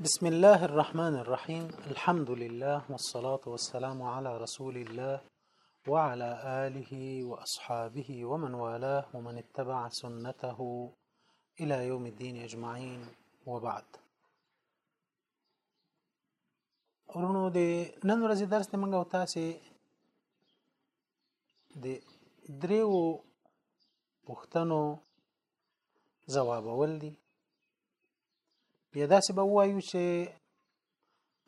بسم الله الرحمن الرحيم الحمد لله والصلاة والسلام على رسول الله وعلى آله وأصحابه ومن والاه ومن اتبع سنته إلى يوم الدين أجمعين وبعد ورونو دي نن درس دي منغو تاسي دي دريو بختنو زواب والدي بیا داسې به وایو چې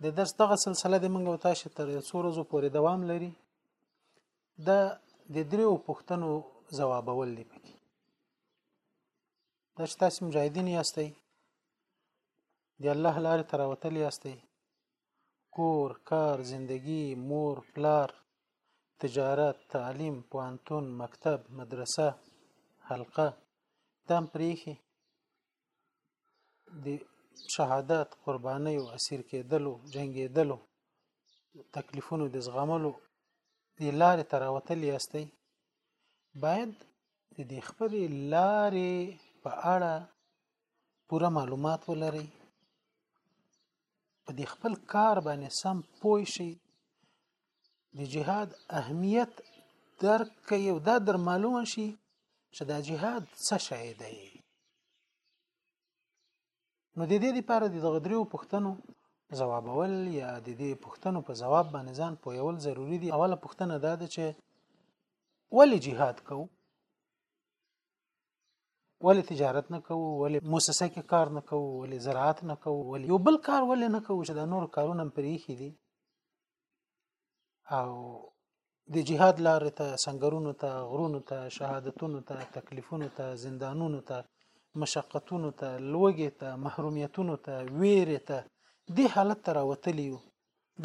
د درس دغه سلسله د منګو تاسو تر څو ورځو پورې دوام لري د د دریو پښتنو جوابول دي پکې دا چې تاسو مجاهدین یاستئ د الله لارې ته راوتلي یاستئ کور کار زندگی مور پلار تجارت تعلیم پوهنتون مکتب مدرسه حلقه دا هم پرېښي د شهادت قرباني او اسیر کېدلو جنگېدلو تکلیفونو د زغملو د لارې تر وتل یاستئ باید د دې خپلې لارې په اړه پوره معلومات ولرئ په دې خپل کار باندې سم پوه شي د جهاد اهمیت درک کوي او دا در معلوم شي چې دا جهاد څه شی دی نو د دې لپاره د دغه دریو پښتنو جوابول یا د دې پښتنو په جواب باندې ځان پویول ضروری دي اوله پښتنه دا ده چې ولې جهاد کوو ولې تجارت نه کوو ولې موسسه کې کار نه کوو ولې زراعت نه کوو ولې یو بل کار ولې نه کوو چې دا نور کارونه پرېخي دي او د جهاد لار ته سنگرونو ته غرونو ته شهادتونو ته تکلیفونو ته زندانونو ته مشقتونو ته لوګي ته محرومیتونو ته ویره ته دې حالت ته راوتلی یو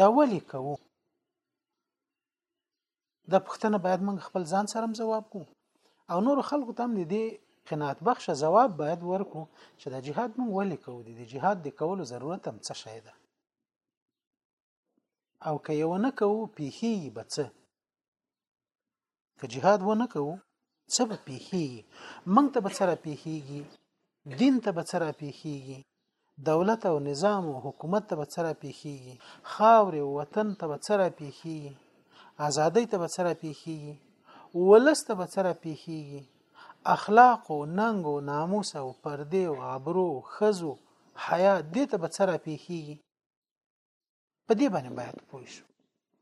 دا ولې کوو دا پوښتنه باید موږ خپل ځان سره هم ځواب کو او نور خلکو ته هم دې قناعت بخش ځواب باید ورکو چې دا جهاد موږ ولې کوو دې جهاد د کولو ضرورت هم څه شی ده او که یو نه کوو پیخي بچ که جهاد و نه کوو څه به پیښیږي موږ ته به څه را پیښیږي دین ته به څه را پیښیږي دولت او نظام او حکومت ته به څه را پیښیږي خاورې او وطن ته به څه را پیښیږي ازادۍ ته به څه را پیښیږي ولس ته به څه را پیښیږي اخلاق او ننګ او ناموس او پردې او ابرو خزو حیا دې ته به څه را پیښیږي په دې باندې باید پوه شو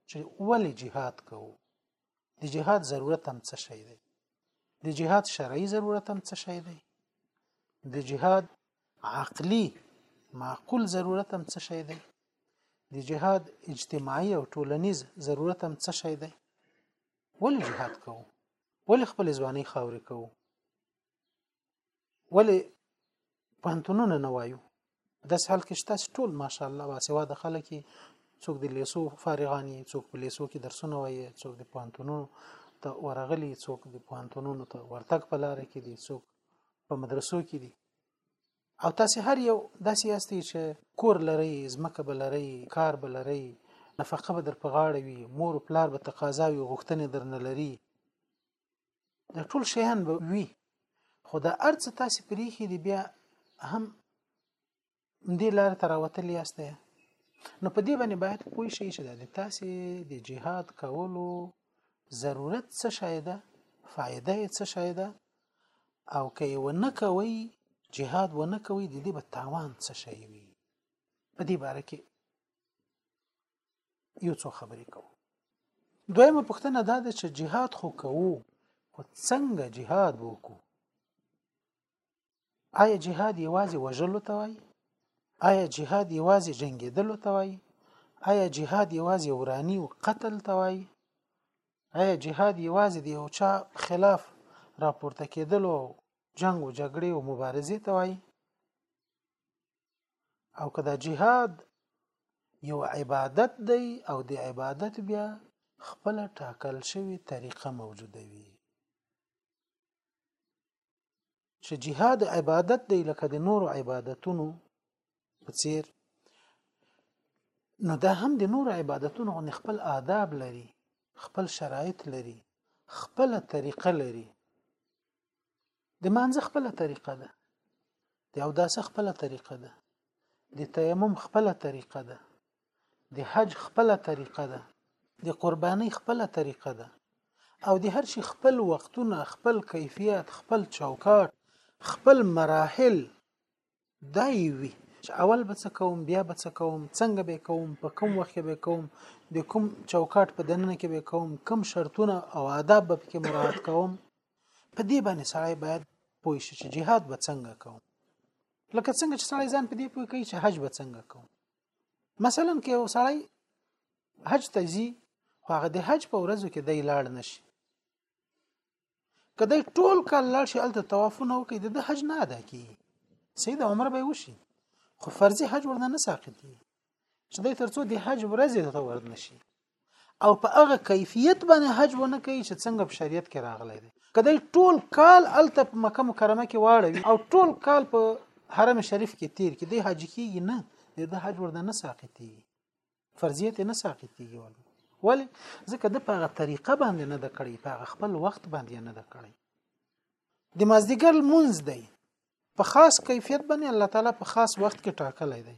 چې ولې جهاد کوو د جهاد ضرورت هم څه شی دی د جهاد شرعي ضرورت هم څه شی دی د جهاد عقلی معقول ضرورت هم څه شی دی د جهاد اجتماعي او ټولنیز ضرورت هم څه شی دی ولې جهاد کوو ولې خپل ځواني خاورې کوو ولی پانتونونه نه وایو داس حال کې شته ټول ماشاءالله واسوا د خلک څوک د لیسو فارغانی څوک په لیسو کې درسونه وایي څوک د پانتونونو ته ورغلي څوک د پانتونونو ته ورتګ په لار کې دي څوک په مدرسو کې دي او تاسو هر یو داسې یاستئ چې کور لري ځمکه به لري کار به لري نفقه به در په غاړه وي مور او پلار به تقاضا وي غوښتنې درنه لري دا ټول شیان به وي خو دا ارڅ تاسو پریخي دی بیا هم دې لار تر وتل یاسته نو په دې باندې باید پوه شئ چې د تاسو د جهاد کولو ضرورت څه شی ده فائدہ یې څه شی ده او که یې ونه کوي جهاد ونه کوي د دې به تاوان څه شی وي په دې باره کې یو څو خبرې کوو دویمه پوښتنه دا ده چې جهاد خو کوو خو څنګه جهاد وکړو آیا جهاد یوازې وژلو ته وایي آیا جهاد یوازې جنگیدلو ته وایي آیا جهاد یوازې ورانی او قتل ته وایي آیا جهاد یوازې د یو چا خلاف راپورته کېدلو جنگ او جګړې او مبارزې ته وایي او که دا جهاد یو عبادت دی او د عبادت بیا خپل ټاکل شوی طریقه موجوده وي چې جهاد عبادت دی لکه د نورو عبادتونو په څیر نو دا هم د نورو عبادتونو غو خپل آداب لري خپل شرایط لري خپل طریقه لري د مانځه خپل طریقه ده د او داس خپل طریقه ده د تیمم خپل طریقه ده د حج خپل طریقه ده د قرباني خپل طریقه ده او د هر شي خپل وختونه خپل کیفیت خپل چوکاټ خپل مراحل دا یې وي چې اول به څه کوم بیا به څه کوم څنګه به کوم په کوم وخت کې به کوم د کوم چوکاټ په دننه کې به کوم کوم شرطونه او آداب به پکې مراعات کوم په دې باندې سړی باید پوه شي چې جهاد به څنګه کوم لکه څنګه چې سړی ځان په دې پوه کوي چې حج به څنګه کوم مثلا که یو سړی حج ته ځي خو هغه د حج په ورځو کې دی لاړ نشي کله ټول کال لاړ شي الته طوافونه وکړي د حج نه ادا کی سید عمر به وشي خو فرضي حج ورنه نه ساقطي چې د ترڅو د حج ورځ ته ورد نشي او په هغه کیفیت باندې حج ونه کوي چې څنګه په شریعت کې راغلی دی کله ټول کال الته په مکه مکرمه کې واړوي او ټول کال په حرم شریف کې تیر کې دی حج کیږي نه د حج ورنه نه ساقطي فرضیه ته نه ساقط کیږي ولی ولی ځکه د په طریقه باندې نه د کړی په خپل وخت باندې نه د کړی د مازدیګر منځ دی په خاص کیفیت باندې الله تعالی په خاص وخت کې ټاکلی دی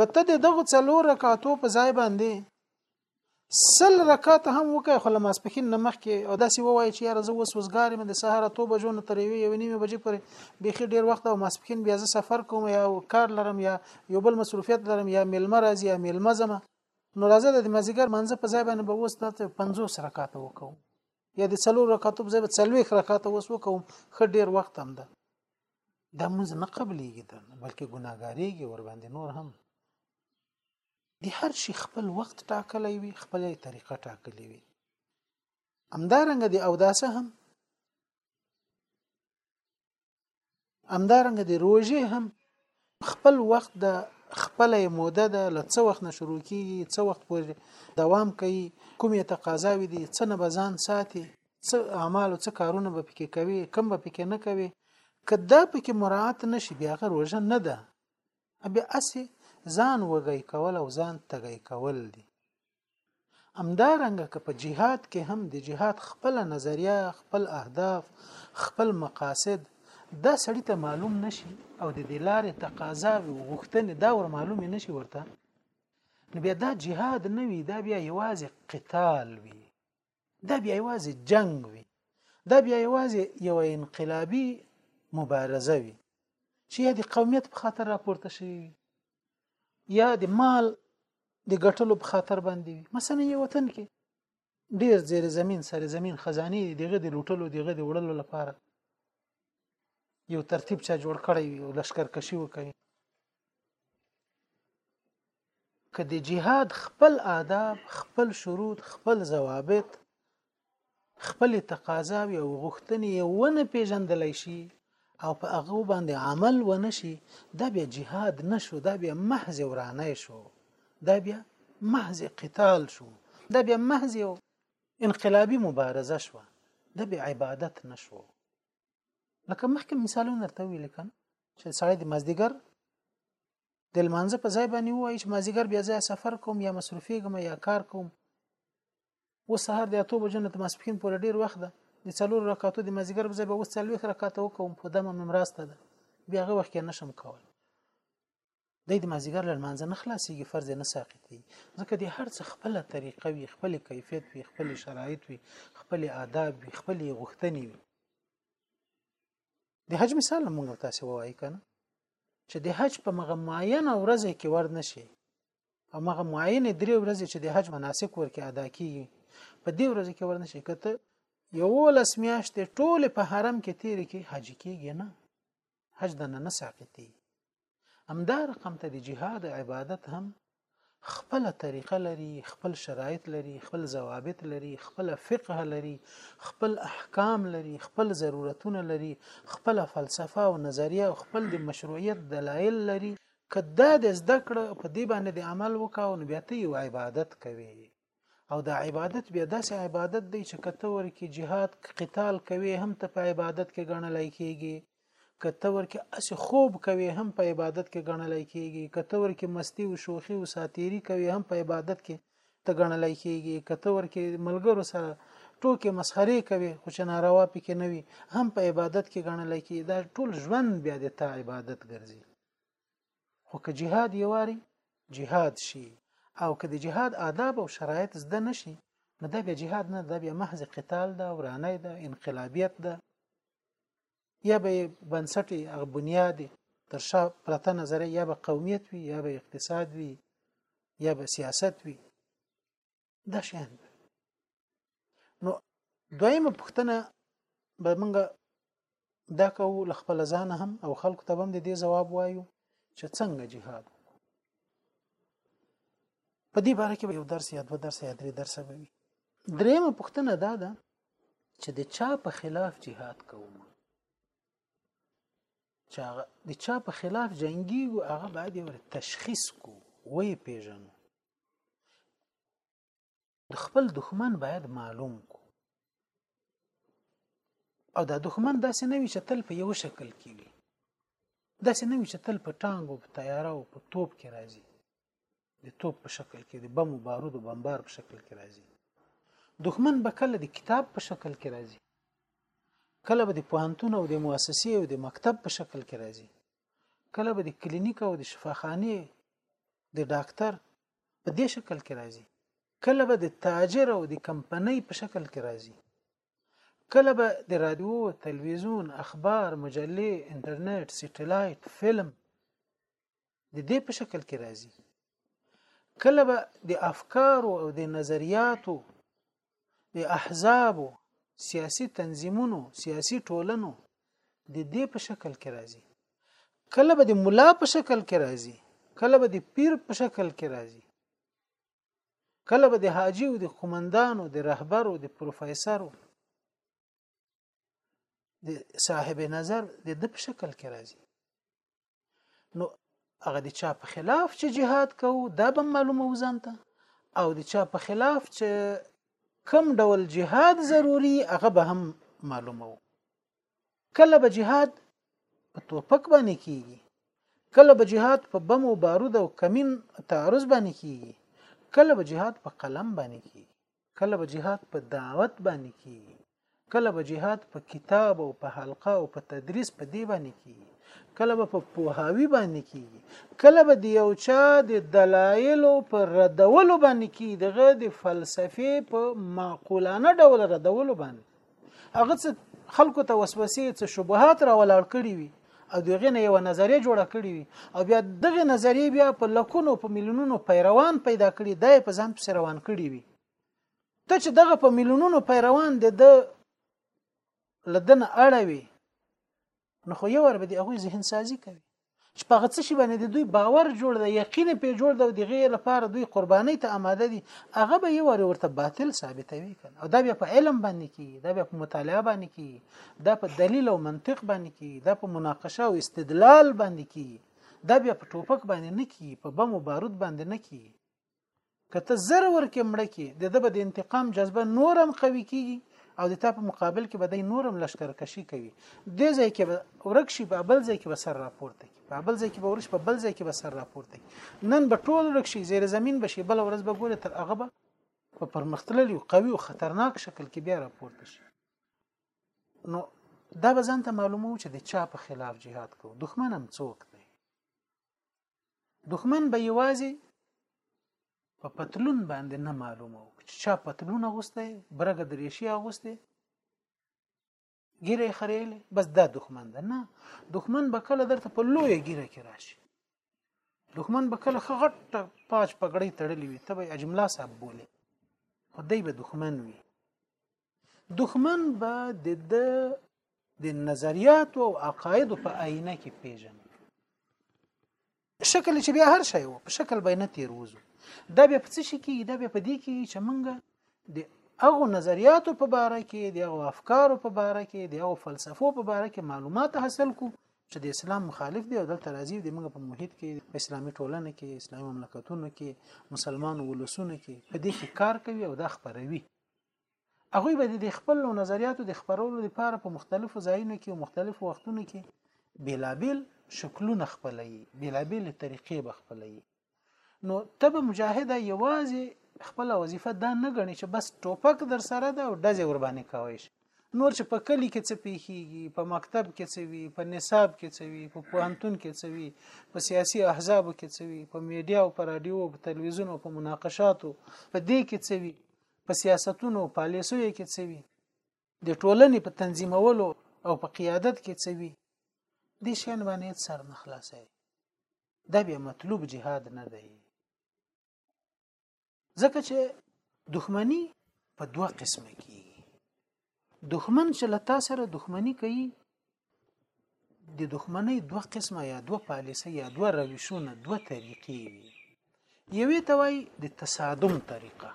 کته د دغه څلور رکعاتو په ځای باندې سل رکعات هم وکای خو لماسپخین نه مخکې او داسې ووایي چې یاره زه اوس وزګار یم د سهار اتو بجو نه تر یوې یوې نیمې بجې پورې بیخي ډېر وخت او ماسپخین بیا زه سفر کوم یا کار لرم یا یو بل مصروفیت لرم یا میلمه راځي یا میلمه ځم نو راځه د مازیګر منځ په ځای باندې به اوس دلته 50 رکعات وکوم یا د څلور رکعاتو په ځای به څلوېښت رکعاته اوس وکوم ښه ډېر وخت هم ده دا مونځ نه قبلېږي درنه بلکې ګناهګارېږي ورباندې نور هم د هر شي خپل وخت ټاکلی وي خپل طریقه ټاکلی وي امدارنګ دی او داسه هم امدارنګ دی روزي هم خپل وخت د خپل موده د لڅ وخت نه شروع کیږي څو وخت پورې دوام کوي کومه تقاضا وي دي څنګه بزان ساتي څه اعمال او څه کارونه به پکې کوي کم به پکې نه کوي کدا پکې مراعات نشي بیا غو روزه نه ده بیا اسی ځان وږی کول او ځان تږی کول دي همدارنګه که په جهاد کې هم د جهاد خپل نظریه خپل اهداف خپل مقاصد دا سړی ته معلوم نشي او د دې لارې تقاضا او غوښتنې دا ور معلوم نشي ورته نو بیا دا جهاد نه وي دا بیا یوازې قتال وي دا بیا یوازې جنگ وي دا بیا یوازې یو انقلابي مبارزه وي چې یا د قومیت په خاطر راپورته شي یا د مال د ګټلو په خاطر باندې وي مثلا یو وطن کې ډیر زیر زمين سر زمين خزاني دغه د لوټلو دغه د وړلو لپاره یو ترتیب چا جوړ کړی وي او لشکر کشي وکړي که د جهاد خپل آداب خپل شروط خپل ضوابط خپل تقاضاوي او غوښتنې یې ونه پیژندلی شي او په هغه باندې عمل ونه شي دا بیا جهاد نشو دا بیا محض ورانه شو دا بیا محض قتال شو دا بیا محض انقلابي مبارزه شو دا بیا عبادت نشو لکه مخکې مثالونه درته ویل کنه چې سړی د مازدیګر د لمانځه په ځای باندې وایي چې مازدیګر بیا ځای سفر کوم یا مصروفېږم یا کار کوم و سهار د اتو بجو نه د ماسپښین پورې ډیر وخت ده د څلور رکعاتو د مازیګر په ځای به اوس څلوېښت رکعاته وکوم په دمه مې مرسته ده بیا هغه وخت کې نشم کولی د دې مازیګر له مانځ نه خلاصيږي فرض نه ساقط دي ځکه د هر څه خپل طریقه وي خپل کیفیت وي خپل شرایط وي خپل آداب وي خپل غوښتنې وي د حج مثال موږ تاسو وایي کنه چې د حج په مغه معینه ورځ کې ور نشي او مغه معینه درې ورځې چې د حج مناسک ورکه ادا کیږي په دې ورځ کې ور نشي کته یو لس میاشتې ټول په حرم کې تیر کې حج کیږي نه حج د نه ساقطي همدا رقم ته د جهاد عبادت هم خپل طریقه لري خپل شرایط لري خپل ضوابط لري خپل فقه لري خپل احکام لري خپل ضرورتونه لري خپل فلسفه او نظریه او خپل د مشروعیت دلایل لري کدا د زده کړه په دې باندې د عمل وکاو نو بیا ته یو عبادت کوي او دا عبادت بیا داسې عبادت دی چې کته ورکی جهاد قتال کوي هم ته په عبادت کې ګڼلای کیږي کته ورکی اسی خوب کوي هم په عبادت کې ګڼلای کیږي کته ورکی مستی او شوخي او ساتيري کوي هم په عبادت کې ته ګڼلای کیږي کته ورکی ملګرو سره ټوکې مسخري کوي خو چې ناروا پکې نه وي هم په عبادت کې ګڼلای کیږي دا ټول ژوند بیا د تا عبادت ګرځي خو که جهاد یواري جهاد شي او که د جهاد آداب او شرایط زده نشي نو دا بیا جهاد نه دا بیا محض قتال ده ورانه ده انقلابیت ده یا به بنسټ هغه بنیاد تر شا پرته نظر یا به قومیت وي یا به اقتصاد وي یا به سیاست وي دا شان نو دویمه پوښتنه به موږ دا کوو ل خپل ځان هم او خلکو ته هم د دې جواب وایو چې څنګه جهاد په دې باره کې یو درس یا دوه درس یا درې درس به وي دریمه پوښتنه دا ده چې د چا په خلاف جهاد کوم چې هغه د چا په خلاف جنگي هغه باید یو تشخیص کو وې پیژنو د خپل دښمن باید معلوم کو او دا دښمن داسې نه وي چې تل په یو شکل کې وي داسې نه وي چې تل په ټانګ او په تیاره او په توپ کې راځي د توپ په شکل کې د بم او بارود او بمبار په شکل کې راځي دښمن به کله د کتاب په شکل کې راځي کله به د پوهنتون او د مؤسسې او د مکتب په شکل کې راځي کله به د کلینیک او د شفاخانه د ډاکټر په دې شکل کې راځي کله به د تاجر او د کمپنۍ په شکل کې راځي کله به د رادیو تلویزیون اخبار مجلې انټرنیټ سټلایټ فلم د دې په شکل کې راځي کله به د افکارو او د نظریاتو د احزاب سیاسي تنظیمونو سیاسي ټولنو د دې په شکل کې راځي کله به د ملا په شکل کې راځي کله به د پیر په شکل کې راځي کله به د حاجی او د قومندانو د رهبرو د پروفیسورو د صاحب نظر د د په شکل کې راځي نو هغه د چا په خلاف چې جهاد کوو دا به معلومه وزنته او د چا په خلاف چې کم ډول جهاد ضروری هغه به هم معلومه وو کله به جهاد په توپک باندې کیږي کله به جهاد په بم او بارود او کمین تعرض باندې کیږي کله به جهاد په قلم باندې کیږي کله به جهاد په دعوت باندې کیږي کله به جهاد په کتاب او په حلقه او په تدریس په دی باندې کیږي کله به په پوهاوی باندې کیږي کله به د یو چا د دلایلو په ردولو باندې کیږي دغه د فلسفې په معقولانه ډول ردولو باندې هغه څه خلکو ته وسوسې څه شبهات را ولاړ کړي وي او دغه نه یو نظریه جوړه کړې وي او بیا دغه نظریه بیا په لکونو په میلیونونو پیروان پیدا کړي دای په ځان پس روان کړي وي ته چې دغه په میلیونونو پیروان د لدن اړوي نو خو یو ور به د هغه ذهن سازي کوي چې په هغه څه شي باندې د دوی باور جوړ دی یقین په جوړ دی او د غیر لپاره دوی قرباني ته آماده دي هغه به یو ور ورته باطل ثابتوي کنه او دا بیا په علم باندې کیږي دا بیا په مطالعه باندې کیږي دا په دلیل او منطق باندې کیږي دا په مناقشه او استدلال باندې کیږي دا بیا په ټوپک باندې نه کیږي په بم او بارود باندې نه کیږي کته زر ورکه مړ کی د د به د انتقام جذبه نورم قوي کیږي او د تا په مقابل کې به د نورم لشکر کشي کوي د ځای کې ورک شي په بل ځای کې به سر راپورته کی په بل ځای کې به ورش په بل ځای کې به سر راپورته کی نن به ټول ورک شي زیر زمين بشي بل ورځ به ګوره تر هغه به په پرمختللی او قوي او خطرناک شکل کې بیا راپورته شي نو دا به ځان ته معلومه و چې د چا په خلاف جهاد کوو دښمن هم څوک دی دښمن به یوازې په پتلون باندې نه معلومه و چې چا پتلون اغوسته برګه دریشي اغوسته ګیره خریلې بس دا دښمن ده نه دښمن به کله درته په لوی ګیره کې راشي دښمن به کله خغټ پاج پګړې تړلې وي ته به اجملا صاحب بولې خدای به دښمن وي دښمن به د د د نظریات او عقاید په آینه کې پیژني شکل چې بیا هر شی وو په شکل به نه تیروزو دا بیا په څه شي کې دا بیا په دې کې چې موږ د هغه نظریاتو په باره کې د هغه افکارو په باره کې د هغه فلسفو په باره کې معلومات حاصل کو چې د اسلام مخالف دی او دلته راځي د موږ په محیط کې په اسلامي ټولنه کې اسلامي مملکتونو کې مسلمان ولسونو کې په دې کې کار کوي او دا خبروي هغه به د خپل نظریاتو د خبرولو لپاره په مختلفو ځایونو کې او مختلفو وختونو کې بیلابیل شکلونه خپلوي بیلابیل طریقې به خپلوي نو تب مجاهد یوازې خپل وظیفه دا نه غني چې بس ټوپک در سره ده او دځه ور باندې کوي نور چې په کلی کې څه پیخیږي په مکتب کې څه وي په نصاب کې څه وي په پوهنتون کې څه وي په سیاسي احزابو کې څه وي په میډیا او په رادیو او په تلویزیون او په مناقشاتو په دې کې څه وي په سیاستونو پالیسیو کې څه وي د ټولنې په تنظیمولو او په قیادت کې څه وي دې شیان باندې سر نه خلاصي دا بیا مطلوب جهاد نه دی ځکه چې دښمنی په دوه قسمه کیږي دښمن چې له تا سره دښمنی کوي د دښمنۍ دوه قسمه یا دوه پالیسي یا دوه روشونه دوه طریقې وي یوې ته وایي د تصادم طریقه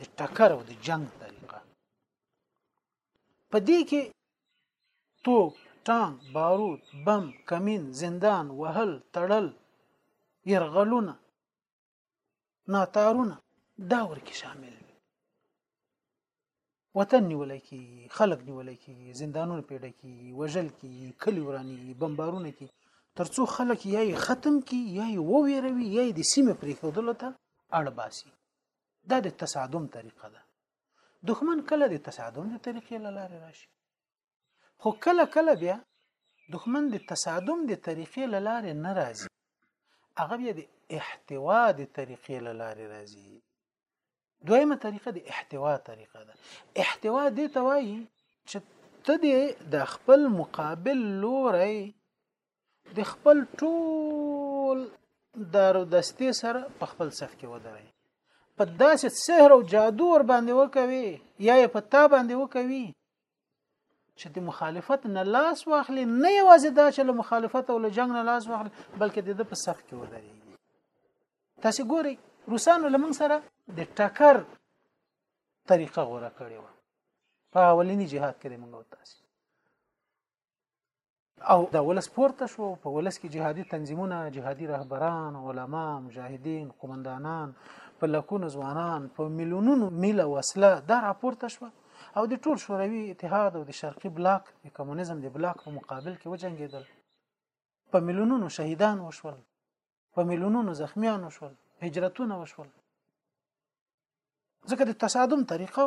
د ټکر او د جنگ طریقه په دې کې توپ ټانک بارود بم کمین زندان وهل تړل يرغلونه ناتارونه دا ورکی شامل وي وطن نیول کی خلک نیول کی زندانونه پیډه کی وژل کی کلی ورانی بمبارونه کی ترڅو خلک یا ختم کی یا وویروي یا د سیمه پرې خودلو ته اړ باسي دا د تصادم طریقه ده دښمن کله د تصادم د طریقې لاره راشي خو کله کله بیا دښمن د تصادم د طریقې لاره نه راځي هغه بیا د احتوا د طریقې لاره راځي دویمه طریقه د احتوا طریقه ده احتوا دې ته وایي چې ته دې د خپل مقابل لوري د خپل ټول دارو دستي سره په خپل صف کې ودرې په داسې سحر او جادو ور باندې وکوي یا په تا باندې وکوي چې د مخالفت نه لاس واخلي نه یوازې دا چې له مخالفت او له جنگ نه لاس واخلي بلکې د په صف کې ودرې تاسو ګوري روسانو لمن سره د ټکر طریقه غوړه کړې و په اولینی جهاد کې موږ تاسو او دا ولس پورته شو په ولس کې جهادي تنظیمونه جهادي رهبران علما مجاهدین قومندانان په لکونو ځوانان په میلیونونو میله وسله دا راپورته شو او د ټول شوروي اتحاد او د شرقي بلاک د کمونیزم د بلاک په مقابل کې وجنګېدل په میلیونونو شهیدان وشول په میلیونونو زخمیان وشول هجرتونه وشول ځکه د تصادم طریقه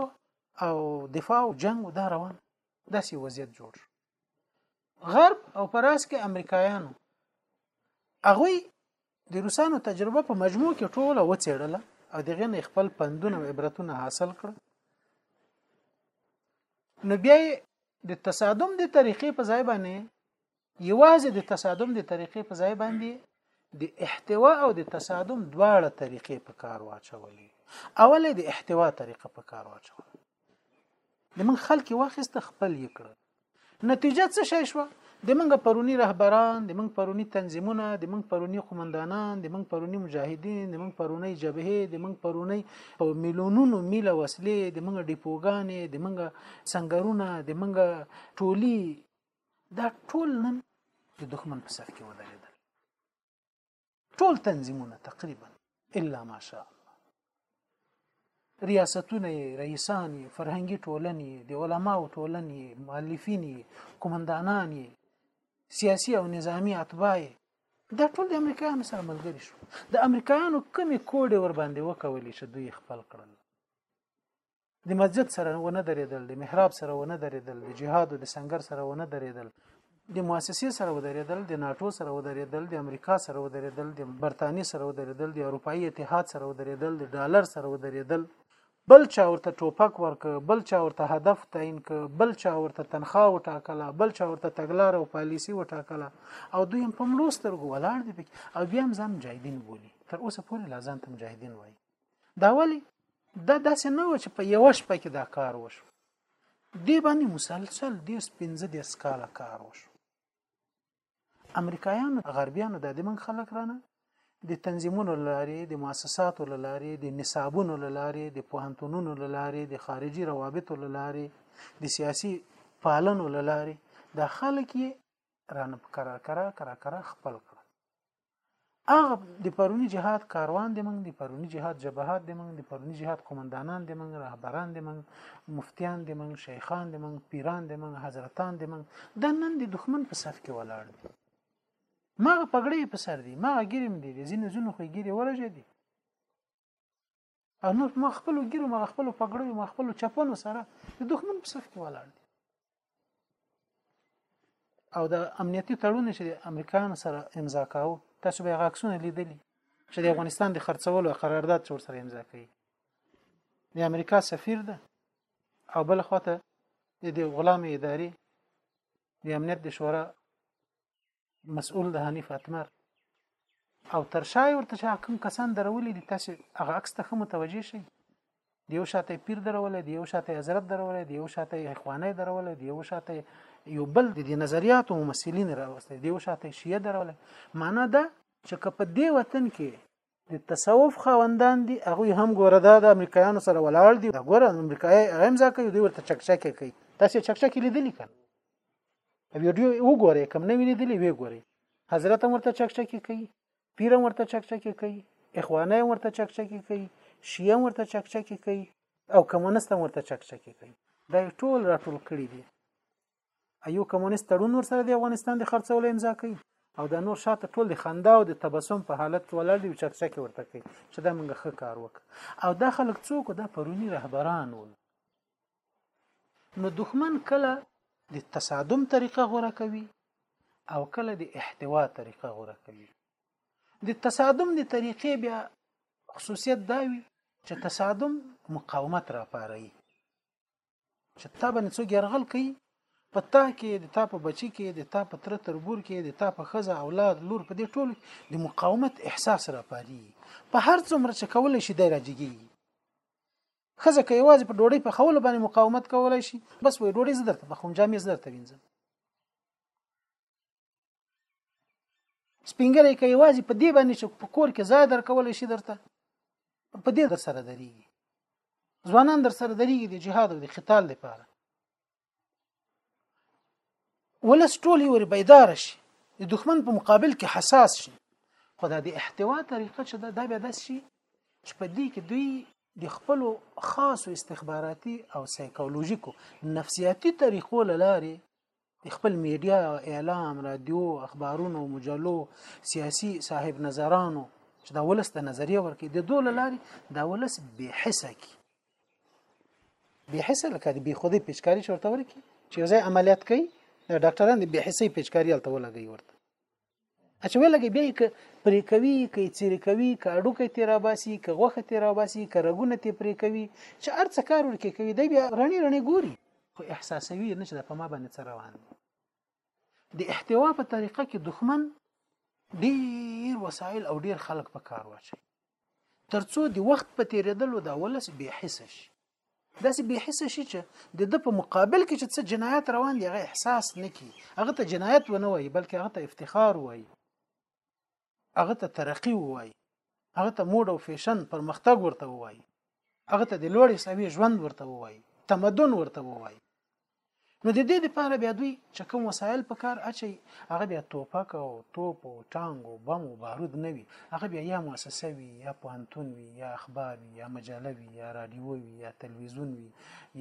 او دفاع او جنگ او دا روان داسې وضعیت جوړ غرب او پراس کې امریکایانو هغه د روسانو تجربه په مجموع کې ټوله وڅېړله او دغه نه خپل پندونه او عبرتونه حاصل کړ نو بیا د تصادم د طریقې په ځای باندې یوازې د تصادم د طریقې په ځای باندې د احتوا او د تصادم دواړه طریقې په کار واچولې اوله د احتوا طریقه په کار واچول د من خلک واخیست خپل یې کړ نتیجه څه شي شو د منګ پرونی رهبران د منګ پرونی تنظیمونه د منګ پرونی قومندانان د منګ پرونی مجاهدین د منګ پرونی جبهه د منګ پرونی او میلیونونو میله وسلې د منګ ډیپوګانې د منګ سنگرونه د منګ ټولی دا ټول نن د دښمن په صف کې ودرېدل ټول تنظیمونه تقریبا الا ماشاء الله ریاستونه رئیسان فرهنګي ټولنې د علماو ټولنې مؤلفین کومندانان سیاسي او نظامی اتباع دا ټول د امریکایانو سره ملګری شو د امریکایانو کمی کوډې ور باندې وکولې چې دوی خپل کړل د مسجد سره ونه درېدل د محراب سره ونه درېدل د جهاد او د سنگر سره ونه درېدل د مؤسسې سره ودرېدل د ناتو سره ودرېدل د امریکا سره ودرېدل د برتانی سره ودرېدل د اروپאי اتحاد سره ودرېدل د ډالر سره ودرېدل بل چا ورته ټوپک ورک بل چا ورته هدف تعین ک بل چا ورته تنخواه وټاکله بل چا ورته تګلار او پالیسی وټاکله او دوی هم په ملوسترګو ولاړ دي او بیا هم ځان مجاهدین بولی تر اوسه پورې لا ځان ته مجاهدین وایي دا ولی دا داسې نه و چې په یو شپه کې دا کار وشو دی باندې مسلسل د 15 د سکاله کار وشو امریکایانو غربیانو د دې من خلک رانه د تنظیمونو لارې د مؤسساتو لارې د نصابونو لارې د پوهنتونونو لارې د خارجي روابطو لارې د سیاسي پالنو لارې د خلک یې رانه کرا کرا کرا کرا خپل کړ هغه د پرونی جهاد کاروان د منګ د پرونی جهاد جبهات د منګ د پرونی جهاد قومندانان د منګ رهبران د منګ مفتیان د منګ شیخان د منګ پیران د منګ حضرتان د منګ د نن د دښمن په صف کې ولاړ دي ما پګړې په سر دي ما ګیرم دي ځینې زونه خو ګیري ورجه دي او نو ما خپل ګیرو ما خپل پګړیو ما خپل چپنو سره د دښمن په صف کې ولاړ دي او د امنیتي تړون چې د امریکایانو سره امضا کاوه تاسو به غاکسونه لیدلی چې د افغانستان د خرڅولو قرارداد څور سره امضا کړي د امریکا سفیر ده او بل خواته د غلام اداري د امنیت د شورا مسؤل د حنیف اتمر او تر شای ورته چې کوم کسان درولې دي تاسو هغه عکس ته متوجي شئ دی یو شاته پیر درولې دی یو شاته حضرت درولې دی یو شاته اخوانه درولې دی یو شاته یو بل د نظریات او ممثلین راوستي دی یو شاته شیعه درولې معنا دا چې په دې وطن کې د تصوف خاوندان دي هغه هم ګوره دا د امریکایانو سره ولاړ دي ګوره امریکای هغه هم ځکه دوی ورته چکچکه کوي تاسو چکچکه لیدلی کړه ویډیو وګورئ کوم نه ویلیدلی وی ګورئ حضرت ورته چکچکه کوي پیر ورته چکچکه کوي اخوانه ورته چکچکه کوي شیعه ورته چکچکه کوي او کمونست ورته چکچکه کوي دا ټول راټول کړی دي ایو کمونیست تړون ورسره د افغانستان د خرڅولو امضا کوي او دا نور شاته ټول د خندا او د تبسم په حالت کې ولاړ دي او چکچه کې ورته کوي چې دا موږ ښه کار وکړ او دا خلک څوک دا پرونی رهبران ول نو دښمن کله د تصادم طریقه غوره کوي او کله د احتوا طریقه غوره کوي د تصادم د طریقې بیا خصوصیت دا وي چې تصادم مقاومت را پاروي چې تا باندې څوک يرغل کوي په تا کې د تا په بچی کې د تا په تر تربور کې د تا په خزه اولاد لور په دې ټول د مقاومت احساس را پاري په هر څومره چې کول شي د راجګي خزه کې یوازې په ډوړې په خول باندې مقاومت کولای شي بس وې ډوړې زدرته په خوم جامې زدرته وینځم سپینګری کوي واځي په دې باندې چې په کور کې ځای درکول شي درته په دې در سره درېږي ځوانان در سره درېږي د جهاد او د قتال لپاره ولس ټول یې ور بیدار شي د دښمن په مقابل کې حساس شي خو دا د احتوا طریقه چې دا, دا بیا داس شي چې په دې کې دوی د خپل خاصو استخباراتي او سایکولوژیکو نفسیاتي طریقو لاره د خپل میډیا اعلام رادیو اخبارونو مجلو سیاسي صاحب نظرانو چې دا ولس ته نظریه ورکړي د دوه لارې دا ولس بې حسه کی بې حسه لکه د بې خودي پیچکاری شورته ورکړي چې ځای عملیات کوي ډاکټران د بې حسي پیچکاری الته ولګي ورته اچوي لګي بیا ک پرې کوي ک چیرې کوي ک اډو کې تیرا باسي ک غوخه تیرا باسي ک رګونه تی پرې کوي چې ارڅ کار ورکه کوي دی بیا رڼي رڼي ګوري خو احساسوي نه چې په ما باندې څه روان دي د احتوا په طریقه کې دښمن ډیر وسایل او ډیر خلک په کار واچي ترڅو د وخت په تیریدلو دا ولس بې حس شي داسې بې حسه شي چې د د په مقابل کې چې څه جنایت روان دی هغه احساس نه کی هغه ته جنایت ونه وایي بلکې هغه ته افتخار وایي هغه ته ترقی وایي هغه ته موډ او فیشن پرمختګ ورته وایي هغه ته د لوړې سوي ژوند ورته وایي تمدن ورته وایي نو د دې لپاره بیا دوی چې کوم وسایل په کار اچي هغه بیا توپک او توپ او ټانګ او بم او بارود نه وي هغه بیا یا مؤسسه وي یا پوهنتون وي یا اخبار وي یا مجله وي یا رادیو وي یا تلویزیون وي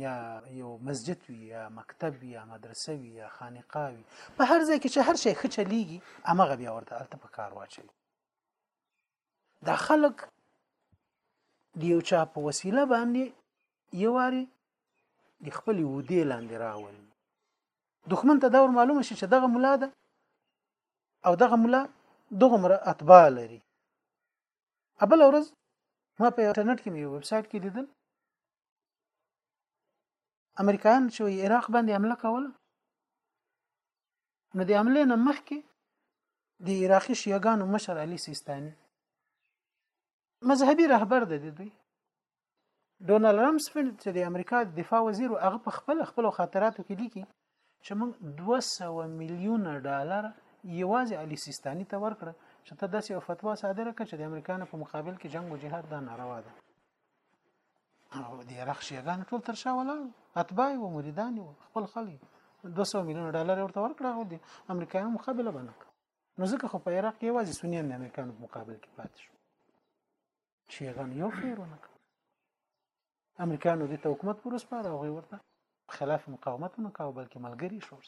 یا یو مسجد وي یا مکتب وي یا مدرسه وي یا خانقاه وي په هر ځای کې چې هر شی ښه چلیږي همغه بیا ورته هلته په کار واچوي دا خلک د یو چا په وسیله باندې یو واري د خپل ودې لاندې راولي دښمن ته دا ور معلومه شي چې دغه ملا ده او دغه ملا دغه مر اتباع لري ابل ورځ ما په انټرنیټ کې یو ویب سټ کې لیدل امریکایان چې عراق باندې حمله کوله نو د حمله نه مخکې د عراقي شیعاګانو مشر علي سیستاني مذهبي رهبر دی دوی ډونالد رمسفیلد چې د امریکا د دفاع وزیر هغه په خپل خپل خاطراتو کې لیکي چې موږ 200 میلیون ډالر یوازې علي سیستاني ته ورکړه چې ته داسې یو فتوا صادره کړه چې د امریکانو په مقابل کې جنگ او جهاد دا ناروا ده او د عراق شیعاګان ټول تر شا ولاړ اتباع او مریدان او خپل خلک 200 میلیون ډالر ورته ورکړه او د امریکایانو مقابله باندې نو ځکه خو په عراق کې یوازې سنیان د امریکایانو په مقابل کې پاتې شو چې هغه یو خیر ونه کړ امریکایانو دې ته حکومت پر وسپاره هغه ورته خلاف مقاومت نه کاوه بلکې ملګری شو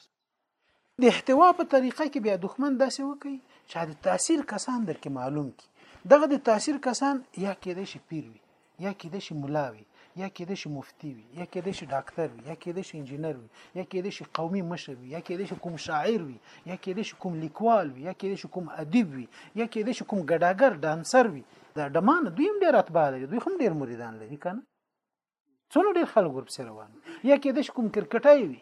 د احتوا په طریقه کې بیا دښمن داسې وکي چې د تاثیر کسان درکې معلوم کی دغه د تاثیر کسان یا کېدې شي پیر وي یا کېدې شي ملا وي یا کېدې شي مفتی وي یا کېدې شي ډاکټر وي یا کېدې شي انجنیر وي یا کېدې شي قومي مشر وي یا کېدې شي کوم شاعر وي یا کېدې شي کوم لیکوال وي یا کېدې شي کوم ادیب وي یا کېدې شي کوم ګډاګر ډانسر وي دا ډمان دوی هم ډیر اتباع لري دوی هم ډیر مریدان لري کنه څونه ډیر خلک ورپسې روان یا کې د کوم کرکټای وي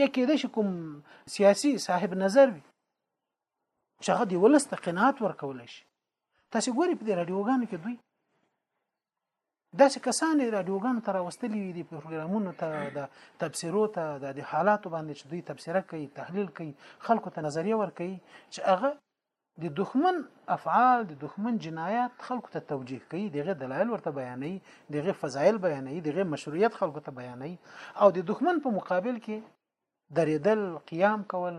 یا کې د کوم سیاسي صاحب نظر وي چې هغه دی ولست قناعت ورکول شي تاسو ګوري په دې رادیوګانو کې دوی داسې کسان رادیوګانو ته راوستلي وي د پروګرامونو ته د تبصرو ته د حالاتو باندې چې دوی تبصره کوي تحلیل کوي خلکو ته نظریه ورکوي چې هغه د دښمن افعال د دښمن جنایات خلکو ته توجیه کوي دغه دلایل ورته بیانوي دغه فضایل بیانوي دغه مشروعیت خلکو ته بیانوي او د دښمن په مقابل کې درېدل قیام کول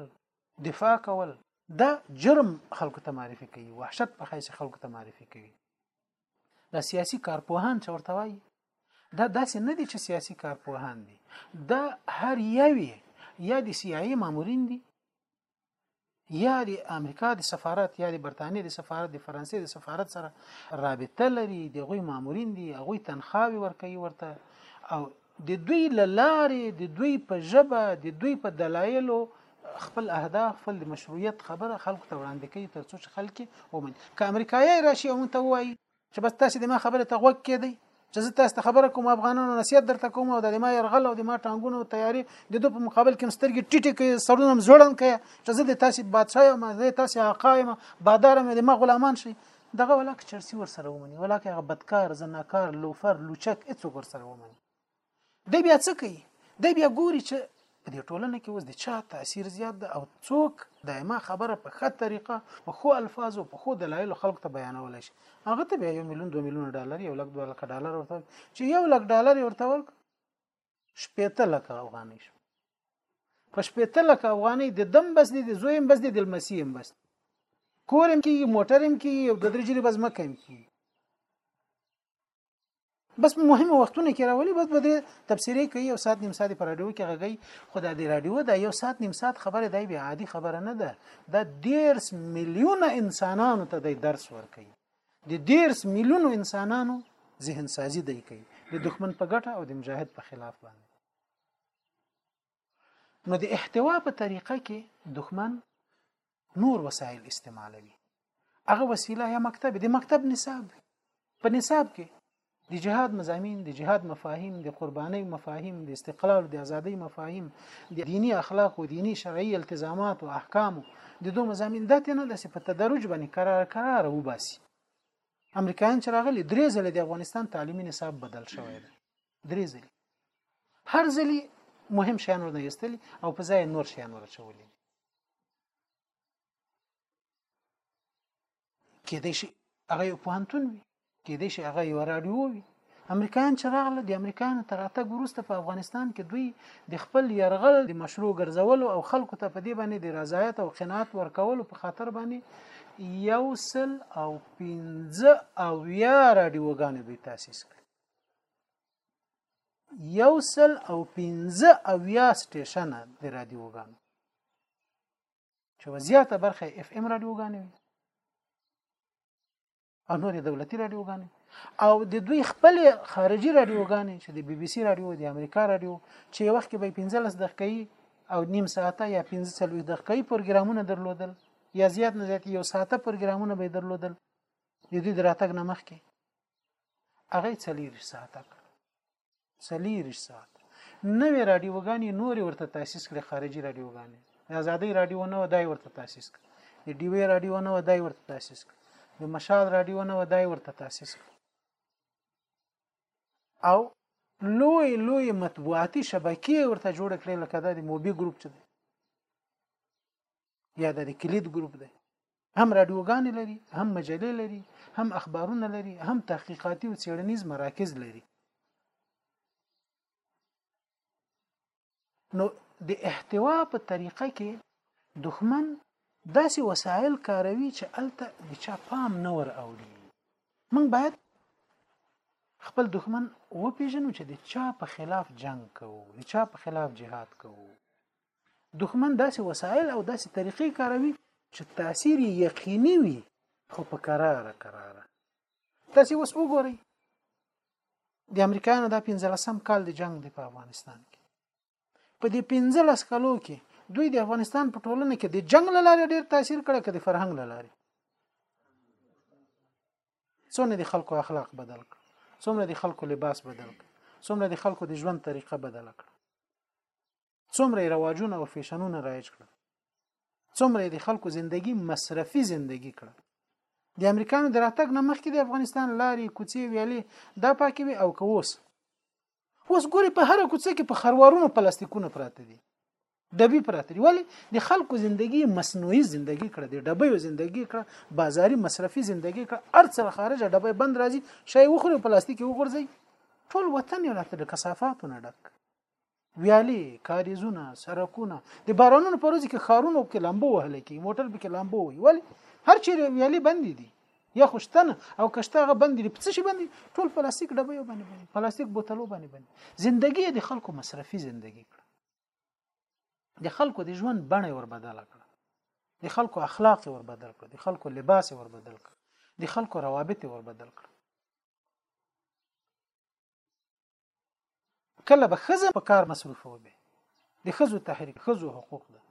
دفاع کول دا جرم خلکو ته معرفي کوي وحشت په حیث خلکو ته معرفي کوي دا سیاسي کارپوهان چې ورته وایي دا داسې نه دي چې سیاسي کارپوهان دي دا هر یوی یا د سیایي مامورین دي یا د امریکا د سفارت یا د برتانیې د سفارت د فرانسې د سفارت سره رابطه لري د غوي مامورین دي هغه تنخواوي ورکوي ورته او د دوی لارې د دوی په ژبه د دوی په دلایلو خپل اهداف خپل د مشروعیت خبره خلکو ته وړاندې کوي ترڅو چې خلک ومني که امریکایي راشي او مونږ ته وایي چې بس تاسو د ما خبره ته غوږ کېدی چې زه تاسو ته خبره کوم افغانانو نصیحت درته کوم او د ما يرغل او د ما ټانګونو تیاری د دوی په مقابل کې مسترګې ټیټې کوي سرونه مزړن کوي چې زه د تاسو بادشاہ یم زه تاسو آقا یم بادار یم د ما غلامان شي دغه ولاک چرسی ور سره ومني ولاک هغه بدکار زناکار لوفر لوچک هیڅ ور سره ومني دی بیا څه کوي دی بیا ګوري چې په دې ټولنه کې اوس د چا تاثیر زیات ده او څوک د ما خبره په ښه طریقه په خو الفاظو په خو دلایل خلکو ته بیانول شي هغه ته بیا یو میلیون دوه میلیون ډالر یو لک دوه لک ډالر ورته چې یو لک ډالر ورته ورک شپېته لک افغانۍ شو په شپېته لک افغانۍ د دم بس دي د زویم بس دي د لمسی هم بس کورم کې موټرم کې یو د درې جری بس مکه کې بس په مهمه وختونه کې راولي بس بدري تفسیرې کوي یو ساعت نیم ساعت پر رادیو کې غږی خدای دې رادیو دا یو ساعت نیم ساعت خبره دی به عادي خبره نه ده دا ډیرس میلیونه انسانانو ته د درس ورکي د ډیرس میلیونو انسانانو ذهن سازي دی کوي د دښمن په ګټه او د مجاهد په خلاف باندې نو د احتوا په طریقه کې دښمن نور وسایل استعمالوي هغه وسیله یا مکتب د مکتب نصاب په نصاب کې د جهاد مزامین د جهاد مفاهیم د قربانۍ مفاهیم د استقلال د ازادۍ مفاهیم د دینی اخلاق او دینی شرعي التزامات او احکام د دوه مزامین د تنه د په تدرج باندې قرار قرار وباسي امریکایان چې راغلي درې ځله د افغانستان تعلیمي نصاب بدل شوی دی درې ځله هر ځله مهم شیان ورنه یستل او په ځای نور شیان ورچولې کې دې شي هغه یو پوهنتون وي کې دې شي هغه یو رادیو وي امریکایان چې راغله د امریکایانو تر راتګ وروسته په افغانستان کې دوی د خپل يرغل د مشروع ګرځولو او خلکو ته په دې باندې د رضایت او قناعت ورکولو په خاطر باندې یو سل او پنځه او یا رادیوګانې دوی تاسیس کړې یو سل او پنځه اویا سټیشنه د رادیوګانو چې وزیاته برخه اف ام رادیوګانې وي او نور دولتي رادیوګانې او د دوی خپل خارجي رادیوګانې چې د بي بي سي رادیو د امریکا رادیو چې یو وخت کې به 15 دقیقې او نیم ساعته یا 15 دقیقې پروګرامونه درلودل یا زیات نه زیات یو ساعته پروګرامونه به درلودل د دوی دراتګ نه مخکې هغه څلوریش ساعت کړ څلوریش ساعت نوې رادیوګانې نورې ورته تاسیس کړې خارجي رادیوګانې د ازادۍ رادیو نه ودای ورته تاسیس کړ د ډیوې رادیو نه ودای ورته تاسیس کړ د مشال رادیو نه ودای ورته تاسیس کړ او لوی لوی مطبوعاتي شبکې ورته جوړ کړې لکه د موبي ګروپ چې یا د کلید ګروپ دی هم رادیوګانې لري هم مجلې لري هم اخبارونه لري هم تحقیقاتي او څېړنیز مراکز لري نو د احتوا په طریقه کې دښمن داسې وسایل کاروي چې الته د چا پام نه ور اوړي موږ باید خپل دښمن وپیژنو چې د چا په خلاف جنگ کوو د چا په خلاف جهاد کوو دښمن داسې وسایل او داسې طریقې کاروي چې تاثیر یقیني وي خو په قراره قراره تاسو اوس وګورئ د امریکا نه دا 15 کال د جنگ دی په افغانستان کې په دې 15 کالو کې دوی د افغانستان په ټولنه کې د جنگ لاره ډیر تاثیر کړی کړي فرهنګ لاره څونه د خلکو اخلاق بدل کړ څومره د خلکو لباس بدل کړ څومره د خلکو د ژوند طریقه بدل کړ څومره یې رواجونه او فیشنونه رایج کړل څومره یې د خلکو زندگی مصرفي زندگی کړه د امریکانو د راتګ نه مخکې د افغانستان لارې کوڅې ویالې دا پاکې وي او که اوس اوس ګوري په هر کوڅه کې په خروارونو پلاستیکونه پراته دي ډبي پراته دي ولی د خلکو زندگی مصنوعي زندگی کړه د ډبیو زندگی کړه بازاري مصرفي زندگی کړه ارڅه خارج ډبې بند راځي شای وخوري پلاستیک وګورځي ټول وطن یې راته د کثافاتو نه ډک ویالې کاریزونه سرکونه د بارانونو پر ورځ کې خارونو کې لامبو وهل کی موټر به کې لامبو وي ولی هر چیرې ویالې بندې دي یا خوشتنه او کشته هغه بندې دي په څه شي باندې ټول پلاستیک ډبې باندې باندې پلاستیک بوتلو باندې باندې زندگی د خلکو مصرفي زندگی کړه د خلکو د ژوند بڼه ور بدل کړه د خلکو اخلاق ور بدل کړه د خلکو لباس ور بدل کړه د خلکو روابط ور بدل کړه کله به خزه په کار مصروفه وبي د خزو تحریک خزو حقوق ده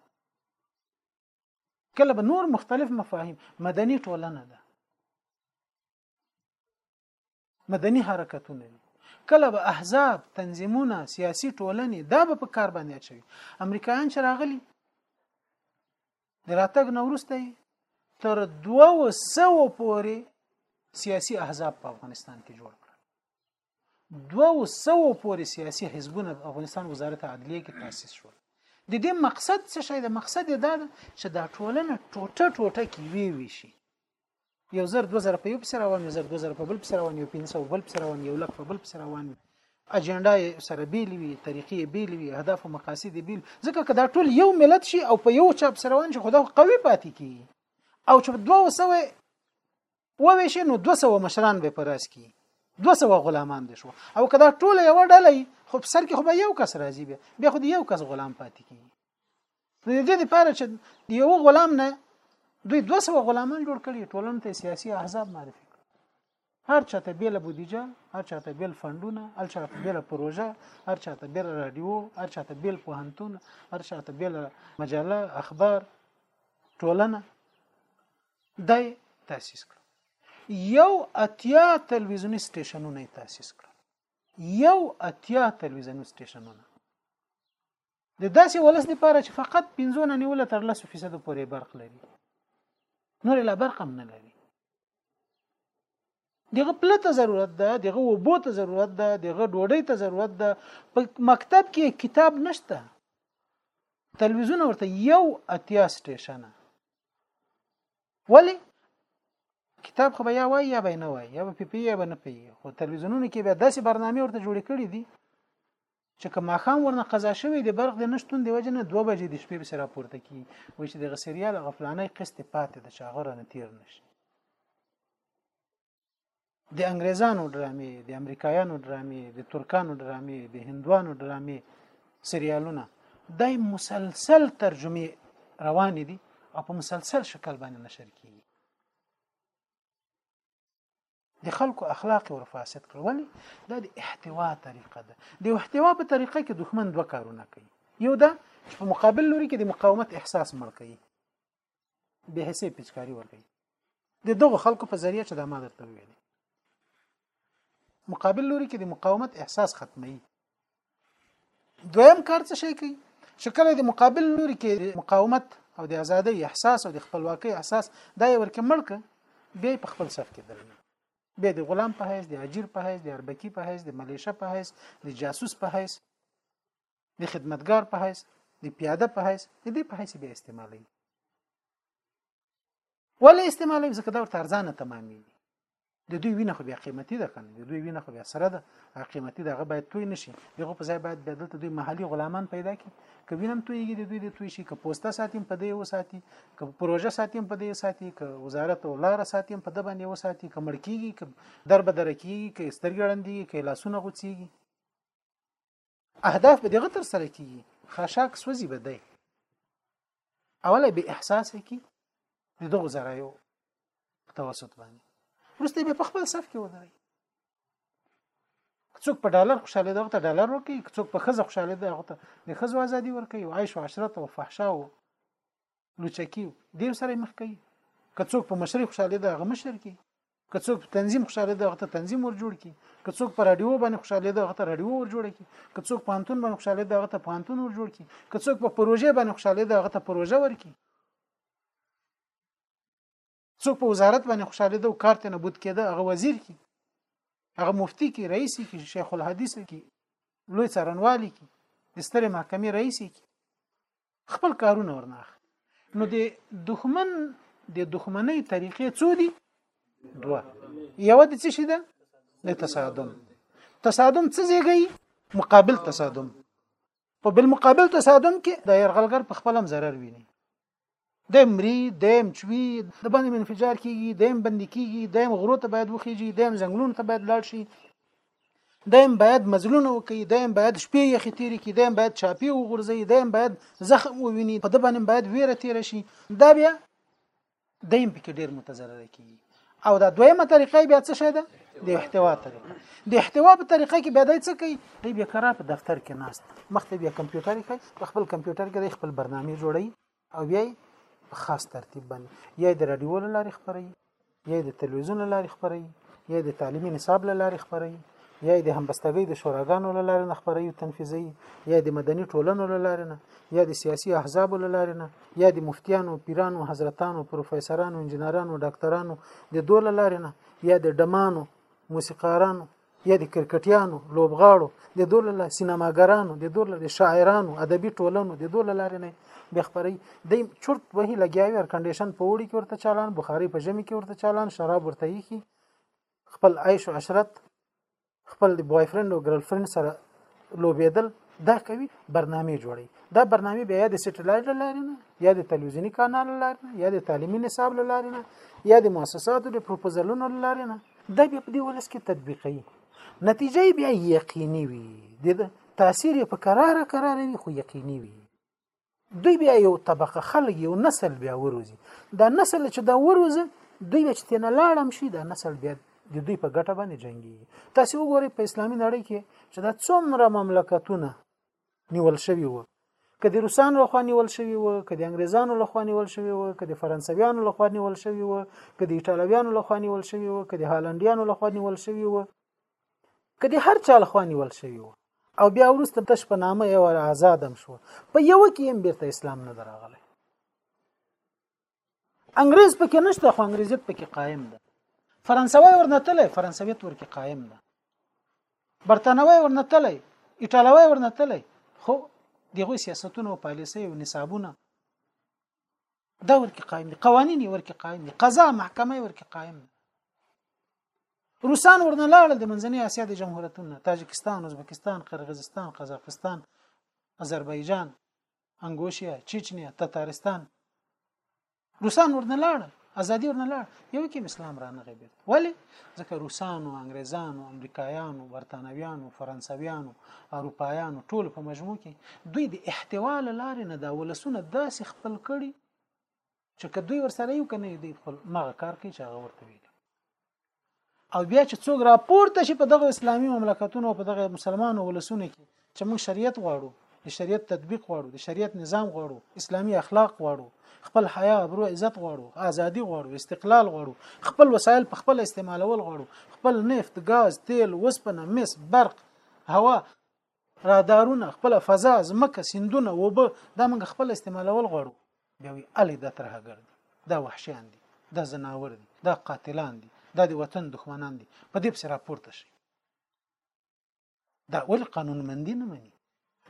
کله به نور مختلف مفاهیم مدني ټولنه ده مدني حرکتونه دي کله به احزاب تنظیمونه سیاسي ټولنې دا به په کار باندې اچوي امریکایان چې راغلي د راتګ نورسته تر 200 پورې سیاسي احزاب په افغانستان کې جوړ کړل دوه سو پورې سیاسي حزبونه د افغانستان وزارت عدلیه کې تاسیس شول د دې مقصد څه شی د مقصد دا ده چې دا ټولنه ټوټه ټوټه کې وی وی شي یو زر 2000 په یو پس روان یو زر 2000 په بل پس روان یو 500 بل پس روان یو لک په بل پس روان اجنډا سره بیل وي طریقې بیل وي اهداف او مقاصد بیل ځکه کدا ټول یو ملت شي او په یو چاپ سره روان شي خدا قوي پاتې کی او چې دوه وسوي وویشي نو 200 مشران به پراس کی 200 غلامان دي شو او کدا ټول یو ډلې خو په سر کې خو به یو کس راځي بیا بیا خو یو کس غلام پاتې کیږي د دې لپاره چې یو غلام نه دوی 200 غلامان جوړ کړي ټولنه ته سیاسي احزاب معرفي هر چاته بیل بودیجه هر چاته بیل فندونه هر چاته بیل پروژه هر چاته بیل رادیو هر چاته بیل پوهنتون هر چاته بیل مجله اخبار ټولنه دی تاسیس کړ یو اتیا تلویزیونی سټیشنونه تاسیس کړ یو اتیا تلویزیونی سټیشنونه د داسې ولس لپاره چې فقط 15 نه نیول تر 10% پورې برق لري نور لا برق هم نه لري دغه پله ته ضرورت ده دغه وبو ته ضرورت ده دغه ډوډۍ ته ضرورت ده په مکتب کې کتاب نشته تلویزیون ورته یو اتیا سټیشن ولی کتاب خو بیا وای یا به نه وای یا به پی پی یا به نه پی خو تلویزیونونو کې بیا داسې برنامه ورته جوړې کړې دي چې که ماښام ورنه قضا شوی د برق د نشتون د وجه نه 2 بجې د شپې به راپورته کی وای چې د غسریال غفلانې قسط پاتې د چاغره نه تیر نشي د انګريزانو ډرامې د امریکایانو ډرامې د ترکانو ډرامې د هندوانو ډرامې سریالونه د مسلسل ترجمه روان دي او په مسلسل شکل باندې نشر کیږي د خلکو اخلاق ور فاسد کړ ولی دا د احتوا طریقه ده د احتوا په طریقه کې دښمن دوه کارونه کوي یو دا په مقابل لوري کې د مقاومت احساس مړ کوي به حسې پچکاری ور کوي د دغه خلکو په ذریعہ چې دا ما درته ویلي مقابل لوري کې د مقاومت احساس ختمي دویم کار څه شي کوي چې کله د مقابل لوري کې مقاومت او د ازادۍ احساس او د خپلواکۍ احساس دا یې ورکه مړک بیا په خپل صف کې درنه به د غلام په حیث د اجیر په حیث د اربکی په حیث د ملیشه په حیث د جاسوس په حیث د خدمتګار په حیث د پیاده په حیث د دې په حیث به استعمالي ولې استعمالي ځکه دا ورته ارزانه تمامي د دوی وینه خو بیا قیمتي ده کنه د دوی وینه خو بیا سره ده قیمتي دغه باید توی نشي دغه په ځای باید بدل ته دوی محلي غلامان پیدا کړي که وینم تویږي د دوی د توی شي که پوسټه ساتیم په دې وساتي که پروژه ساتیم په دې ساتي که وزارت او لار ساتیم په د باندې وساتي که مړکیږي که در بدر کیږي که سترګړندې که لاسونه غوڅيږي اهداف به دغه تر سره کیږي خاشاک سوځي به دی اوله به احساس کی دغه زرايو توسط باندې ورسته به په خپل صف کې ودرې څوک په ډالر خوشاله دغه ته ډالر ورکي څوک په خزه خوشاله دغه ته د خزو ازادي ورکي او عيش او عشرت او فحشا او لوچکی دیم سره مخ کوي که څوک په مشري خوشاله ده هغه مشر کی که څوک په تنظیم خوشاله ده هغه ته تنظیم ور جوړ کی که څوک په رادیو باندې خوشاله ده هغه ته رادیو ور جوړ کی که څوک په انتون باندې خوشاله ده هغه ته په انتون ور جوړ کی که څوک په پروژې باندې خوشاله ده هغه ته پروژه ورکی څوک په وزارت باندې خوشاله ده او کار ته نه بوت کېده هغه وزیر کی هغه مفتی کی رئیس کی شیخ الحدیث کی لوی څارنوالي کی د ستره محکمې رئیس کی خپل کارونه ورناخ نو د دښمن د دښمنۍ طریقې څو دي دوه یو د څه شي ده د تصادم تصادم څه زیږي مقابل تصادم په بالمقابل تصادم کې د يرغلګر په خپلم zarar ویني دیم مري دیم چوي د باندې منفجار کیږي دیم بندي کیږي دیم غرو ته باید وخیږي دیم ځنګلونو ته باید لاړ شي دیم باید مزلونه وکړي دیم باید شپې یې ختیري کړي دیم باید چاپی وغورځي دیم باید زخم وویني په د باندې باید ویره تیر شي دا بیا دیم پکې ډیر متضرر کیږي او دا دویمه طریقه بیا څه شي ده د احتوا طریقه د احتوا په طریقه کې بیا دای څه کوي دی بیا کرا په دفتر کې ناست مخته بیا کمپیوټر کوي خپل کمپیوټر کې خپل برنامه جوړي او بیا خاص ترتیب باندې یا د رادیو لارې خبري یا د تلویزیون لارې خبري یا د تعلیمي نصاب لارې خبري یا د همبستګۍ د شوراګانو له لارې نه خبرې تنفیذوي یا د مدني ټولنو له لارې نه یا د سیاسي احزابو له لارې نه یا د مفتیانو پیرانو حضرتانو پروفیسورانو انجنیرانو ډاکټرانو د دوه له لارې نه یا د ډمانو موسیقارانو یا د کرکټیانو لوبغاړو د دوه له سینماګرانو د دوه له شاعرانو ادبي ټولنو د دوه له لارې نه به خبري د چرت وهي لګیاوي ار کنډیشن په وړي کې ورته چالان بخاري په ژمي کې ورته چالان شراب ورته یخي خپل عیش او عشرت خپل د بوای فرند او ګرل فرند سره لوبېدل دا کوي برنامه جوړي دا برنامه بیا د سټلایټ لاري نه یا د تلویزیونی کانال لاري نه یا د تعلیمي نصاب لاري نه یا د مؤسساتو د پروپوزلونو لاري نه دا بیا په دې ولس کې تطبیقي نتیجه بیا یقیني وي د تاثیر په قرار قرار وي خو یقیني وي دوی بیا یو طبقه خلک یو نسل بیا وروزي دا نسل چې دا وروزي دوی چې تنه لاړم شي دا نسل بیا د دوی په ګټه باندې جنگي تاسو وګورئ په اسلامي نړۍ کې چې دا څومره مملکتونه نیول شوی وو که د روسانو لخوا نیول شوی وو که د انګریزانو لخوا نیول شوی وو که د فرانسویانو لخوا نیول شوی وو که د ایټالویانو لخوا نیول شوی وو که د هالندیانو لخوا نیول شوی وو که د هر چا لخوا نیول شوی و او بیا وروسته تش په نامه یو آزادم شو په یو کې هم بیرته اسلام نه دراغله انګريز پکې نشته خو انګريزیت پکې قائم ده فرانسوي ورنتلې فرانسویت ورکې قائم ده برتنوي ورنتلې ایټالوي ورنتلې خو دغه سیاستونه او پالیسي او نصابونه دا ورکی قائم دي قوانين ورکی قائم دي قضا محکمه ورکی قائم دي روسان ورنه لاړل د منځنۍ اسیا د جمهوریتونو تاجکستان ازبکستان قرغیزستان قزاقستان آذربایجان انګوشیا چچنیا تتارستان روسان ورنه لاړل ازادي ورنه لاړ یو کې اسلام را نغې بیرته ولی ځکه روسانو انګريزانو امریکایانو برتانویانو فرانسویانو اروپایانو ټول په مجموع کې دوی د احتوا لاره نه دا ولسونه داسې خپل کړي چې که دوی ورسره یو کنه دوی خپل مغه کار کوي چې هغه ورته ویل او بیا چې څوک راپورته شي په دغه اسلامي مملکتونو او په دغه مسلمانو ولسونو کې چې موږ شریعت غواړو د شریعت تطبیق غواړو د شریعت نظام غواړو اسلامي اخلاق غواړو خپل حیا ابرو عزت غواړو ازادي غواړو استقلال غواړو خپل وسایل په خپل استعمالول غواړو خپل نفت غاز تیل وسپنه مس برق هوا رادارونه خپل فضا زمکه سندونه وبه دا موږ خپل استعمالول غواړو بیا وی الی د ترها ګرځي دا وحشیان دي دا زناور دي دا قاتلان دي دا د وطن دښمنان دي په دې سره راپورته شي دا ول قانون مندي نه مني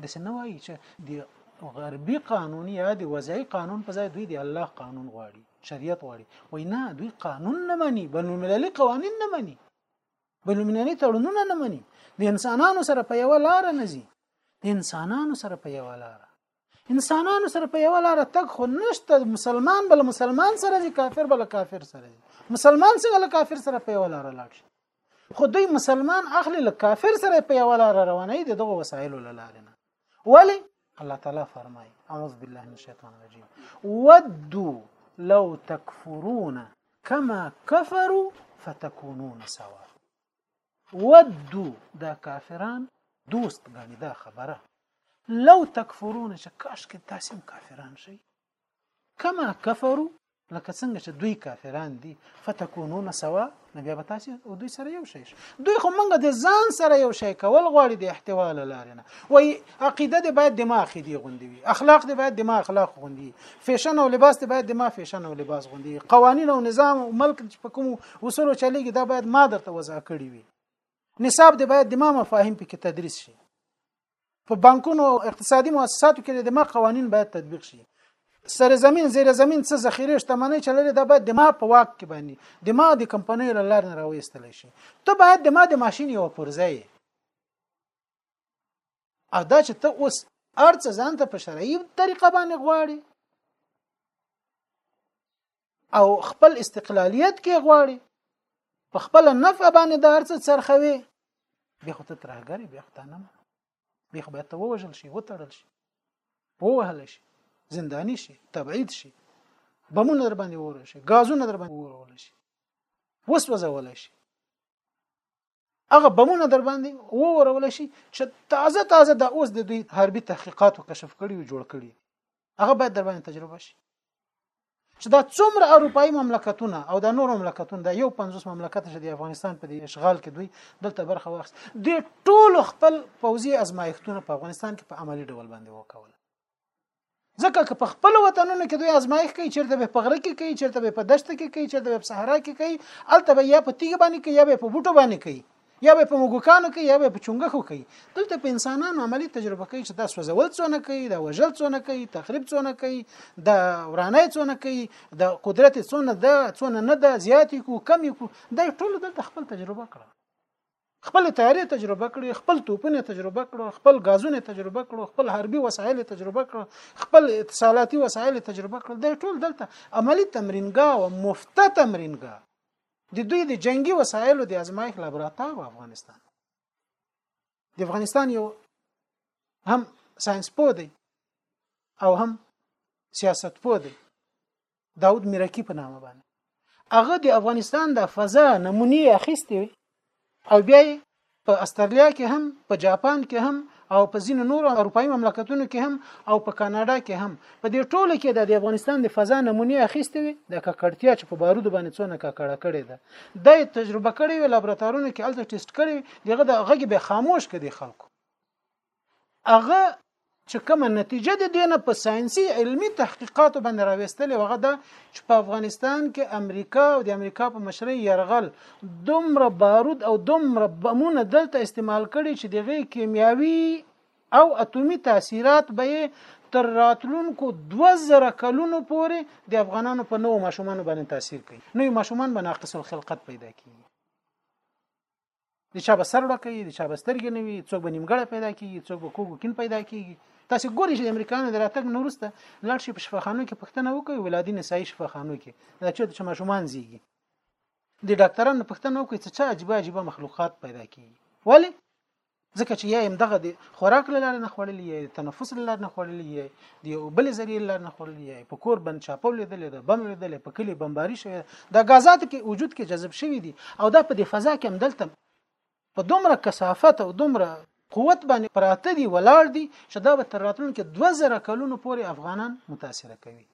د سنوي چې د غربي قانون یا د وضعي قانون په ځای دوی د الله قانون غواړي شریعت غواړي وای نه دوی قانون نه مني بنو مللي قوانين نه مني بلومناني تړونونه نه مني د انسانانو سره په یو لار نه ځي د انسانانو سره په یو لار انسانانو سره په یو لار تک خو نشته مسلمان بل مسلمان سره دي کافر بل کافر سره دي مسلمان څنګه له کافر سره په یو لار لاړ شي خو دوی مسلمان اخلي له کافر سره په یو لار رواني دغه وسایل لاله نه ولی الله تعالی فرمای اعوذ بالله من الشیطان الرجیم ودو لو تکفرون کما کفروا فتكونون سوا ودو دا کافران دوست غني دا خبره لو تکفرون چې کاش کې تاسو کافران شئ کما کفرو لکه څنګه چې دوی کافران دي فتكونون سوا نو بیا به تاسو او دوی سره یو شئ دوی خو موږ د ځان سره یو شئ کول غواړي د احتوا له لارې نه وای عقیده دې باید د ما عقیده غوندي وي اخلاق دې باید د ما اخلاق غوندي فیشن او لباس دې باید د ما فیشن او لباس غوندي قوانین او نظام او ملک چې په کوم اصول چلیږي دا باید ما درته وضع کړی وي نصاب دې باید د ما مفاهیم په کې تدریس شي په بانکونو او اقتصادي مؤسساتو کې د ما قوانين باید تطبیق شي سر زمين زیر زمين څه ذخیره شتمنۍ چې لري دا باید د ما په واک کې باندې د ما د کمپنۍ له لارې نه راوېستل شي ته باید د ما د ماشين یو پرځه یې او دا چې ته اوس ارڅ ځان ته په شرعي طریقه باندې غواړي او خپل استقلالیت کې غواړي په خپل نفع باندې د هرڅه څرخوي بیا خو ته ترهګری بیا خو ته نه بیا خو باید ته ووژل شي وتړل شي ووهل شي زندانی شي تبعید شي بمونه در باندې وره شي غازونه در باندې وره شي وسوځول شي هغه بمونه در باندې وورول شي چې تازه تازه د اوس د دوی حربي تحقیقاتو کشف کړي او جوړ کړي هغه باید در باندې تجربه شي چې دا څومره اروپאי مملکتونه او دا نور مملکتونه دا یو 50 مملکت چې د افغانستان په دې اشغال کې دوی دلته برخه واخیست د ټول خپل پوځي ازمایښتونه په افغانستان کې په عملی ډول باندې وکول ځکه که په خپل وطنونو کې دوی ازمایښت کوي چیرته به په غره کې کوي چیرته به په دشت کې کوي چیرته به په صحرا کې کوي الته به یا په تیګ باندې کوي یا به په بوټو باندې کوي یا به په موګکانو کوي یا به په چونګخو کوي دلته په انسانانو عملی تجربه کوي چې دا سوځول څونه کوي دا وژل څونه کوي تخریب څونه کوي دا ورانه څونه کوي دا قدرت څونه ده څونه نه ده زیات کو کم کو دا ټول دلته خپل تجربه کړه خپل تیارې تجربه کړې خپل توپونه تجربه کړو خپل غازونه تجربه کړو خپل حربي وسایل تجربه کړو خپل اتصالاتي وسایل تجربه کړو دا ټول دلته عملی تمرینګا او مفته تمرینګا د دوی د جنگي وسایلو د ازمایښت لابراتوار و افغانستان د افغانستان یو هم ساينس پوه دی او هم سیاست پوه دی داود میرکی په نامه باندې هغه د افغانستان د فضا نمونې اخیستې وي او بیا په استرالیا کې هم په جاپان کې هم او په ځینو نورو اروپایي مملکتونو کې هم او په کاناډا کې هم په دې ټولو کې د افغانستان د فضا نمونې اخیستې وي د ککړتیا چې په بارودو باندې څونه ککړه کړې ده د تجربه کړې وي لابراتوارونو کې الته ټیسټ کړي دغه د غږ به خاموش کړي خلکو هغه چې کومه نتیجه د دینه په ساينسي علمي تحقیقاتو باندې راوستلې وغه ده چې په افغانستان کې امریکا او د امریکا په مشرۍ يرغل دومره بارود او دومره بمونه دلته استعمال کړي چې دغه کیمیاوي او اتومي تاثیرات به تر راتلونکو 2000 کلونو پورې د افغانانو په نوو ماشومان باندې تاثیر کوي نو ماشومان به ناقص الخلقت پیدا کیږي د چا به سر ډکوي د چا به سترګې نه وي څوک به نیمګړی پیدا کېږي څوک به کوږو کین پیدا کېږي تاسو ګورئ چې د امریکایانو د راتګ نه وروسته لاړ شي په شفاخانو کې پوښتنه وکړي ولادي نسایي شفاخانو کې دا چېرته چې ماشومان زیږي د ډاکټرانو پوښتنه وکړي چې څه عجیبه عجیبه مخلوقات پیدا کېږي ولې ځکه چې یا هم دغه د خوراک له لارې نه خوړلي یا د تنفس له لارې نه خوړلي یا د یو بل ذریعې له لارې نه خوړلي یا په کور بند چاپو لیدلې ده بم لیدلې په کلی بمباري شوې ده د غازاتو کې وجود کې جذب شوي دي او دا په دې فضا کې هم دلته په دومره کثافت او دومره قوت باندې پراته دي ولاړ دي چې دا به تر راتلونکي 2000 کلونو پورې افغانان متاثر کوي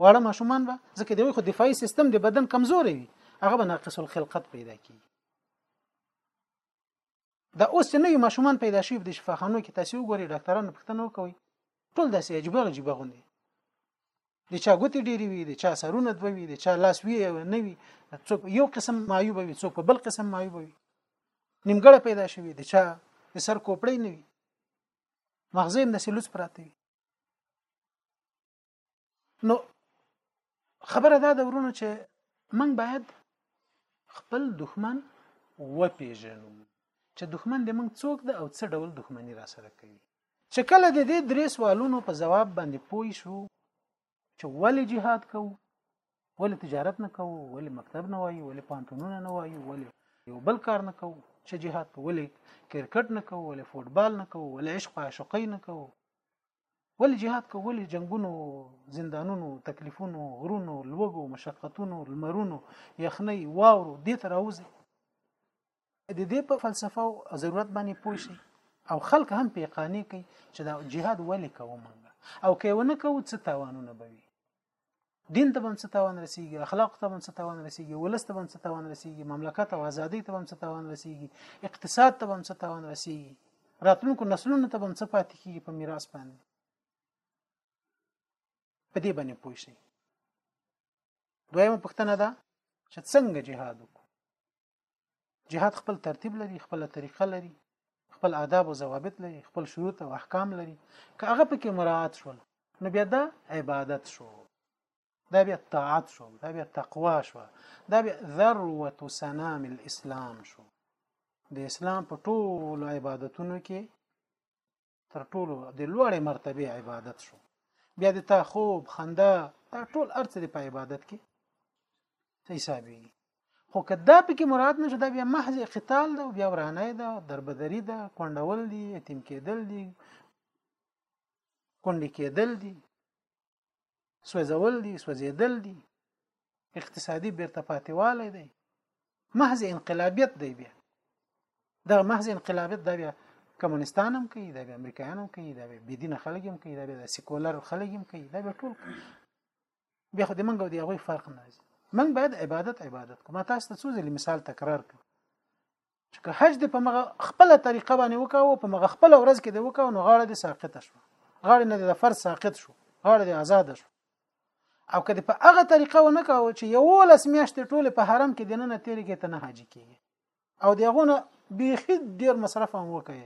واړه ماشومان به ځکه دوی خو دفاعي سیستم د بدن کمزوري وي هغه به ناقص الخلقت پیدا کیږي دا اوس چې نوی ماشومان پیدا شوي په شفاخانو کې تاسو وګورئ ډاکټرانو پښتنه وکوي ټول داسې عجیبه عجیبه غوندي د چا ګوتې ډېری وي د چا سرونه دوه وي د چا لاس وی نه وي څوک یو قسم معیوب وي څوک په بل قسم معیوب وي نیمګړه پیدا شوي د چا د سر کوپړې نه وي مغزه هم د سلوس پراته وي نو خبره دا ده ورونو چې موږ باید خپل دښمن وپیژنو چې دښمن د موږ څوک ده او څه ډول دښمنی را سره کوي چې کله د دې درې سوالونو په جواب باندې پوي شو چې ولې جهاد کوو ولې تجارت نه کوو ولې مکتب نه وایو ولې پانتونونه نه وایو ولې یو بل کار نه کوو چې جهاد کوو ولې کرکټ نه کوو ولې فوټبال نه کوو ولې عشق عاشقۍ نه کوو ولې جهاد کو ولې جنگونو زندانونو تکلیفونو غرونو لوګو مشقتونو لمرونو یخنۍ واورو دې ته راوځي د دې په فلسفه او ضرورت باندې پوه شي او خلک هم پیقانی کوي چې دا جهاد ولې کوو موږ او که ونه کوو څه تاوانونه به وي دین ته هم څه تاوان رسیږي اخلاق ته هم څه تاوان رسیږي ولس ته هم څه تاوان رسیږي مملکت او ازادي ته هم څه تاوان رسیږي اقتصاد ته هم څه تاوان رسیږي راتلونکو نسلونو ته هم څه پاتې کیږي په میراث باندې په دې باندې پوه شئ دویمه پوښتنه ده چې څنګه جهاد وکړو جهاد خپل ترتیب لري خپل طریقه لري خپل آداب او ضوابط لري خپل شروط او احکام لري که هغه پکې مراعات شول نو بیا دا عبادت شو دا بیا طاعت شو دا بیا تقوا شو دا بیا ذروه سنام الاسلام شو د اسلام په ټولو عبادتونو کې تر ټولو د لوړې مرتبه عبادت شو بیا د تا خوب خندا دا ټول ارڅ د په عبادت کې حسابيږي خو کدا په کې مراد نشه دا بیا محض قتال ده بیا ورانه ده دربدری ده کونډول دي یتیم کېدل دي کونډې کېدل دي سوځول دي سوځېدل دي اقتصادي بیرته پاتېوالی دی محض انقلابیت دی بیا دا محض انقلابیت دا بیا کمونستان هم کوي دا بیا امریکایان هم کوي دا بیا بيدینه خلک هم کوي دا بیا سیکولر خلک هم کوي دا بیا ټول کوي بیا خو د منګو دی هغه فرق نه راځي من باید عبادت عبادت کوم تاسو ته څو ځلې مثال تکرار کړم چې که حج دې په مغه خپل طریقه باندې وکاو په مغه خپل ورځ کې دې وکاو نو غاړه دې ساقط شو غاړه نه د فرض ساقط شو غاړه دې آزاد شو او کله په هغه طریقه و نه کاو چې یو لس میاشتې ټول په حرم کې دنه تیرې کې ته نه حج کیږي او دغونه بیخي ډیر مصرف هم وکړي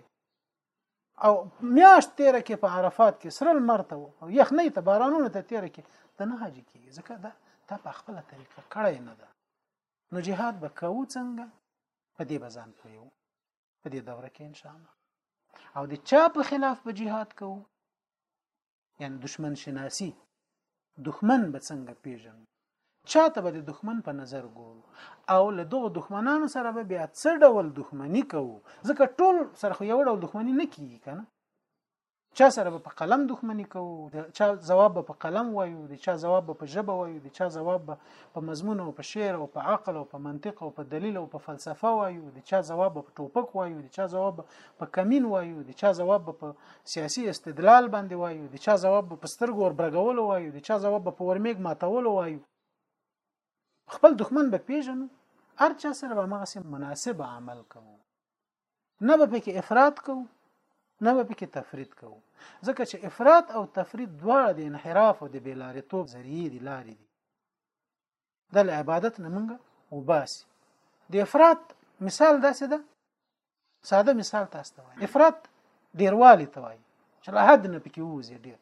او میاشت تیر کې په عرفات کې سره مرته او یخنې ته بارانونه ته تیر کې ته نه حاجی کیږي ځکه دا تا په خپل طریقه کړی نه ده نو جهاد به کوو څنګه په دې بزان پویو په دې دوره کې ان شاء الله او د چا په خلاف به جهاد کوو یعنی دشمن شناسی دښمن به څنګه پیژنو چاته به د دښمن په نظر ګورو او له دغو دښمنانو سره به بیا څه ډول دښمنی کوو ځکه ټول سره خو یو ډول دښمنی نه کیږي کنه چا سره به په قلم دښمنی کوو د چا جواب به په قلم وایو د چا جواب به په ژبه وایو د چا جواب به په مضمون او په شعر او په عقل او په منطق او په دلیل او په فلسفه وایو د چا جواب به په ټوپک وایو د چا جواب به په کمین وایو د چا جواب به په سیاسي استدلال باندې وایو د چا جواب به په سترګو ور برګولو وایو د چا جواب به په ورمیګ ماتولو وایو خپل دښمن به پیژنو هر چا سره به مغه مناسب عمل کوو نه به پکې افراط کوو نه به پکې تفرید کوو ځکه چې افراط او تفرید دواړه د انحراف او د بیلاریتوب ذریعې دي لارې دي د عبادت نه مونږ وباسي د افراط مثال داسې ده ساده مثال تاسو ته وایي افراط ډیروالی ته وایي چې له حد نه پکې ووځي ډیر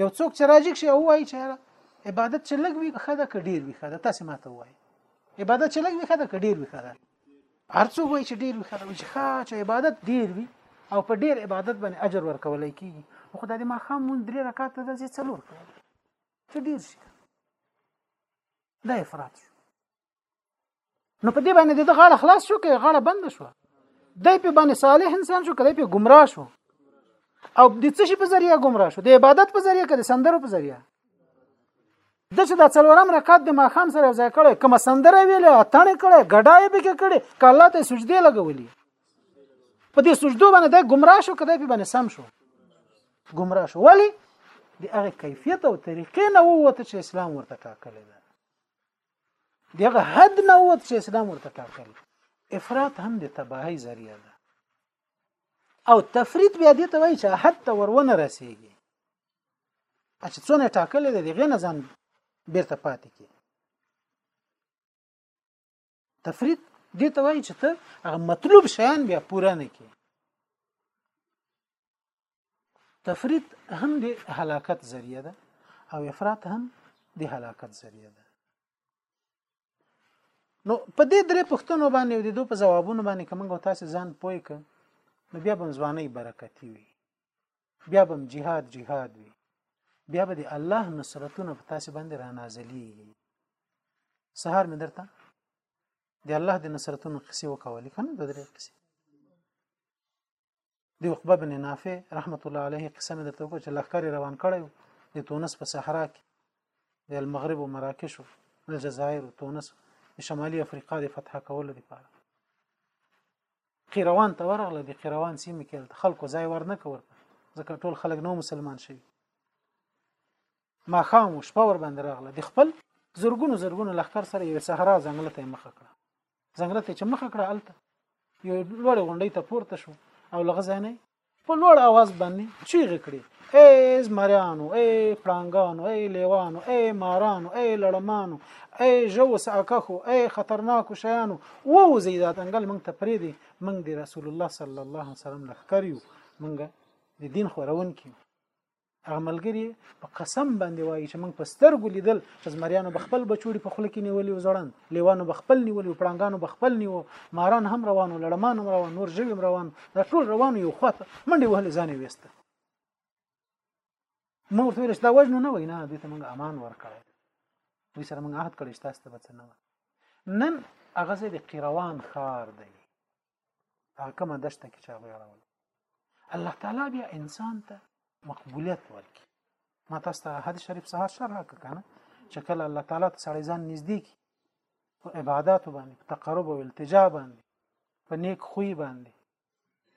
یو څوک چې راځي شي او وایي چې عبادت چې لږ وي خدا ک ډیر وي خدا تاسو ماته وایي عبادت چې لږ وي خدا ک ډیر وي خدا هرڅوک وایي چې ډیر وي خلک چې ښه چې عبادت ډیر وي او په ډیر عبادت باندې اجر ورکول کیږي خو د ماخام مون درې رکعات د ځې څلور کړو چې ډیر شي دا افراط شو نو په دې باندې د غاړه خلاص شو کې غاړه بند شو دای په باندې صالح انسان شو کله په گمراه شو او د څه شي په ذریعہ گمراه شو د عبادت په ذریعہ کړي سندرو په ذریعہ د چې د څلورم رکعت د ماخام سره ځای کړي کوم سندره ویلې اتنه کړي ګډای به کې کړي کله ته سجدي لګولي په دې سجدو باندې د گمراه شو کده په باندې سم شو گمراه شو ولی د هغه کیفیت او طریقې نه ووته چې اسلام ورته ټاکلی ده دغه حد نه ووت چې اسلام ورته ټاکلی افراط هم د تباهی ذریعہ ده او تفرید بیا دې ته وایي چې حد ته ورونه رسیږي چې څونه ټاکلې ده دغه نه ځان بیرته پاتې کی تفرید دې ته وایي چې ته هغه مطلوب شیان بیا پوره نه کی تفرید هم د هلاکت ذریعہ ده او افراط هم د هلاکت ذریعہ ده نو په دې درې پښتنو باندې د دوه په جوابونو باندې کومه تاسو ځان پوي ک نو بیا بم ځواني برکتی وي بیا بم جهاد جهاد وي بیا به د الله نصرتونه په تاسو باندې را نازلېږي سهار مې درته د الله د نصرتونو قصې وکولې کنه د درې قصې د عقبه بن نافع رحمت الله علیه قصه مې درته وکړه چې لښکر روان کړی د تونس په صحرا کې د المغرب او مراکش او الجزائر او تونس د شمالي افریقا د فتح کولو لپاره قیروان ته ورغله د قیروان سیمه کې خلکو ځای ورنه کول ځکه ټول خلک نو مسلمان شوي ما خام شپه ور باندې راغله د خپل زرګونو زرګونو لخر سره یو صحرا ځنګل ته مخه کړه زنګره ته چې مخه کړه الته یو لوړ غونډې ته پورته شو او لغه ځانې په لوړ आवाज باندې چیغې کړې اے زمریانو اے پړانګانو اے لیوانو اے مارانو اے لړمانو اے جوس اکخو اے خطرناکو شیانو وو زیدا تنګل مونږ ته پرې دی مونږ دی رسول الله صلی الله علیه وسلم لخر یو مونږ د دین خورون کیو هغه ملګری په قسم باندې وایي چې موږ په سترګو لیدل چې زمریانو بخپل بچوړي په خوله کې نیولې او ځړن لیوانو بخپل نیولې او پړانګانو بخپل نیو ماران هم روانو لړمان هم روان نور ژوي هم روان دا ټول روانو یو خواته منډې وهلې ځان یې وېسته ما ورته ویل چې دا وژنو نه وای نه دوی ته موږ امان ورکړی دوی سره موږ عهد کړی چې تاسو ته به څه نه نن هغه ځای د قیروان ښار دی هغه کومه دشته کې چې هغوی اړول الله تعالی بیا انسان ته مقبولیت ورکړي ما تاسو ته حدیث شریف سهار شرح که کنه چې کله الله تعالی ته سړی ځان نږدې کی په عبادت باندې په تقرب او التجا باندې په نیک خوې باندې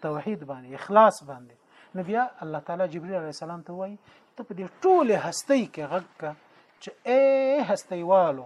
توحید باندې اخلاص باندې نو بیا الله تعالی جبرئیل علیه السلام ته وایي ته په دې ټوله هستی کې غږ چې اے هستیوالو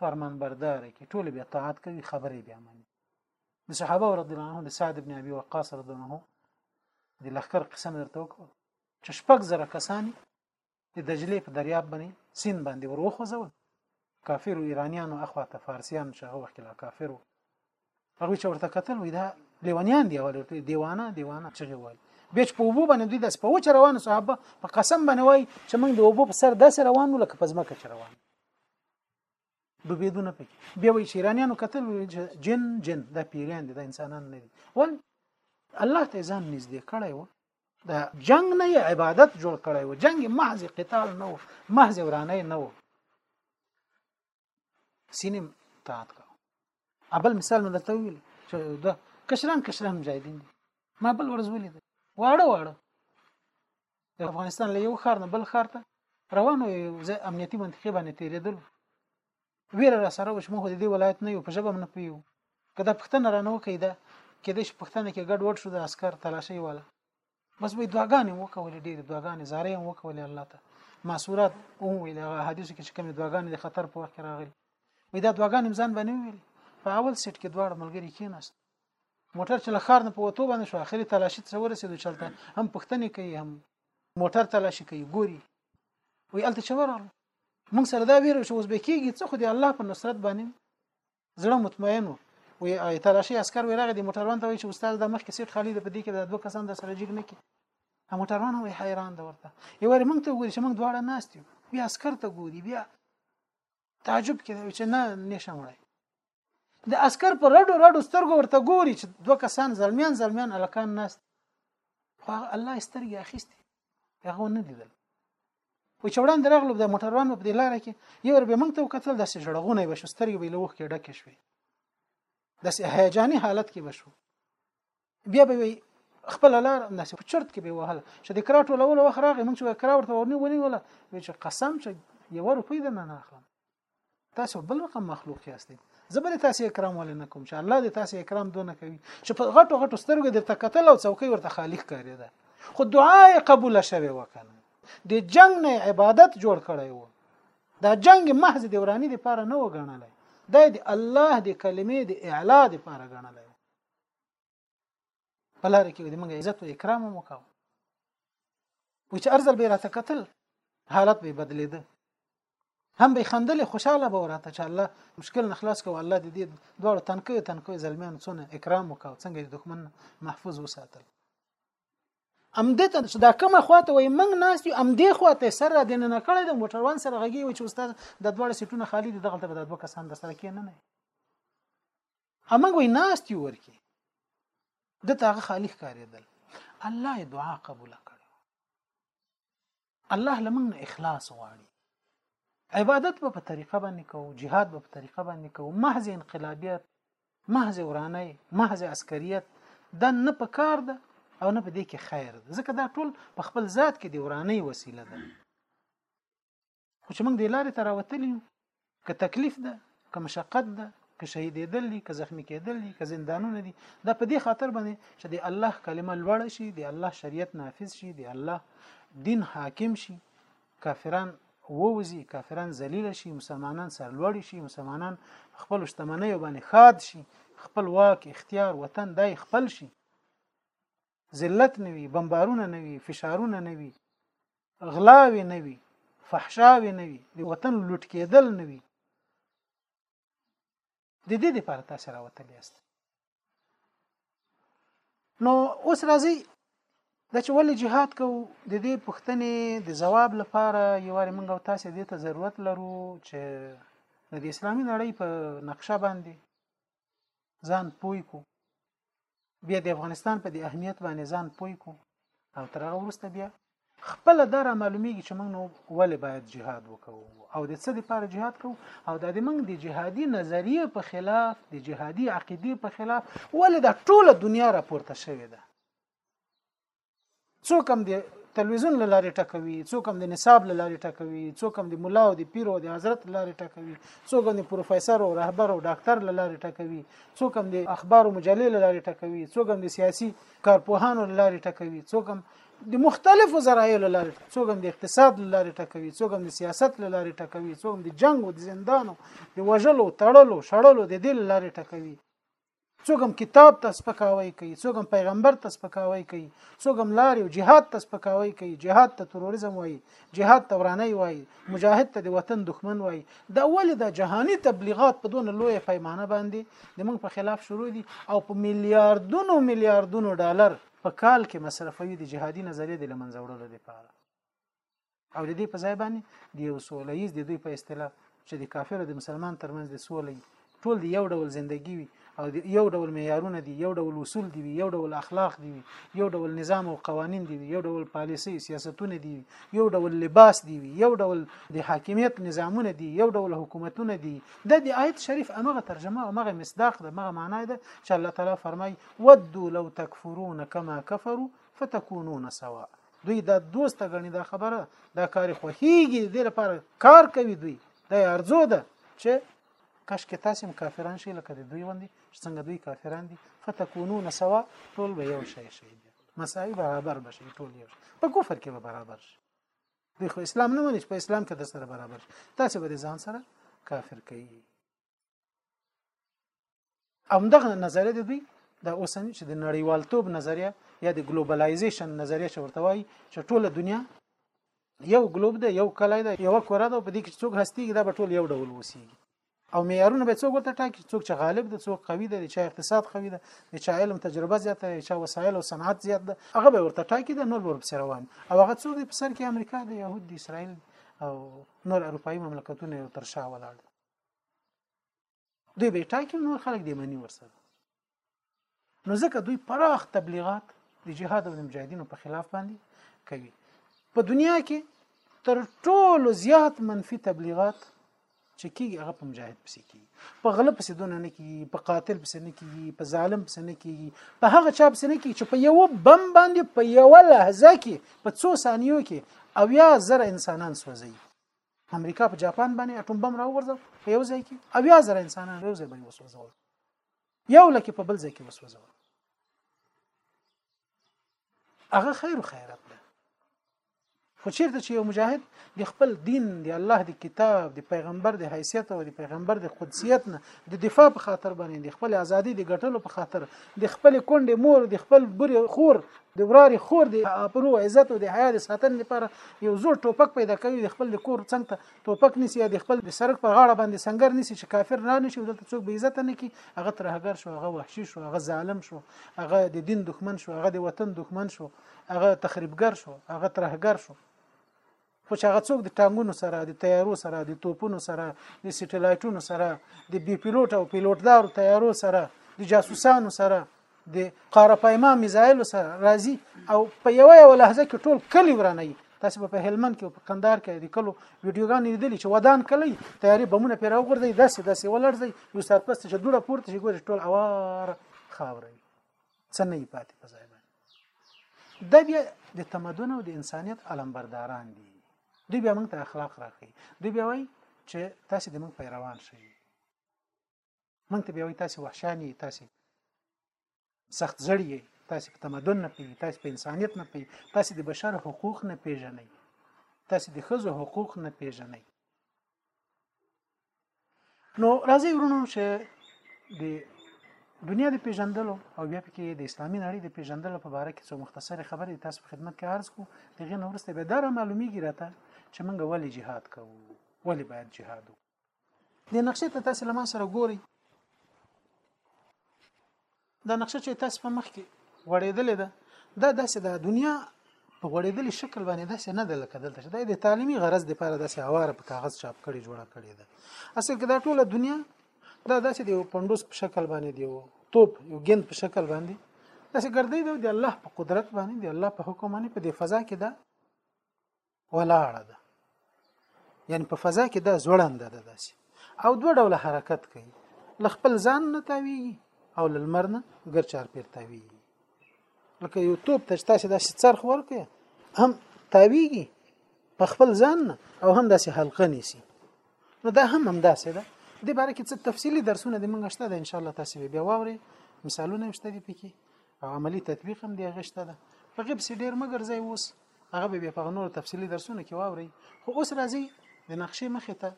فرمان بردار کی ټول بیا طاعت کوي خبرې بیا مانی د صحابه رضی الله عنهم د سعد ابن ابي وقاص رضی الله عنه د لخر قسم درته وکړو چې شپږ زره کسانی د دجلې په دریاب باندې سین باندې وروخوځول کافر ایرانیانو اخواته فارسیان شغه وخت لا کافرو هغه چې ورته کتل وي دا لیوانیان دی ول دیوانه دیوانه چې وایي بیا چې په وبو باندې دوی داس په وچ روان صحابه په قسم باندې وای چې موږ د وبو په سر داسې روان ول لکه په ځمکه چې روان ډوبېدونه پکې بیا وای چې ایرانیانو کتل جن جن دا پیریان دي دا انسانان نه دي ول الله ته ځان نږدې کړی و دا جنگ نه عبادت جوړ کړی و جنگ محض قتال نه و محض ورانه نه و سینم تاعت کا ابل مثال مې درته ویل چې دا کشران کشران مجاهدین دي ما بل ورځ ولید واړه واړه د افغانستان له یو خار نه بل خار ته روانو زه امنیتي منطقې باندې تیرېدل ویره را سره وش موږ د دې ولایت نه یو په ژبه نه پیو کدا پښتنه رانه وکیده کېدې چې پښتنه کې ګډ وډ شو د عسكر تلاشي والا بس به دعاګانې وکولې ډېرې دعاګانې زارې هم وکولې الله ته ماسورات او ویل هغه حدیث کې چې کومې دعاګانې د خطر په وخت کې راغلي وې دا دعاګانې ځان باندې ویلې په اول سیټ کې دواړه ملګري کېناست موټر چې له ښار نه په وتو باندې شو اخري تلاشي ته ورسېدو چلته هم پښتنې کوي هم موټر تلاشي کوي ګوري وی الته چې ورغلو موږ سره دا ویره چې اوس به کېږي څه خو دې الله په نصرت باندې زړه مطمئن و وی تلاشي عسكر وی راغی د موټروان ته وی چې استاد د مخ کې سیټ خالی د پدې کې د دوه کسان د سره جګ نه کی هم موټروان وی حیران ده ورته یو ور موږ ته وګوري چې موږ دواړه ناست یو بیا عسكر ته ګوري بیا تعجب کړي چې نه نشم وړي د عسكر په رډو رډو سترګو ورته ګوري چې دوه کسان زلمیان زلمیان الکان ناست خو الله سترګې اخیستي هغه نه لیدل و چې وړاندې راغلو د موټروان په دې لار کې یو ور به موږ ته وکتل داسې جړغونه به شسترګې به لوخ کې ډکه شوې داسې هیجاني حالت کې بشو بیا به خپل لار داسې په چرت کې به وهل چې د کرا ټولولو وخت راغی موږ چې کرا ورته ورنی ونی ولا چې قسم چې یو روپۍ د نه اخلم تاسو بل رقم مخلوق یاستئ زبر تاسو اکرام ولې نه کوم چې الله دې تاسو اکرام دونه کوي چې په غټو غټو سترګو درته قتل او څوکۍ ورته خالی ښکاري ده خو دعای قبول شوه وکنه د جنگ نه عبادت جوړ کړی وو دا جنگ محض د ورانی د پاره نه وګڼلای دا د الله د کلمې د اعلا د پاره ګڼلای په لار کې د موږ عزت او اکرام هم وکاو و چې ارزل به راته قتل حالت به بدلیده هم به خندل خوشاله به وراته چې الله مشکل نه خلاص کوو الله دې دواړو تنکي تنکي زلمیان څونه اکرام وکاو څنګه د دښمن محفوظ وساتل امده ته چې دا کومه خواته وای موږ ناست یو امده خواته سره د نه کړی د موټروان سره غږی و چې استاد د دواړو سیټونه خالی دي دغلته به د دوه کسان د سره کې نه نه امنګ وای ناست یو ورکی د تاغه خالی ښکارېدل الله یې دعا قبول کړو الله لمن اخلاص غواړي عبادت به په طریقه باندې کوو jihad به په طریقه باندې کوو محض انقلابیت محض ورانه محض عسکریت دا نه په کار ده او نه په دې کې خیر ده ځکه دا ټول په خپل ذات کې دی ورانه وسیله ده خو چې موږ د لارې ته راوتلی یو که تکلیف ده که مشقت ده که شهیدېدل دي که زخمی کېدل دي که زندانونه دي دا په دې خاطر باندې چې د الله کلمه لوړه شي د الله شریعت نافذ شي د الله دین حاکم شي کافران ووزي کافران ذلیل شي مسلمانان سرلوړي شي مسلمانان خپل شتمنۍ باندې خاد شي خپل واک اختیار وطن دای خپل شي ذلت نه وي بمبارونه نه وي فشارونه نه وي غلاوي نه وي فحشاوي نه وي د وطن لوټ کېدل نه وي د دې لپاره تاسو راوتلی یاست نو اوس راځي دا چې ولې جهاد کو د دې پوښتنې د جواب لپاره یو واري موږ او تاسو دې ته ضرورت لرو چې د اسلامي نړۍ په نقشه باندې ځان پوي کو بیا د افغانستان په دې اهمیت باندې ځان پوي کو او تر هغه وروسته بیا خپل دا را معلومیږي چې موږ نو ولې باید جهاد وکړو او د څه لپاره جهاد کوو او د موږ د جهادي نظریه په خلاف د جهادي عقیده په خلاف ولې دا ټوله دنیا راپورته شوې ده څوک هم د تلویزیون لارې ټکوي څوک هم د نصاب لارې ټکوي څوک هم د مولا او د پیر او د حضرت لارې ټکوي څوک هم د پروفیسور او رهبر او ډاکټر لارې ټکوي څوک هم د اخبار او مجلې لارې ټکوي څوک هم د سیاسي کارپوهانو لارې ټکوي څوک هم د مختلفو ذرایعو لارې څوک هم د اقتصاد لارې ټکوي څوک هم د سیاست لارې ټکوي څوک هم د جنگ او د زندانو د وژلو تړلو شړلو د دې لارې ټکوي څوک هم کتاب ته سپکاوی کوي څوک هم پیغمبر ته سپکاوی کوي څوک هم لارې او جهاد ته سپکاوی کوي جهاد ته تروریزم وایي جهاد ته ورانه وایي مجاهد ته د وطن دښمن وایي دا ولې د جهاني تبلیغات په دونه لوی پیمانه باندې د موږ په خلاف شروع دي او په میلیارډونو میلیارډونو ډالر په کال کې مصرفوي د جهادي نظریې د لمنځه وړلو لپاره او د دې په ځای باندې د یو سوله ییز د دوی په اصطلاح چې د کافر او د مسلمان ترمنځ د سولې ټول د یو ډول زندگی وي او د یو ډول معیارونه دي یو ډول اصول دي یو ډول اخلاق دي یو ډول نظام او قوانین دي یو ډول پالیسي سیاستونه دي یو ډول لباس دي یو ډول د حاکمیت نظامونه دي یو ډول حکومتونه دي د دې آیت شریف امغه ترجمه او مغه مصداق ده مغه معنی ده چې الله تعالی فرمای ودو لو تکفرون کما کفروا فتكونون سواء دوی دا دوست غني دا خبره دا کار خوخيږي د لپاره کار کوي دوی دا ارزو ده چې کاش کې تاسو هم کافران شئ لکه دوی باندې څنګه دوی کافران دي فتكونون سوا ټول به یو شی شي مساوي برابر بشي ټول یو په کفر کې به برابر شي دوی خو اسلام نه مني په اسلام کې د سره برابر شي تاسو به ځان سره کافر کوي همدغه نظریه د دوی د اوسنی چې د نړیوالتوب نظریه یا د ګلوبلایزیشن نظریه چې ورته وایي چې ټوله دنیا یو ګلوب ده یو کلی ده یو کره ده په دې کې څوک هستیږي دا به ټول یو ډول وسیږي او معیارونه به څوک ورته ټاکي څوک چې غالب ده څوک قوي ده چې اقتصاد قوي ده چې علم تجربه زیاته ده چې وسایل او صنعت زیات ده هغه به ورته ټاکي د نور ور بسره وان او هغه څوک په سر کې امریکا ده يهود ده اسرائیل او نور اروپאי مملکتونه تر شا ولاړ دوی به ټاکي نور خلک دی منی ورسره نو ځکه دوی پراخ تبلیغات د جهاد او د مجاهدینو په خلاف باندې کوي په دنیا کې تر ټولو زیات منفي تبلیغات چې کیږي هغه په مجاهد پسې کیږي په غله پسې دونه نه کیږي په قاتل پسې نه کیږي په ظالم پسې نه کیږي په هغه چا پسې نه کیږي چې په یو بم باندې په یو لحظه کې په څو ثانیو کې او یا زر انسانان سوځي امریکا په جاپان باندې اټوم بم راوغورځو په یو ځای کې او یا زر انسانان یو ځای باندې وسوځول یو لکه په بل ځای کې وسوځول هغه خیر خیرت ده خو چیرته چې یو مجاهد د خپل دین د الله د کتاب د پیغمبر د حیثیت او د پیغمبر د قدسیت نه د دفاع په خاطر باندې د خپل ازادي د ګټلو په خاطر د خپل کونډې مور د خپل بوري خور د وراري خور د ابرو عزت او د حیا د ساتنې لپاره یو زوړ ټوپک پیدا کوي د خپل د کور څنګ ته ټوپک نیسي یا د خپل د سرک په غاړه باندې سنگر نیسي چې کافر را نشي او دلته څوک به عزت نه کی هغه ترهګر شو هغه وحشي شو هغه ظالم شو هغه د دین دښمن شو هغه د وطن دښمن شو هغه تخریبګر شو هغه ترهګر شو خو چې هغه څوک د ټانګونو سره د تیارو سره د توپونو سره د سټلایټونو سره د بي پیلوټ او پیلوټدارو تیارو سره د جاسوسانو سره د قاره پایما میزایل سره راځي او په یو یو لحظه کې ټول کلی ورانه تاسو په هلمند کې او په کندهار کې د کلو ویډیوګانې لیدلې چې ودان کلی تیارې بمونه پیرا وګرځي داسې داسې ولړځي یو سات پس چې دوړه پورته شي ګوري ټول اوار خاورې څه نه پاتې په ځای دا بیا د تمدن او د انسانیت علمبرداران دي دوی بیا موږ ته اخلاق راخي دوی بیا وایي چې تاسو د موږ پیروان شئ موږ ته بیا وایي تاسو وحشان یې تاسو سخت زړی یې تاسو په تمدن نه پیږي تاسو په انسانیت نه پیږي تاسو د بشر حقوق نه پیژنئ تاسو د ښځو حقوق نه پیژنئ نو راځي ورونو چې د دنیا د پیژندلو او بیا پکې د اسلامي نړۍ د پیژندلو په اړه کې څو مختصره خبرې تاسو په خدمت کې عرض کو دغه نو ورسته به دا را معلومیږي راته چې موږ ولې جهاد کوو ولې باید جهاد وکړو د نقشې ته تاسو لمن سره ګوري دا نقشه چې تاسو په مخ کې غوړېدلې ده دا داسې د دنیا په غوړېدلې شکل باندې داسې نه ده لکه دلته چې دا د تعلیمي غرض لپاره داسې هواره په کاغذ چاپ کړي جوړه کړې ده اصل کې دا ټوله دنیا دا داسې دی پندوس په شکل باندې دی توپ یو ګند په شکل باندې داسې ګرځي دی د الله په قدرت باندې د الله په حکم باندې په دې فضا کې دا ولاړه ده یعنی په فضا کې دا ځوړنده ده داسې او دوه ډول حرکت کوي ل خپل ځان نه تاوي او ل لمر نه ګر چار پیر تاوي لکه یو توپ ته تاسو داسې څرخ ورکه هم تاویږي په خپل ځان او هم داسې حلقه نیسی نو دا هم هم داسې ده د باره کې څه تفصیلی درسونه د منګه شته ده ان شاء الله تاسو به بیا واوري مثالونه مشته دي پکې او عملی تطبیق هم دی هغه شته ده په غیب سي ډیر مګر ځای اوس هغه به په نور تفصیلی درسونه کې واوري خو اوس راځي د نقشې مخې ته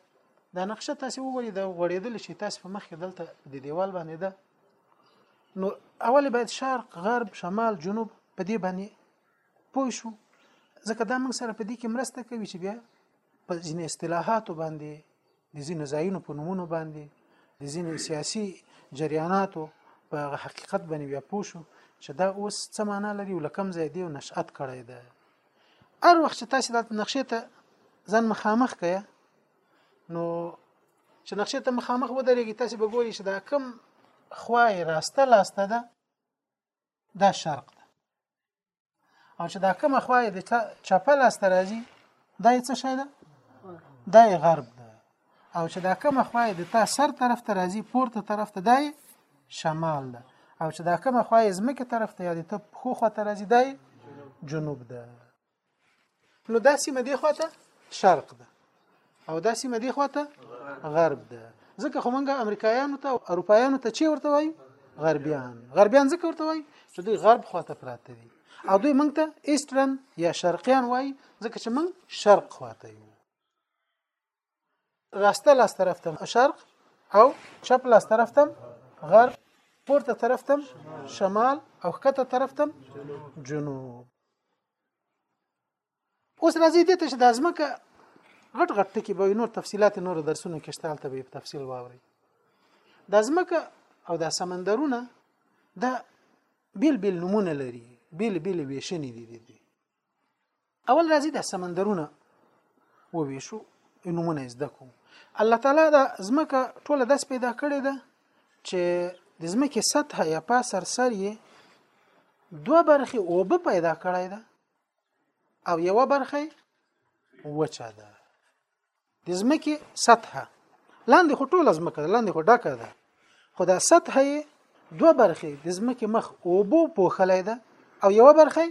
دا نقشه تاسو وګورئ دا غړېدل شي تاسو په مخ کې دلته د دیوال باندې ده نو اول باید شرق غرب شمال جنوب په دې باندې پوه شو ځکه دا موږ سره په دې کې مرسته کوي چې بیا په ځینې اصطلاحاتو باندې د ځینې ځایونو په نومونو باندې د ځینې سیاسي جریاناتو په هغه حقیقت باندې بیا پوه شو چې دا اوس څه معنا لري او له کوم ځای دی او نشأت کړی دی هر وخت چې تاسو د نقشې ته ځان مخامخ کړئ نو چې نقشې ته مخامخ ودرېږي تاسو به ګورئ چې دا کم خوای راسته لاسته ده دا شرق ده او چې دا کومه خوا یې د چپه لاس ته راځي دا یې څه شی ده دا یې غرب ده او چې دا کومه خوا یې د تا سر طرف ته راځي پورته طرف ته دا یې شمال ده او چې دا کومه خوا یې ځمکې طرف ته یا د ته پښو خوا ته راځي دا یې جنوب ده نو دا سیمه دی خواته شرق ده او دا سیمه دی خواته غرب ده ځکه خو مونږه امریکایانو ته اروپایانو ته چی ورته وایو غربیان غربیان ځکه ورته وایي چې دوی غرب خواته پراته دي او دوی مونږ ته ایسترن یا شرقیان وایي ځکه چې مونږ شرق خواته یو راسته لاس طرف ته شرق او چپ لاس طرف ته غرب پورته طرف ته شمال او ښکته طرف ته جنوب اوس راځي دې ته چې د ازمکه غټ غټ ټکی به نور تفصيلات نور درسونه کې شته تل به تفصيل واوري د ازمکه او د سمندرونه د بیل بیل نمونه لري بیل بیل ویشنې دي دي اول راځي د سمندرونه وویشو نمونه زده کو الله تعالی دا زمکه ټوله داس پیدا کړې ده چې د زمکه سطح یا پا سر سر یې دوه برخې او به پیدا کړې ده او یو برخه وچه ده د ځمکې سطحه لاندې خو ټوله ځمکه ده لاندې خو ډکه ده خو دا سطحه یې دوه برخې د ځمکې مخ اوبو پوښلې ده او یوه برخه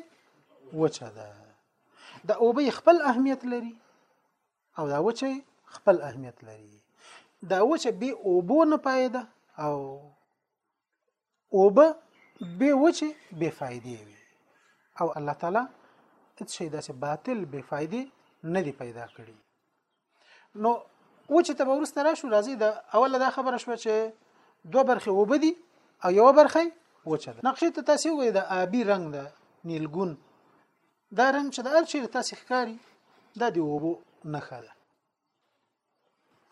وچه ده د اوبې خپل اهمیت لري او دا وچه خپل اهمیت لري دا وچه به اوبو نه پایده او او به به وچه به فائدې وي او الله تعالی هیڅ شي داسې باطل به فائدې نه دی پیدا کړی نو و چې ته ورسته راشو راځي د اوله دا خبره شو چې دوه برخې وبدي او یو برخه وچه ده نقشې ته تاسو وې د آبي رنگ ده نیلګون دا رنگ چې د هر چیرې تاسو ښکاری دا دی وبو نه خاله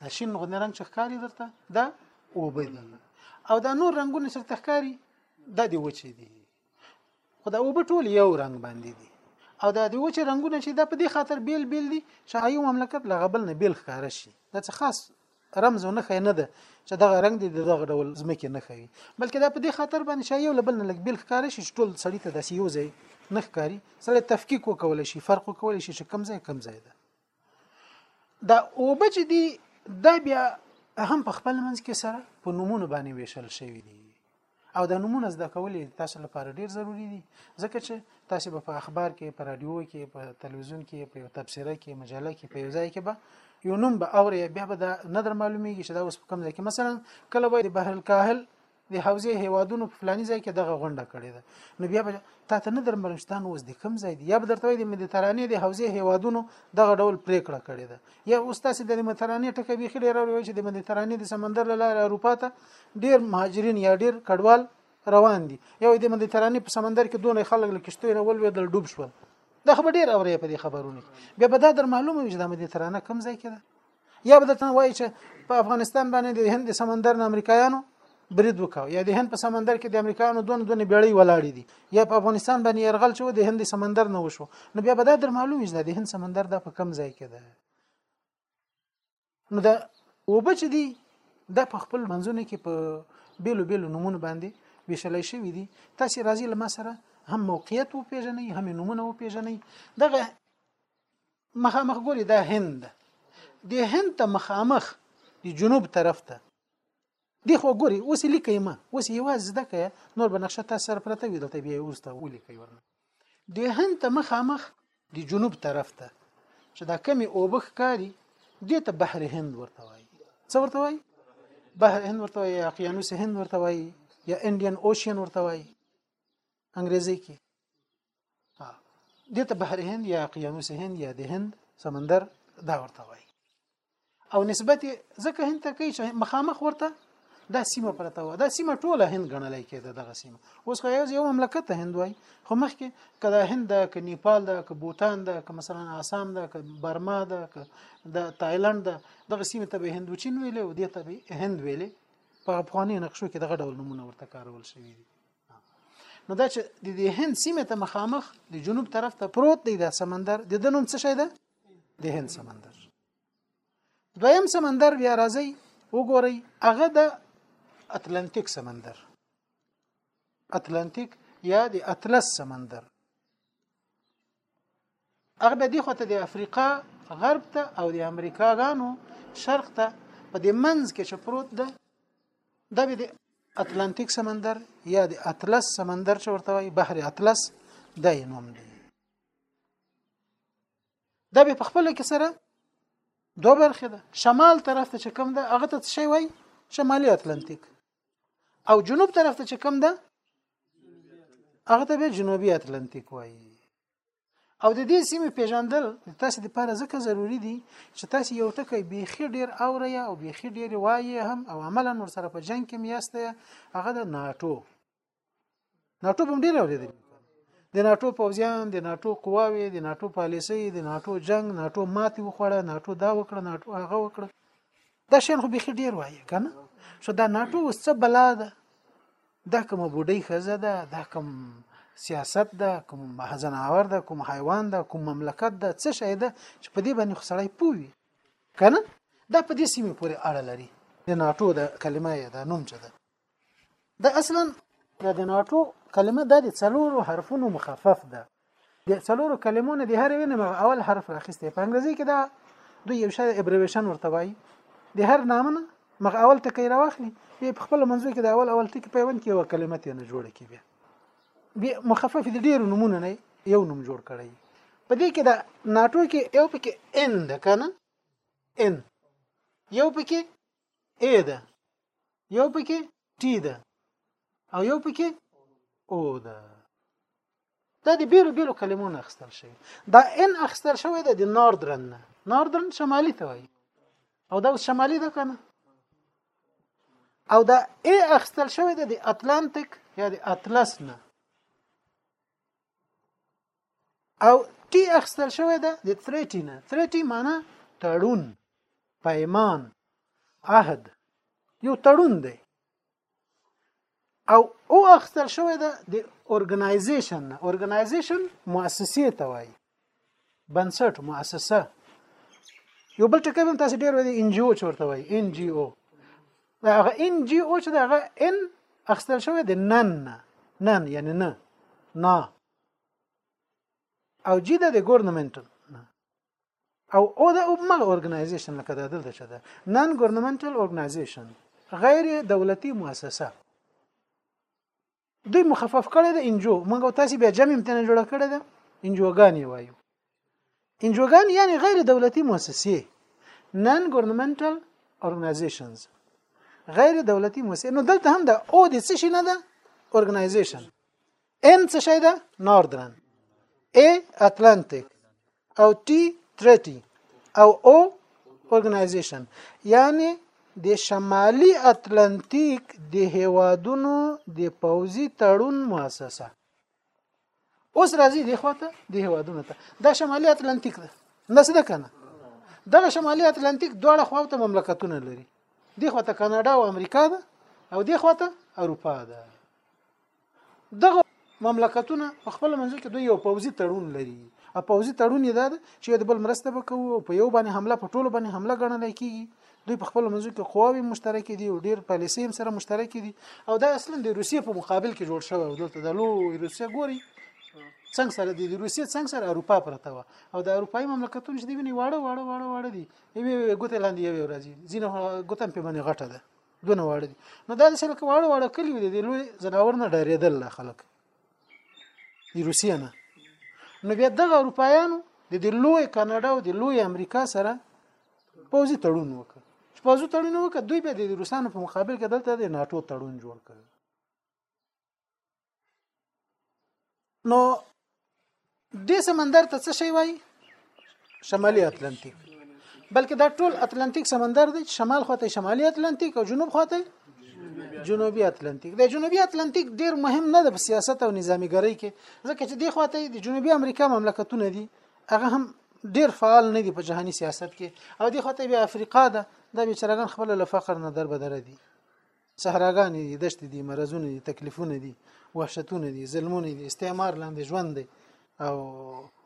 دا شین غوندې رنګ چې ښکاري درته دا اوبه دي او دا نور رنګونه چې ښکاري دا دی وچې دي خو دا اوبه ټول یو رنګ باندې دي او دا دی وچې رنگونه چې دا په دې خاطر بیل بیل دي چې ایو مملکت له غبل نه بیل ښکار شي دا څه خاص رمز نه خې نه ده چې دغه رنگ دی دغه ډول زمکه نه خوي بلکې دا په دې خاطر باندې چې یو لبل نه لګ بیل ښکار شي ټول سړی ته داسې یو ځای نه ښکاری سره تفکیک وکول شي فرق وکول شي چې کم ځای کم ځای ده دا اوبه چې دي دا بیا هم په خپل منځ کې سره په نمونه باندې ویشل شوی دي او د نمونه زده کول تاسو لپاره ډیر ضروری دي ځکه چې تاسو به په اخبار کې په رادیو کې په تلویزیون کې په یو تبصره کې مجله کې په یو ځای کې به یو نوم به اوري بیا به دا ندر معلومیږي چې دا اوس په کوم ځای کې مثلا کله به د بحر الکاهل د حوزې هیوادونو په فلاني ځای کې دغه غونډه کړې ده نو بیا به تا ته نه درمرشتان اوس د کم ځای دی یا به درته وایي د مدیترانې د حوزې هیوادونو دغه ډول پریکړه کړې ده یا اوس تاسو د مدیترانې ټکه به خې ډیر وروي چې د مدیترانې د سمندر له لارې اروپا ته ډیر مهاجرین یا ډیر کډوال روان دي یو د مدیترانې په سمندر کې دونه خلک له کشتۍ نه ولوېدل ډوب شول دا خبر ډیر اورې په دې خبرونه بیا به دا در معلومه وي چې د مدیترانه کم ځای کې ده یا به درته وایي چې په افغانستان باندې د هند سمندر نه امریکایانو برید وکاو یا د هند په سمندر کې د امریکایانو دون دون بیړۍ ولاړې دي یا په افغانستان باندې يرغل شو د هند سمندر نه وشو نو بیا به دا در معلوم وي د هند سمندر د په کم ځای کې ده نو دا وبچ دي د په خپل منځونه کې په بیلو بیلو نمونه باندې ویشلای شوی دي تاسو راځي لمسره هم موقعیت وپیژنئ هم نمونه وپیژنئ دغه مخامخ ګوري دا هند د هند ته مخامخ د جنوب طرف ته دی خو ګوري اوس لیکي ما اوس یواز زده کړه نور بنقشه تاسو سره پرته وي دلته بیا اوس ته ولیکي ورنه د هند ته مخامخ د جنوب طرف ته چې دا کمی اوبخ کاری دې ته بحر هند ورته وایي څه ورته وایي بحر هند ورته وایي اقیانوس هند ورته وایي یا انډین اوشین ورته وایي انګریزي کې ها دې ته بحر هند یا اقیانوس هند یا د هند سمندر دا ورته وایي او نسبت ځکه هند ته کوي چې مخامخ ورته دا سیمه پرته و دا سیمه ټوله هند غنل کېده دغه سیمه اوس خو یو مملکت هند وای خو مخکې کله هند ده ک نیپال ده ک بوتان ده ک مثلا آسام ده ک برما ده ک د تایلند ده دغه سیمه ته به هندوچین ویلې او دې ته به هند ویلې په افغاني نقشو کې دغه ډول نمونه ورته کارول شوی دي نو دا چې د دې هند سیمه ته مخامخ د جنوب طرف ته پروت دی دا سمندر د دنوم څه شي ده د هند سمندر دویم سمندر بیا راځي وګورئ هغه د اتلانتیک سمندر اتلانتیک یا د اطلس سمندر هغه به دی خو ته د افریقا غرب ته او د امریکا غانو شرق ته په دې منځ کې چې پروت ده دا به د اتلانتیک سمندر یا د اطلس سمندر چې ورته وایي بحر اطلس دا یې نوم دی دا به په خپل کې سره دوه برخې ده شمال طرف ته چې کوم ده هغه ته څه وایي شمالي اتلانتیک او جنوب طرف ته چې کوم ده هغه ته به جنوبي اتلانتیک وایي او د دې سیمې پیژندل تاسو د پاره ځکه ضروری دي چې تاسو یو ټکی بیخي ډیر اوري او بیخي ډیر وایي هم او عملا ورسره په جنگ کې میاسته هغه د ناتو ناټو هم ډیر اوریدل د ناټو پوځیان د ناټو قواوې د ناټو پالیسي د ناټو جنگ ناټو ماتي وخوړه ناټو دا وکړه ناټو هغه وکړه دا شین خو بيخي ډیر وایي کنه شو دا ناټو اوس څه بلا ده دا کوم بوډۍ خزه ده دا کوم سیاست ده کوم حزناور ده کوم حیوان ده کوم مملکت ده څه شي ده چې په دې باندې خسړی پوي کنه دا په دې سیمه پورې اړه لري د ناټو د کلمه یا د نوم چې ده د اصلا د ناتو کلمه د څلورو حرفونو مخفف ده د څلورو کلمو نه د هر وینه اول حرف راخسته په انګریزي کې دا دوی یو شی ابریویشن ورته وایي د هر نامنه مغ اول ټکی راوخلي بیا په خپل منځو کې د اول اول ټکی پیوند کې یو کلمه ته نه جوړه کی بیا بیا مخفف د ډیرو نمونه نه یو نوم جوړ کړی په دې کې دا ناتو کې یو پکې ان ده کنه ان یو پکې ای ده یو پکې ټی ده او یو پکې او ده دا د بیلو بیلو کلمو نه اخستل شوی دا ان اخستل شوی ده د ناردرن نه ناردرن شمالي ته وایي او دا شمالي ده کنه او دا ای اخستل شوی ده د اتلانتیک یا د اطلس نه او ټي اخستل شوی ده د تریټي نه تریټي معنی تړون پیمان عهد یو تړون دی او او اخستل شوی ده د اورګنایزیشن نه اورګنایزیشن مؤسسه ته وایي بنسټ مؤسسه یو بل ټکی هم تاسو ډیر وایي ان جی او چورته وایي ان جی او دا هغه ان جی او چې دا هغه ان اخستل شوی د نن نه نن یعنی نه نه او جی د ګورنمنت او او د اوبمل اورګنایزیشن لکه د دلته شته نن ګورنمنتال اورګنایزیشن غیر دولتي مؤسسه دوی مخفف کړي د انجو موږ تاسو بیا جمع امتنه جوړ کړی ده انجوګانی وایو انجوګان یعنی غیر دولتي مؤسسې نن ګورنمنټل اورګنایزیشنز غیر دولتي مؤسسه نو دلته هم د او د څه شي نه ده اورګنایزیشن ان څه شي ده نوردرن ا اتلانتیک او ټي ترټي او او اورګنایزیشن یعنی د شمالي اتلانتیک د هیوادونو د پوزي تړون مؤسسه اوس راځي دی خواته دی هوادونه ته دا شمالي اتلانتیک ده نس ده کنه دغه شمالي اتلانتیک دواړه خواته مملکتونه لري دی خواته کاناډا او امریکا ده او دی خواته اروپا ده دغه مملکتونه په خپل منځ کې دوی یو پوزي تړون لري او پوزي تړون یې دا چې د بل مرسته وکړو په یو باندې حمله په ټولو باندې حمله ګڼل کیږي دوی په خپل منځو کې قواوي مشترک دي او ډیر پالیسي هم سره مشترک دي او دا اصلا د روسیې په مقابل کې جوړ شوی او دلته د لو روسیه ګوري څنګه سره د روسیې څنګه سره اروپا پرته و او د اروپאי مملکتونو چې دی ویني واړه واړه واړه واړه دي یوه ګوته لاندې یوه ورځي ځینې ګوته په باندې غټه ده دونه واړه دي نو دا چې لکه واړه واړه کلی وي د لوی زناور نه ډارېدل خلک د روسیې نه نو بیا دغه اروپایانو د لوی کاناډا او د لوی امریکا سره پوځي تړون وکړ چې پوځي تړون وکړ دوی به د روسانو په مقابل کې دلته د ناتو تړون جوړ کړ نو دې سمندر ته څه شي وای شمالي اتلانتیک بلکې دا ټول اتلانتیک سمندر دی شمال خواته شمالي اتلانتیک او جنوب خواته جنوبي اتلانتیک د جنوبي اتلانتیک ډیر مهم نه ده په سیاست او نظامیګرۍ کې ځکه چې دی خواته د جنوبي امریکا مملکتونه دي هغه هم ډیر فعال نه دي په جهاني سیاست کې او دی خو ته بیا افریقا ده د بیچارهګان خپل له فقر نه در بدر دي صحراګان دي دشت دي مرزونه دي تکلیفونه دي وحشتونه دي ظلمونه دي استعمار لاندې ژوند دي او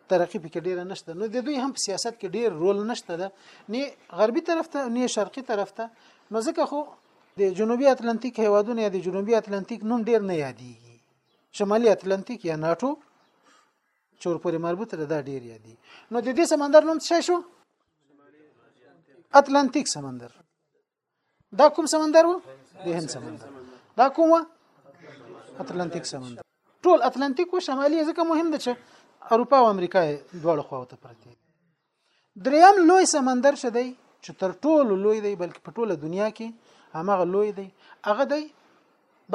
ترقی پکې ډیر نشته نو د دوی هم په سیاست کې ډیر رول نشته ده نه غربي طرف ته نه شرقي طرف ته نو ځکه خو د جنوبي اتلانتیک هیوادونه یا د جنوبي اتلانتیک نوم ډیر نه یادېږي شمالي اتلانتیک یا ناتو چور پورې مربوط ده دا ډیر یادی نو د دې سمندر نوم څه شو اتلانتیک سمندر دا کوم سمندر وو د هند سمندر دا کوم اتلانتیک سمندر ټول اتلانتیک او شمالي ځکه مهم ده چې اروپا او امریکا دواړو خواو ته پرتې دریم لوی سمندر شدی چې تر ټولو لوی دی بلکې په ټوله دنیا کې هغه لوی دی هغه دی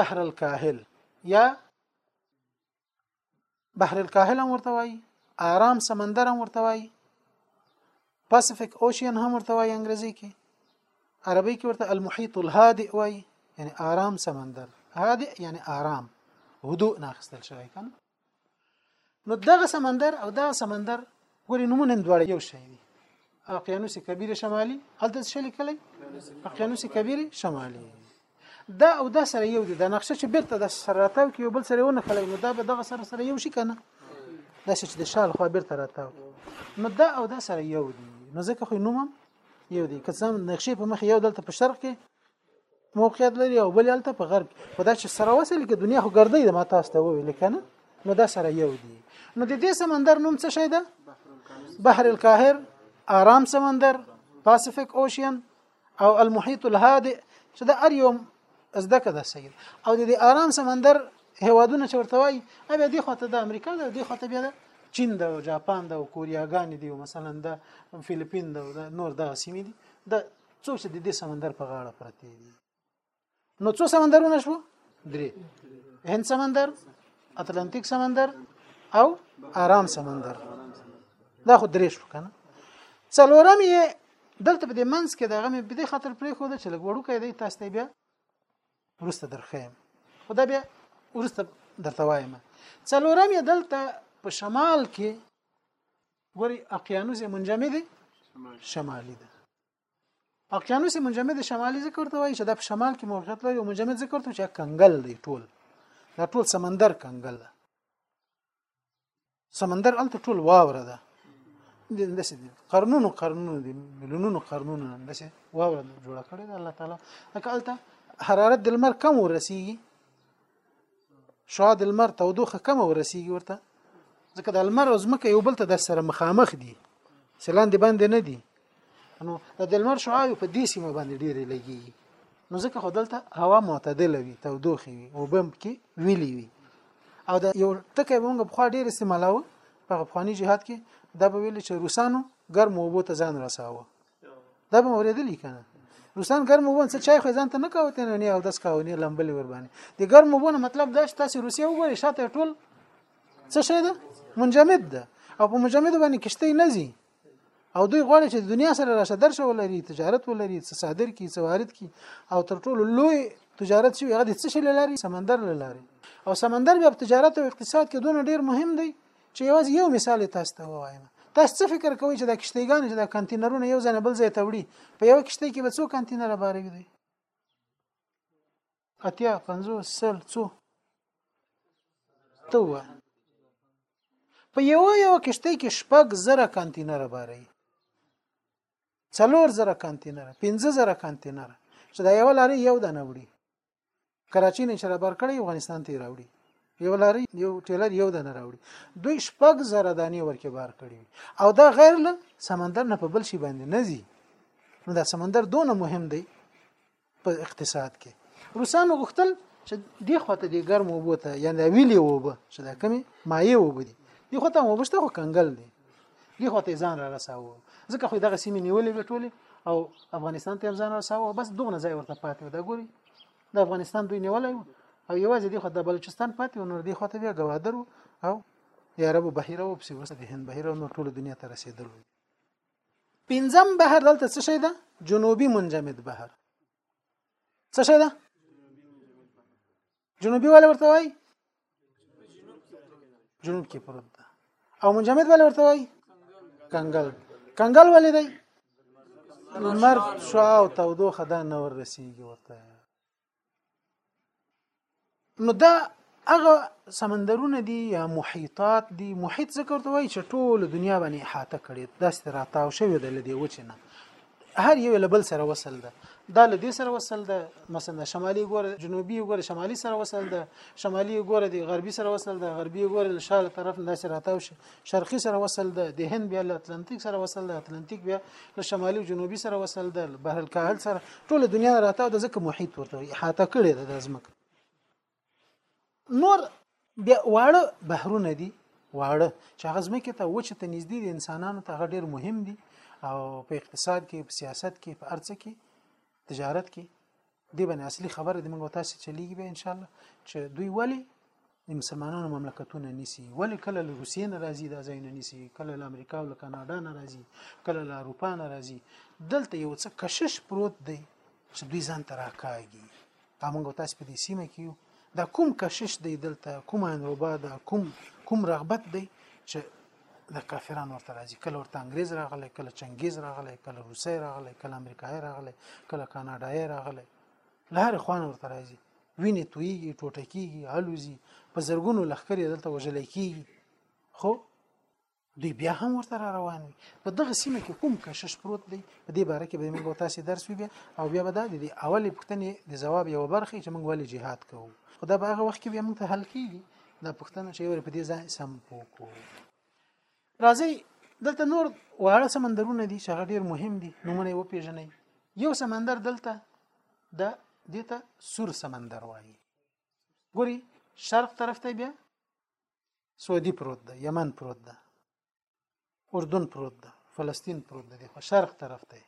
بحر الکاهل یا بحر الکاهل هم ورته وایي آرام سمندر هم ورته وایي پاسفیک اوشین هم ورته وایي انګریزي کې عربي کې ورته المحيط الهادئ وایي یعنی آرام سمندر هادئ یعنی آرام هدوء ناخستل شوی کنه نو دغه سمندر او دغه سمندر ګوري نمونه دواړه یو شی دي اقیانوس کبیر شمالي هلته څه لیکلی اقیانوس کبیر شمالي دا او دا سره یو دي د نقشه چې بیرته د سراتاو کې یو بل سره ونه خلای نو دا به دغه سره سره یو شي کنه دا چې د شال خو بیرته راتاو نو دا او دا سره یو دي نو ځکه خو نومم یو دي که څه نقشه په مخ یو دلته په شرق کې موقعیت لري او بل هلته په غرب خو دا چې سره وسیل کې دنیا خو ګرځي د ما تاسو ته وویل کنه نو دا سره یو دي نو د دې سمندر نوم څه شي ده بحر القاهر آرام سمندر پاسفیک اوشین او المحيط الهادئ چې دا ار یو زده که ده سید او د آرام سمندر هوادونه چې ورته وایي بیا دی خواته د امریکا ده دی خواته بیا ده چین ده او جاپان ده او کوریاګان دي او مثلا ده فلیپین ده او نور ده سیمې دي د څو چې د دې سمندر په غاړه پرتې دي نو څو سمندرونه شو درې هند سمندر اتلانتیک سمندر او آرام سمندر دا خو درې شو کنه څلورم یې دلته په دې منځ کې دغه مې په دې خاطر پرې خو ده چې لږ وړو کې دی تاسو ته بیا ورسته درخیم خدا بیا ورسته درته وایم څلورم یې دلته په شمال کې ګوري اقیانوس منجمد شمالي ده اقیانوس منجمد شمالي ذکر ته وایي چې دا په شمال کې موقعیت لري او منجمد ذکر ته چې کنګل دی ټول دا ټول سمندر کنګل ده سمندر الته ټول واوره ده داسې دي قرنونو قرنونو دي مليونونو قرنونو داسې واوره جوړه کړې ده الله تعالی لکه الته حرارت د لمر کم ورسیږي شعاع د لمر تودوخه کمه ورسیږي ورته ځکه د لمر او ځمکه یو بل ته د سره مخامخ دي سلان دی باندې نه دي نو د لمر شعاع په دې سیمه باندې ډېرې لګي نو ځکه خو دلته هوا معتدله وي تودوخه وي او بم کې ویلي وي او د یو ټکی مونږ په خوا ډېر استعمالو په افغاني جهاد کې دا به ویل چې روسانو ګرم وبو ته ځان رساوه دا به اوریدلی کنه روسان ګرم وبون څه چای خو ځان ته نه کاوه ته نه او داس کاوه نه لمبل ور باندې د ګرم وبون مطلب دا چې تاسو روسیا وګورئ شاته ټول څه شي ده منجمد ده او په منجمد باندې کشته نه زی او دوی غواړي چې دنیا سره راشه درشه ولري تجارت ولري څه صادر کی څه وارد کی او تر ټولو لوی تجارت چې هغه د څه شي لاري سمندر لاري او سمندر بیا په تجارت او اقتصاد کې دونه ډیر مهم دی چې یوازې یو مثال تاسو ته وایم تاسو څه فکر کوئ چې دا کشتیګان چې دا کانتینرونه یو ځای بل ځای ته وړي په یو کشتۍ کې به څو کانتینر باروي دي اتیا 50 سل څو ته و په یو یو کشتۍ کې شپږ زره کانتینر باري څلور زره کانتینر 15 زره کانتینر چې دا یو لاري یو دنه وړي کراچۍ نه چې رابر کړی افغانستان ته راوړي یو لاري یو ټیلر یو دنه راوړي دوی شپږ زره دانې ورکې بار کړي او دا غیر له سمندر نه په بل شي باندې نه ځي نو دا سمندر دونه مهم دی په اقتصاد کې روسانو غوښتل چې دی خواته دی ګرم وبو ته یعنی ویلی وبو چې دا کمی مایه وبو دی دی خواته وبشته خو کنګل دی دی خو ته ځان را رساوه ځکه خو دغه سیمه نیولې وې ټولې او افغانستان ته ځان را رساوه بس دغه ځای ورته پاتې و دا ګوري د افغانستان دوی نیولې او یوازې دی خو د بلوچستان پاتې و نور دی خو ته بیا گوادر او یا رب بحیره او پسې ورسره هند بحیره نو ټول دنیا ته رسیدل پنځم بحر دلته څه شي ده جنوبي منجمد بحر څه شي ده جنوبي ولا ورته وای جنوب کې پروت ده او منجمد ولا ورته وای کنګل کنګل ولې دی لمر شوا او تودوخه دا نه ور رسیږي ورته نو دا هغه سمندرونه دي یا محیطات دي محیط ذکر ته وایي چې ټول دنیا باندې احاطه کړي داسې راتاو شوی د لدی وچنه هر یو له بل سره وصل ده دا له دې سره وصل ده مثلا شمالي ګوره جنوبي ګوره شمالي سره وصل ده شمالي ګوره د غربي سره وصل ده غربي ګوره له شاله طرف نه سره تاو شي شرقي سره وصل ده د هند بیا له اتلانتیک سره وصل ده اتلانتیک بیا له شمالي او جنوبي سره وصل ده بحر الکاهل سره ټول دنیا راته د ځکه محیط ورته احاطه کړې ده د ځمکه نور بیا واړه بحرونه دي واړه چې هغه ځمکې ته وچه ته نږدې دي انسانانو ته هغه ډیر مهم دي او په اقتصاد کې په سیاست کې په ارڅ کې تجارت کې دی باندې اصلي خبره د موږ تاسو چلیږي به ان شاء الله چې دوی ولی د مسلمانانو مملکتونه نیسی ولی کله له روسیې ناراضي د ځایونه نیسی کله له امریکا او له کاناډا ناراضي کله له اروپا ناراضي دلته یو څه کشش پروت دی چې دوی ځان تراکاږي دا موږ تاسو په دې سیمه کې یو دا کوم کشش دی دلته کوم انوبا دا کوم کوم رغبت دی چې د کافرانو ورته راځي کله ورته انګريز راغلی کله چنګيز راغلی کله روسي راغلی کله امریکایي راغلی کله کاناډایي راغلی لهر خوان ورته راځي وینې تویږي ټوټه کیږي الوزي په زرګونو لخرې دلته وژل کیږي خو دوی بیا هم ورته را روان وي په دغه سیمه کې کوم کشش پروت دی په دې باره کې به موږ تاسو درس وي او بیا به دا د اولې پوښتنې د جواب یو برخه چې موږ ولې جهاد کوو خو دا به هغه وخت کې بیا موږ ته حل کیږي دا پوښتنه چې ور په دې ځای سم پوکو راځي دلته نور واړه سمندرونه دي چې هغه ډیر مهم دي نمونه یې وپیژنئ یو سمندر دلته د دته سور سمندر وایي ګوري شرق طرف ته بیا سعودي پروت ده یمن پروت ده اردن پروت ده فلسطین پروت ده خو شرق طرف ته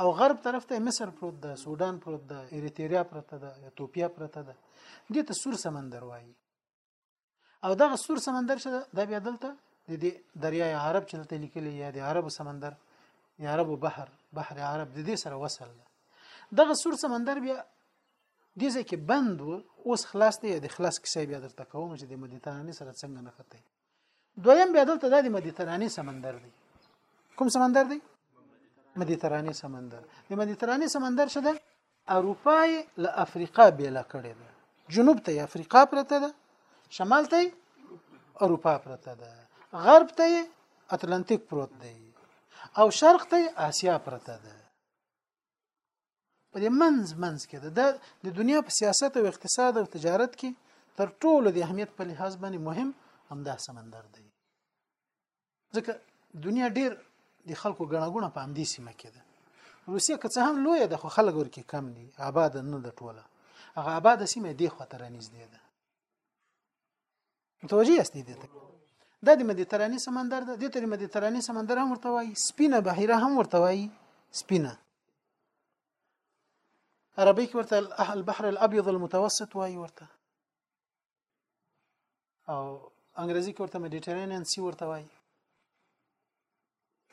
او غرب طرف ته مصر پروت ده سودان پروت ده اریتریا پروت ده ایتوپیا پروت ده دې ته سور سمندر وایي او دغه سور سمندر چې د بیا دلته د دې دریای عرب چې دلته لیکلي یا د عربو سمندر یا عربو بحر بحر عرب د دې سره وصل ده دغه سور سمندر بیا دې ځکه بند و اوس خلاص دی د خلاص کیسه بیا درته کوم چې د مدیترانې سره څنګه نه خته دویم بیا دلته د مدیترانې سمندر دی کوم سمندر دی مدیترانې سمندر د مدیترانې سمندر څه ده اروپا له افریقا بیل کړی ده جنوب ته افریقا پرته ده شمال ته اروپا پرته ده غرب ته اتلانتیک پروت دی او شرق ته آسیا پرته ده په دې منځ منځ کې ده د دنیا په سیاست او اقتصاد او تجارت کې تر ټولو د اهمیت په لحاظ باندې مهم همدا سمندر دی ځکه دنیا ډیر د خلکو غنغونه په همدې سیمه کې ده روسیه که څه هم لوی ده خو خلک ورکه کم دي آباد نه ده ټوله هغه آباد سیمه دی خو تر نږدې ده متوجي یاستئ دې ته دا د مدیتراني سمندر ده د تر مدیتراني سمندر هم ورته وایي سپینه بحیره هم ورته وایي سپینه عربي کې ورته البحر الابيض المتوسط وایي ورته او انګریزي کې ورته مدیترانین سی ورته وایي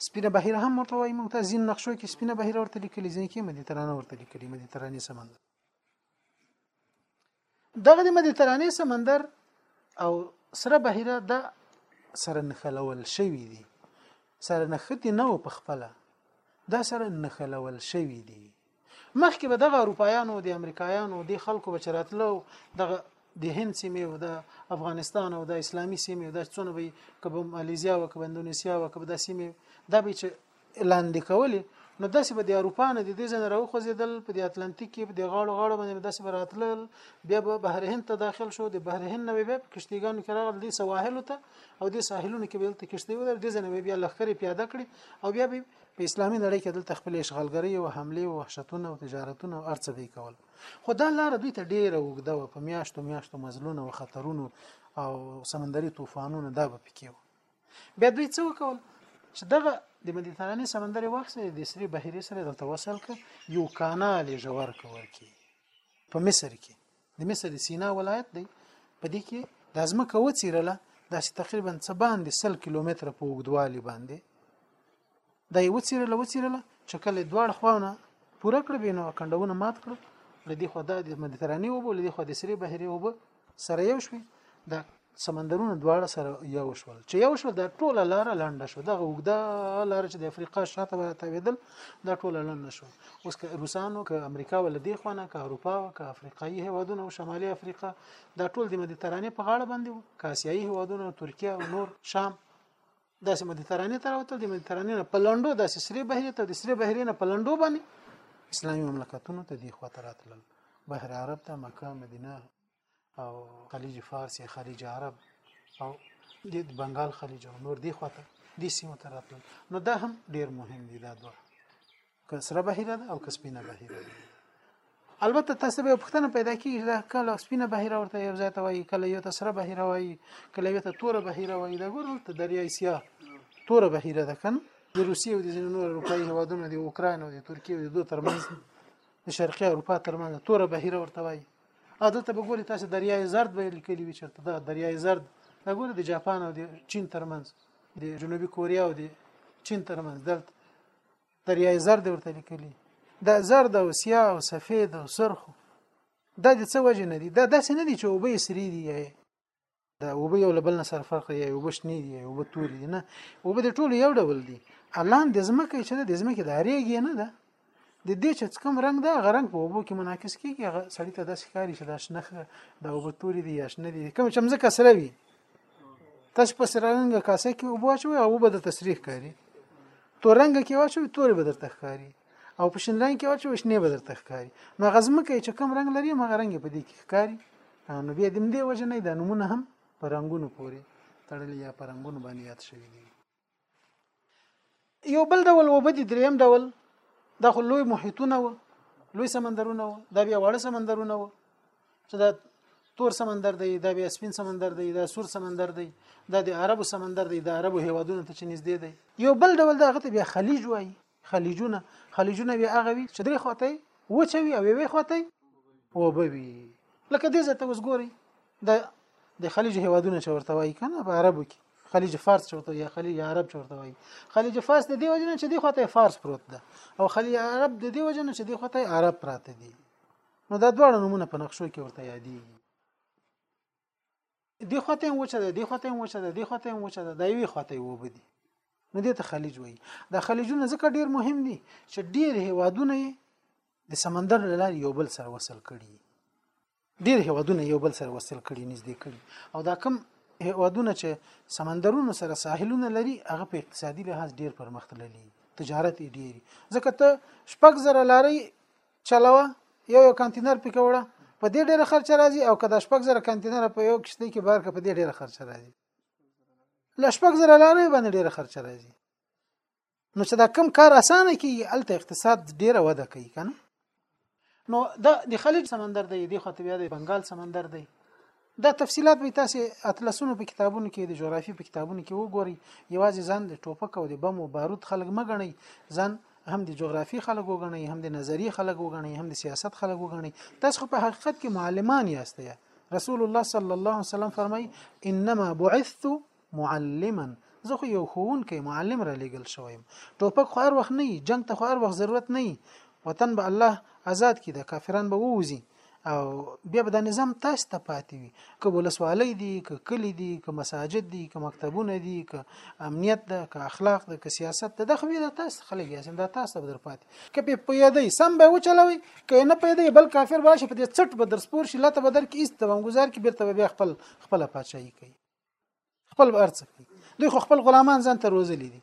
سپینه بحیره هم ورته وایي موږ ته ځین نقشو کې سپینه بحیره ورته لیکلي ځین کې مدیترانه ورته لیکلي مدیترانه سمندر دغه د مدیترانه سمندر او سره بحیره د سره نخلول شوی دی سره نختی نه په خپل دا سره نخلول شوی دی مخکې به دغه اروپایانو د امریکایانو د خلکو به چراتلو دغه د هند سیمه او د افغانستان او د اسلامي سیمه او د څونه به کبه مالیزیا او کبه اندونیسیا او کبه د سیمه دا به چې لاندې کولې نو داسې به د اروپا نه د دې ځنه راوخوځېدل په د اتلانتیک کې په د غاړو غاړو باندې داسې به راتلل بیا به بحر هند ته داخل شو د بحر هند نه بیا په کشتیګانو کې راغل د سواحلو ته او د ساحلونو کې به دلته کشتۍ ودر د ځنه بیا لخرې پیاده کړي او بیا به په اسلامي نړۍ کې دلته خپل اشغالګرۍ او حملې او وحشتونه او تجارتونه او ارڅ به کول خو دا لار دوی ته ډیره وګده و په میاشتو میاشتو مزلونه او خطرونو او سمندري طوفانونو دا به پکې بیا دوی څه وکول چې دغه د مدیترانې سمندر وخت د سری بحیرې سره دلته وصل ک یو کانال جوړ کول کی په مصر کې د مصر سینا ولایت دی په دې کې د ازمکه وڅیرله داسې تقریبا څه باندې 100 کیلومتر په اوږدوالي باندې دا یو چیرله وچیرله چې کله دواړ خوانه پوره کړ بینو کندونه مات کړ لدی خو د مدیترانه وبو لدی خو د سری بحری وبو سره یو شوي دا سمندرونه دواړه سره یو شول چې یو شول دا ټوله لار لاندې شو دغه وګدا لار چې د افریقا شاته ولا تاویدل دا ټوله لاندې شو اوس که روسانو که امریکا ول دی خونه که اروپا او که افریقایي هوادونه او شمالي افریقا دا ټول د مدیترانه په غاړه باندې وو که اسیایي هوادونه ترکیه او نور شام داسې مدیترانه تر وته د مدیترانه نه پلندو داسې سری بحیره ته د سری بحیره نه پلندو باندې اسلامي مملکتونو ته دی خو تراتل بحر عرب ته مکه مدینه او خلیج فارس یا خلیج عرب او د بنگال خلیج او نور دی خواته د سیمو ته راتلل نو دا هم ډیر مهم دي دا دوه که سره بهیره ده او که سپینه بهیره ده البته تاسو به پښتنه پیدا کیږي دا کله سپینه بهیره ورته یو ځای ته وایي کله یو ته سره بهیره وایي کله یو ته توره بهیره وایي دا ګورل ته دریای سیا توره بهیره ده کنه د روسیې او د ځینو نورو اروپایي هیوادونو د اوکراین او د ترکیې او د دوه ترمنځ د شرقي اروپا ترمنځ توره بهیره ورته وایي او دلته به ګوري تاسو دریای زرد به لیکلی وي چرته دغه دریای زرد دا ګوري د جاپان او د چین ترمنځ د جنوبي کوریا او د چین ترمنځ دلته دریای زرد ورته لیکلی دا زرد او سیاه او سفید او سرخ دا د څه وجه نه دي دا داسې نه دي چې وبې سری دي دا اوبه یو لبل نه سره فرق لري اوبه شنې دي اوبه تورې دي نه اوبه د ټولو یو ډول دي الان د زمکه چې د زمکه د هریږي نه ده د دې چې کوم رنگ ده غرنګ په اوبو کې منعکس کیږي هغه سړی ته داسې ښکاري چې دا شنه د اوبه تورې دي یا شنه دي کوم چې مزکه سره وي تاسو په سره رنګ کاسه کې اوبه واچوي او به د تصریح کاری تو رنګ کې واچوي تورې به درته ښکاری او په شین رنګ کې واچوي شنه به درته ښکاری نو غزمه کې چې کوم رنگ لري مغه رنګ په دې کې ښکاری نو بیا د دې وجه نه د نمونه هم په رنگونو پورې تړلې یا په رنگونو باندې یاد شوی دی یو بل ډول وبدي دریم ډول دا خو لوی محیطونه و لوی سمندرونه و دا بیا واړه سمندرونه و چې دا تور سمندر دی دا بیا سپین سمندر دی دا سور سمندر دی دا د عربو سمندر دی دا عربو هیوادونو ته چې نږدې دی یو بل ډول دا غته بیا خلیج وایي خلیجونه خلیجونه وی هغه وی چې درې خواته وچوي او یوې خواته وبوي لکه دې زته اوس ګوري د د خلیج هیوادونه چې ورته وایي کنه په عربو کې خلیج فارس چورته یا خلیج عرب چورته وایي خلیج فارس د دې وجنه چې د خوته فارس پروت ده او خلیج عرب د دې وجنه چې د خوته عرب پراته دي نو دا دواړه نمونه په نقشو کې ورته یادېږي دی خواته وچه ده دی خواته وچه ده دی خواته وچه ده دا یوې خواته وبه دي نو دې ته خلیج وایي دا خلیجونه ځکه ډیر مهم دي چې ډیر هیوادونه د سمندر له لارې یو بل سره وصل کړي ډیر هیوادونه یو بل سره وصل کړي نږدې کړي او دا کم هیوادونه چې سمندرونو سره ساحلونه لري هغه په اقتصادي لحاظ ډیر پرمختللي تجارت یې ډیر ځکه ته شپږ زره لاري چلاوه یو یو کانتینر پکې وړه په دې ډېر خرچ راځي او کدا شپږ زره کانتینر په یو کشته کې بار کې په دې ډېر خرچ راځي لشپږ زره لارې باندې ډېر خرچ راځي نو چې دا کم کار اسانه کیږي الته اقتصاد ډېره وده کوي کنه نو د خلیج سمندر دی دی خو بیا د بنگال سمندر دی دا تفصيلات به تاسو اتلسونو په کتابونو کې د جغرافي په کتابونو کې وګورئ یوازې ځان د ټوپک او د بم او بارود خلک مګنئ ځان هم د جغرافي خلک وګڼئ هم د نظریه خلک وګڼئ هم د سیاست خلک وګڼئ تاسو په حقیقت کې معلمان یاست رسول الله صلی الله علیه وسلم فرمای انما بعثت معلما زه خو یو ښوونکی معلم را لېږل شوی یم ټوپک خو هر وخت نه وي جنګ ته خو هر وخت ضرورت نه وي وطن به الله آزاد کړي د کافران به ووځي او بیا به د نظام تاسو ته پاتې وي که ولسوالۍ دي که کلی دي که مساجد دي که مکتبونه دي که امنیت ده که اخلاق ده که سیاست ده د خو بیا د تاسو خلک یې دا تاسو به در پاتې که په پیادې سم به وچلوي که نه پیادې بل کافر به شي په دې څټ به در سپور شي لته به در کې ایست به ګزار کې بیرته بیا خپل خپل پاچاهي کوي خپل ارڅ کوي دوی خو خپل غلامان ځان ته روزلي دي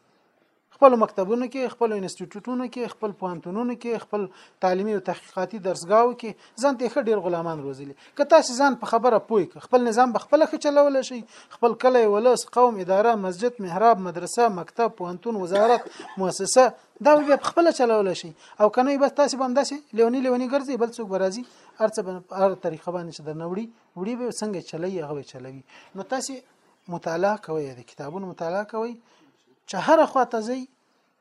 خپل مکتبونو کې خپل انسټیټیوټونو کې خپل پوهنتونونو کې خپل تعلیمي او تحقیقاتي درسګاو کې ځان ته ډیر غلامان روزلي که تاسو ځان په خبره پوي که خپل نظام به خپل ښه چلول شي خپل کله ولس قوم اداره مسجد محراب مدرسه مکتب پوهنتون وزارت مؤسسه دا به خپل چلول شي او کنه بس تاسو به هم داسې لیونی لیونی ګرځي بل څوک برازي ارڅ په هر طریقه باندې چې درنوړي وړي به څنګه چلی هغه به چلوي نو تاسو مطالعه کوئ د کتابونو مطالعه کوئ چې هر خوا ته ځئ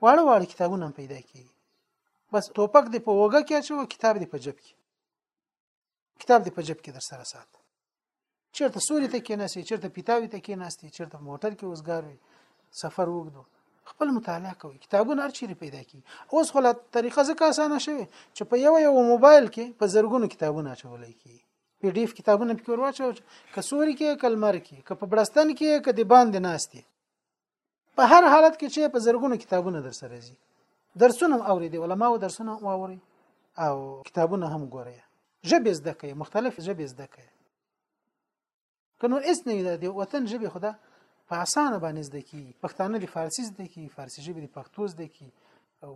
واړه واړه کتابونه پیدا کیږي بس ټوپک دی په وګه کې اچو کتاب دی په جب کې کتاب دی په جب کې در سره سات چیرته سوري ته کې ناسي چیرته پیتاوي ته کې ناسي چیرته موټر کې وزګار وي سفر وګدو خپل مطالعه کوي کتابونه هر چیرې پیدا کی اوس خو طریقه ځکه اسانه شوه چې په یو یو موبایل کې په زرګونو کتابونه چولای کی پی ډی اف کتابونه پکې ورواچو که سوري کې کلمر کې که په بړستن کې که د باندې ناشته په هر حالت کې چې په زرګونو کتابونه در سره زی درسونه هم اوري دي علما او درسونه هم اوري او کتابونه هم ګوري ژبه زده کوي مختلف ژبه زده کوي که نور اس نه وي د وطن ژبه خو ده په اسانه باندې زده کی پښتانه د فارسی زده کی فارسی ژبه د پښتو زده کی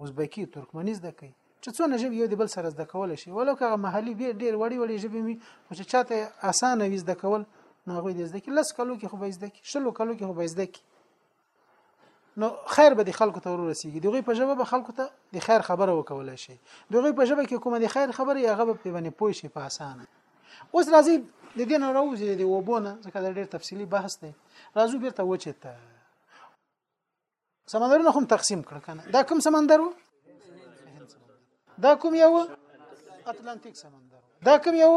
ازبکی ترکمنی زده کی چې څونه ژبه یو د بل سره زده کول شي ولو که محلي ډیر ډیر وړي وړي ژبه می خو چې چاته اسانه وي زده کول نو هغه د زده کی لس کلو کې خو به زده کی شلو کلو کې خو به زده کی نو خیر به د خلکو ته ورسیږي دغه په ژبه به خلکو ته د خیر خبره وکول شي دغه په ژبه کې کومه د خیر خبره هغه به په باندې پوه شي په اسانه اوس راځي د دې نه راوځي د وبونه ځکه دا ډیر تفصیلی بحث دی راځو بیرته وچه ته سمندرونه هم تقسیم کړ کنه دا کوم سمندر وو دا کوم یو اتلانتیک سمندر دا کوم یو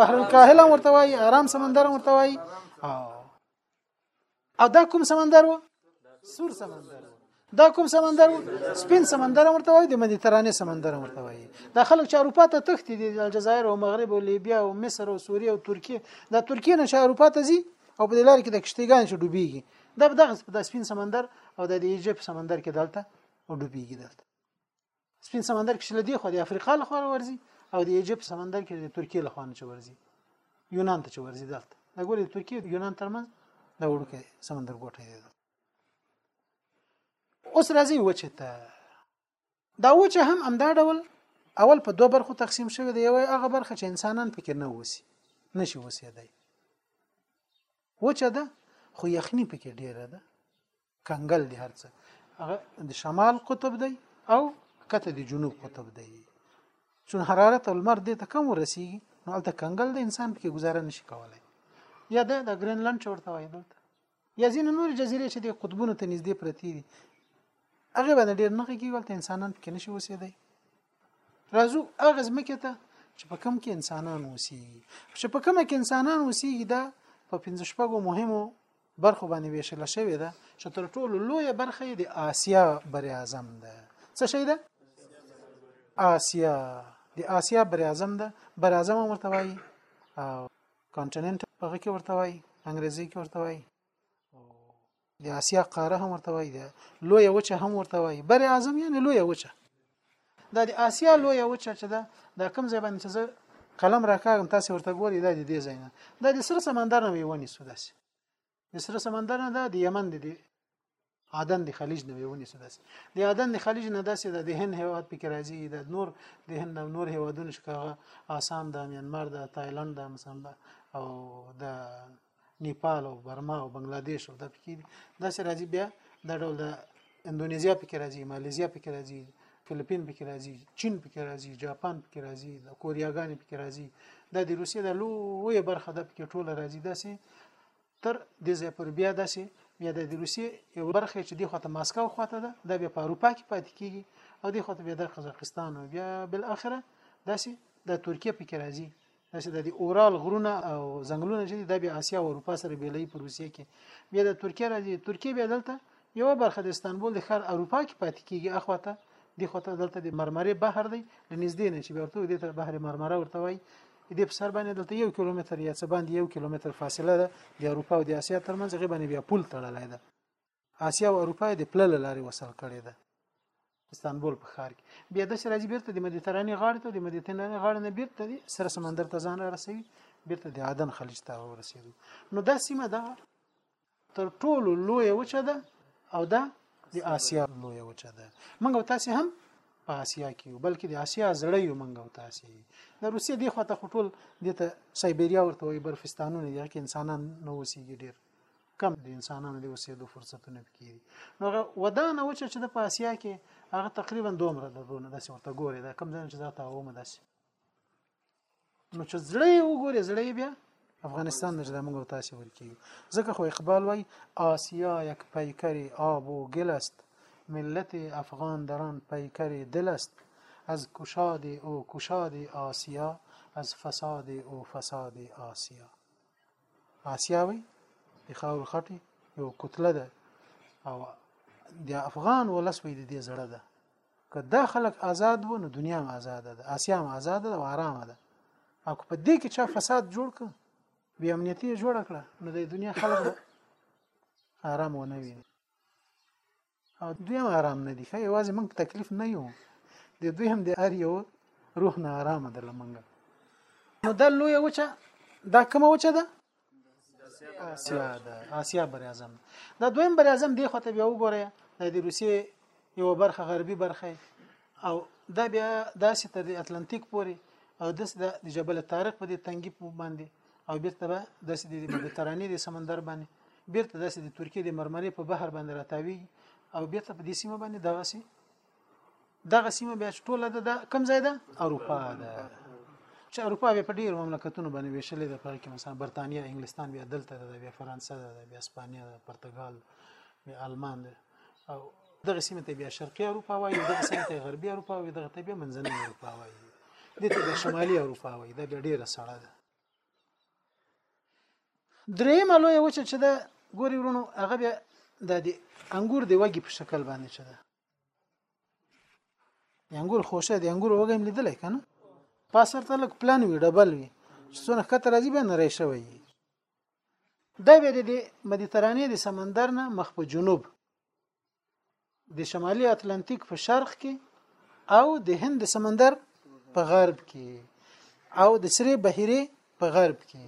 بحر الکاهل ورته وای آرام سمندر ورته وای او او دا کوم سمندر و سور سمندر و دا کوم سمندر سپین سمندر ورته وای د مدیترانه سمندر ورته وای دا خلک چې اروپا ته تختی دي الجزایر او مغرب او لیبیا او مصر او سوریه او ترکیه دا ترکیه نه اروپا ته ځي او په لار کې د کشتیګان چې ډوبېږي دا دغه د سپین سمندر او د ایجپ سمندر کې دلته او ډوبېږي دلته سپین سمندر کې لدی خو د افریقا له خوا ورزي او د ایجپ سمندر کې د ترکیه له خوا نه ورزي یونان ته ورزي دلته دا ګوري د ترکیه او یونان ترمنځ دا وړوکی سمندر ګوټه دی اوس راځي وچه ته دا وچه هم امدا ډول اول په دوه برخو تقسیم شوی دی یو هغه برخه چې انسانان پکې نه وسی نشي وسیدای وچه ده خو یخنی پکې ډیره ده کنګل دي هرڅه هغه د شمال قطب دی او کته د جنوب قطب دی چون حرارت المر دې ته کم ورسیږي نو الته کنګل د انسان پکې گزاره نشي کولای یا د د ګرینلند چورته وای دلته یا ځین نور جزیره چې د قطبونو ته نږدې پرتی دي هغه باندې ډیر نه کیږي ولته انسانان پکې نشي اوسېدای راځو هغه ځمکه ته چې په کم کې انسانان اوسېږي چې په کم کې انسانان اوسېږي دا په 15 شپږو مهمو برخو باندې ویشل شوې ده چې تر ټولو لویه برخه یې د آسیا بر اعظم ده څه شي ده آسیا د آسیا بر اعظم ده بر اعظم ورته وایي او کانټیننټ هغه کې ورته وایي انګریزي کې ورته وایي د آسیا قاره هم ورته وایي ده لویه وچه هم ورته وایي بر اعظم یعنی لویه وچه دا د آسیا لویه وچه چې ده دا کوم ځای باندې چې زه قلم راکاږم تاسو ورته ګورئ دا د دې ځای نه دا د سره سمندر نه ویونی سو داسې د سره سمندر نه دا د یمن دی عدن د خلیج نه ویونی سو داسې د عدن د خلیج نه داسې د هند هیواد پکې راځي د نور د هند نور هیوادونو شکاغه آسام د میانمار د تایلند د مثلا او د نیپال او برما او بنگلاديش او دا پکې دي دا سره راځي بیا دا ډول د اندونیزیا پکې راځي مالیزیا پکې راځي فلیپین پکې راځي چین پکې راځي جاپان پکې راځي د کوریاګانې پکې راځي دا د روسیې د لوی برخه د پکې ټوله راځي دا سي تر دې ځای پر بیا داسې بیا د روسیې یو برخه چې د خواته ماسکو خواته ده دا بیا په اروپا کې پاتې کیږي او د خواته بیا د قزاقستان او بیا بل اخره داسې د ترکیه پکې راځي داسې د دې اورال غرونه او ځنګلونه چې د بیا اسیا او اروپا سره بیلې په روسیه کې بیا د ترکیه راځي ترکیه بیا دلته یو برخه د استانبول د ښار اروپا کې پاتې کیږي اخواته د خواته دلته د مرمرې بحر دی لنږدې نه چې بیا ورته د بحر مرمره ورته وایي د په سر باندې دلته یو کیلومتر یا څه باندې یو کیلومتر فاصله ده د اروپا او د اسیا ترمنځ غیبه بیا پول تړلای ده آسیا او اروپا یې د پله له لارې وصل کړې ده استانبول په ښار کې بیا د شراجي بیرته د مدیترانې غاړې ته د مدیترانې غاړې نه بیرته د سره سمندر ته ځان رسوي بیرته د عدن خلیج ته ورسېدو نو دا سیمه ده تر ټولو لوی وچه ده او دا د آسیا لوی وچه ده منګو تاسو هم په آسیا کې یو بلکې د آسیا زړه یو منګو تاسو د روسیې دی خواته خټول د سایبریا ورته وي برفستانونه دي کې انسانان نو وسیږي ډیر کم د انسانانو د اوسېدو فرصتونه پکې دي نو هغه ودانه وچه چې د په اسیا کې هغه تقریبا دومره ده دونه داسې ورته ګوري دا کم ځای چې دا تاومه داسې نو چې زړه یې وګوري زړه یې بیا افغانستان نه جدا موږ تاسو ورکی ځکه خو اقبال وای آسیا یک پیکری آب و گل است ملت افغان در آن پیکر دل است از کشاد او کشاد آسیا از فساد او فساد آسیا آسیاوي د خاور خټه یو کتله ده او د افغان ولس وې د دې زړه ده که دا خلک آزاد وو نو دنیا هم آزاد ده آسیا هم آزاد ده او آرام ده او په دې کې چا فساد جوړ کړ بې امنیتي جوړ کړه نو د دنیا خلک آرام ونه ویني او دوی هم آرام نه دي یوازې موږ په تکلیف نه یو د دوی هم د هر یو روح نه آرامه ده لمنګه نو دا لوی وچه دا کومه وچه ده آسیا ده آسیا بر اعظم دا دویم بر اعظم دی خو ته بیا وګوره د روسیې یو برخه غربي برخه او دا بیا داسې تر اتلانتیک پورې او داس د جبل طارق په دې تنګي باندې او بیرته به داسې د مدیترانې د سمندر باندې بیرته داسې د ترکیه د مرمرې په بحر باندې راتاوي او بیرته په دې سیمه باندې دغه سي دغه سیمه بیا ټوله د کم ځای ده اروپا ده چې اروپا بیا په ډیر مملکتونو باندې ویشلې ده په کې مثلا برتانیا انګلستان بیا دلته ده بیا فرانسه ده بیا اسپانیا ده پرتګال بیا آلمان ده او دغه سیمه ته بیا شرقي اروپا وایي دغه سیمه ته غربي اروپا وایي دغه ته بیا منځنۍ اروپا وایي دته د شمالي اروپا وایي دا بیا ډیره سړه ده درېمه لویه وچه چې ده ګوري ورونو هغه بیا د دې انګور د وږي په شکل باندې چې ده د انګور خوشه د انګور وږی هم لیدلی که نه پاسر ته لږ پلان وي ډبل وي چې څونه ښکته راځي بیا نری شوی وي دا بیا د مدیترانې د سمندر نه مخ په جنوب د شمالي اتلانتیک په شرق کې او د هند سمندر په غرب کې او د سری بحیره په غرب کې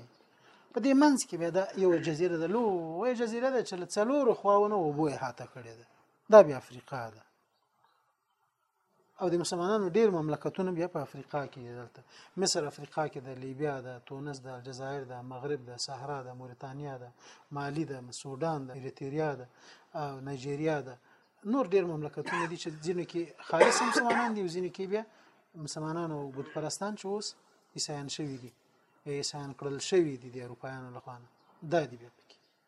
په دې منځ کې بیا دا یو جزیره ده لو وې جزیره ده چې له څلورو خواونو وبوي هاته کړې ده دا بیا افریقا ده او د مسلمانانو ډیر مملکتونه بیا په افریقا کې دي دلته مصر افریقا کې ده لیبیا ده تونس ده الجزایر ده مغرب ده صحرا ده موریتانیا ده مالی ده سودان ده اریتریا ده او نایجیریا ده نور ډیر مملکتونه دي چې ځینې کې خالص مسلمانان دي ځینې کې بیا مسلمانان او بت پرستان چې اوس عیسایان شوي دي عیسایان کړل شوي دي د اروپایانو لخوا دا دي بیا پکې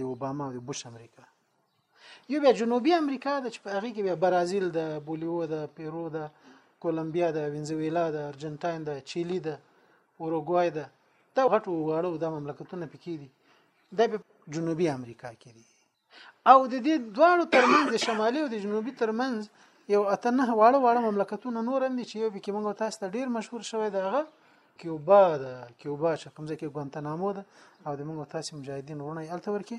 د اوباما او د بوش امریکا یو بیا جنوبي امریکا د چې په هغه کې بیا برازیل د بولیو د پیرو د کولمبیا د وینزویلا د ارجنټاین د چیلی د اوروګوای د دا غټو واړو د مملکتونو پکې دي د جنوبي امریکا کې دي او د دې دواړو ترمنځ د شمالي او د جنوبي ترمنځ یو اتنه واړه واړه مملکتونه نور هم دي چې یو پکې موږ تاسو ته ډیر مشهور شوی دغه کیوبا ده کیوبا چې کوم ځای کې ګوانتانامو ده او د موږ او تاسو مجاهدین ورونه یې هلته ورکې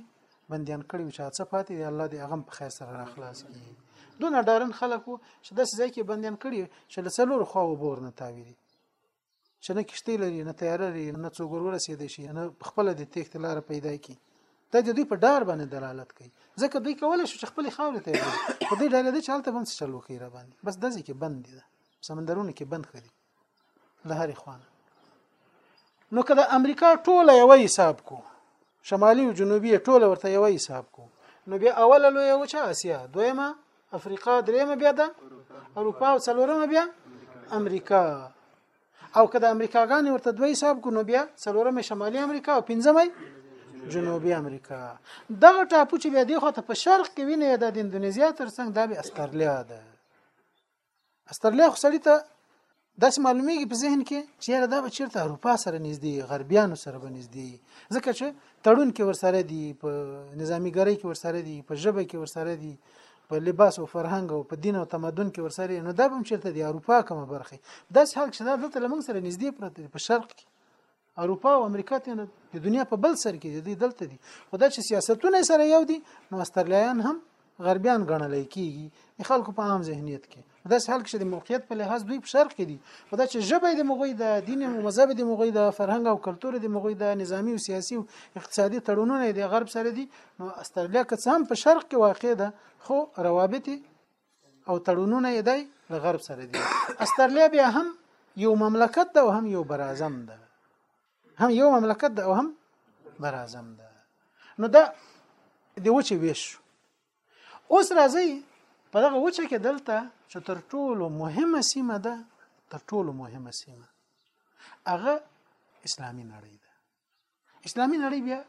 بندیان کړي وي چې هڅه پاتې دی الله دې هغه هم په خیر سره راخلاص کړي دونه ډارن خلک وو چې داسې ځای کې بندیان کړي چې له څلورو خواوو به ورنه تاوي دي چې نه کښتۍ لري نه تیاره لري نه څوک ور ورسېدی شي نه په خپله د تېښتې لاره پیدا کړي دا د دوی په ډار باندې دلالت کوي ځکه دوی کولی شي چې خپلې خاورې ته یې وړي خو دوی ډارېدی چې هلته به هم څه چل وکړي را باندې بس داسې کې بند دي ده سمندرونو کې بند ښه دي له هرې خوا نو که د امریکا ټوله یو حساب کو شمالي او جنوبي ټوله ورته یو حساب کو نو بیا اوله لوی وچه اسیا دویمه افریقا دریمه بیا د اروپا او څلورمه بیا امریکا او که د امریکاګانې ورته دوی حساب کو نو بیا څلورمه شمالي امریکا او پنځمه جنوبي امریکا دغه ټاپو چې بیا دی خو ته په شرق کې ویني د اندونیزیا ترڅنګ دا به استرالیا ده استرلیا خو سړی ته داسې معلومیږي په ذهن کې چې یاره دا به چیرته اروپا سره نږدې غربیانو سره به نږدې ځکه چې تړون کې ورسره دي په نظامی ګرۍ کې ورسره دي په ژبه کې ورسره دي په لباس او فرهنګ او په دین او تمدن کې ورسره نو دا به چیرته د اروپا کومه برخه داسې حال چې دا دلته لمن سره نږدې پرته په شرق کې اروپا او امریکا ته نه د دنیا په بل سر کې دي دلته دي خدا چې سیاستونه سره یو دي نو استرلیان هم غربیان غنل کیږي د خلکو په عام ذهنیت کې دا حال کې د موقعیت په لحاظ دوی په شرق کې دي خدا چې ژبه د مغوی د دین او مذهب د مغوی د فرهنګ او کلچر د مغوی د نظامی او سیاسي او اقتصادي تړونونه د غرب سره دي نو استرلیا که څه هم په شرق کې واقع ده خو روابط او تړونونه یې دی له غرب سره دي استرالیا بیا هم یو مملکت ده او هم یو برازم ده هم یو مملکت ده او هم برازم ده نو دا د وچې ویش اوس راځي په دغه وچه کې دلته چې تر ټولو مهمه سیمه ده تر ټولو مهمه سیمه هغه اسلامي نړۍ ده اسلامي نړۍ بیا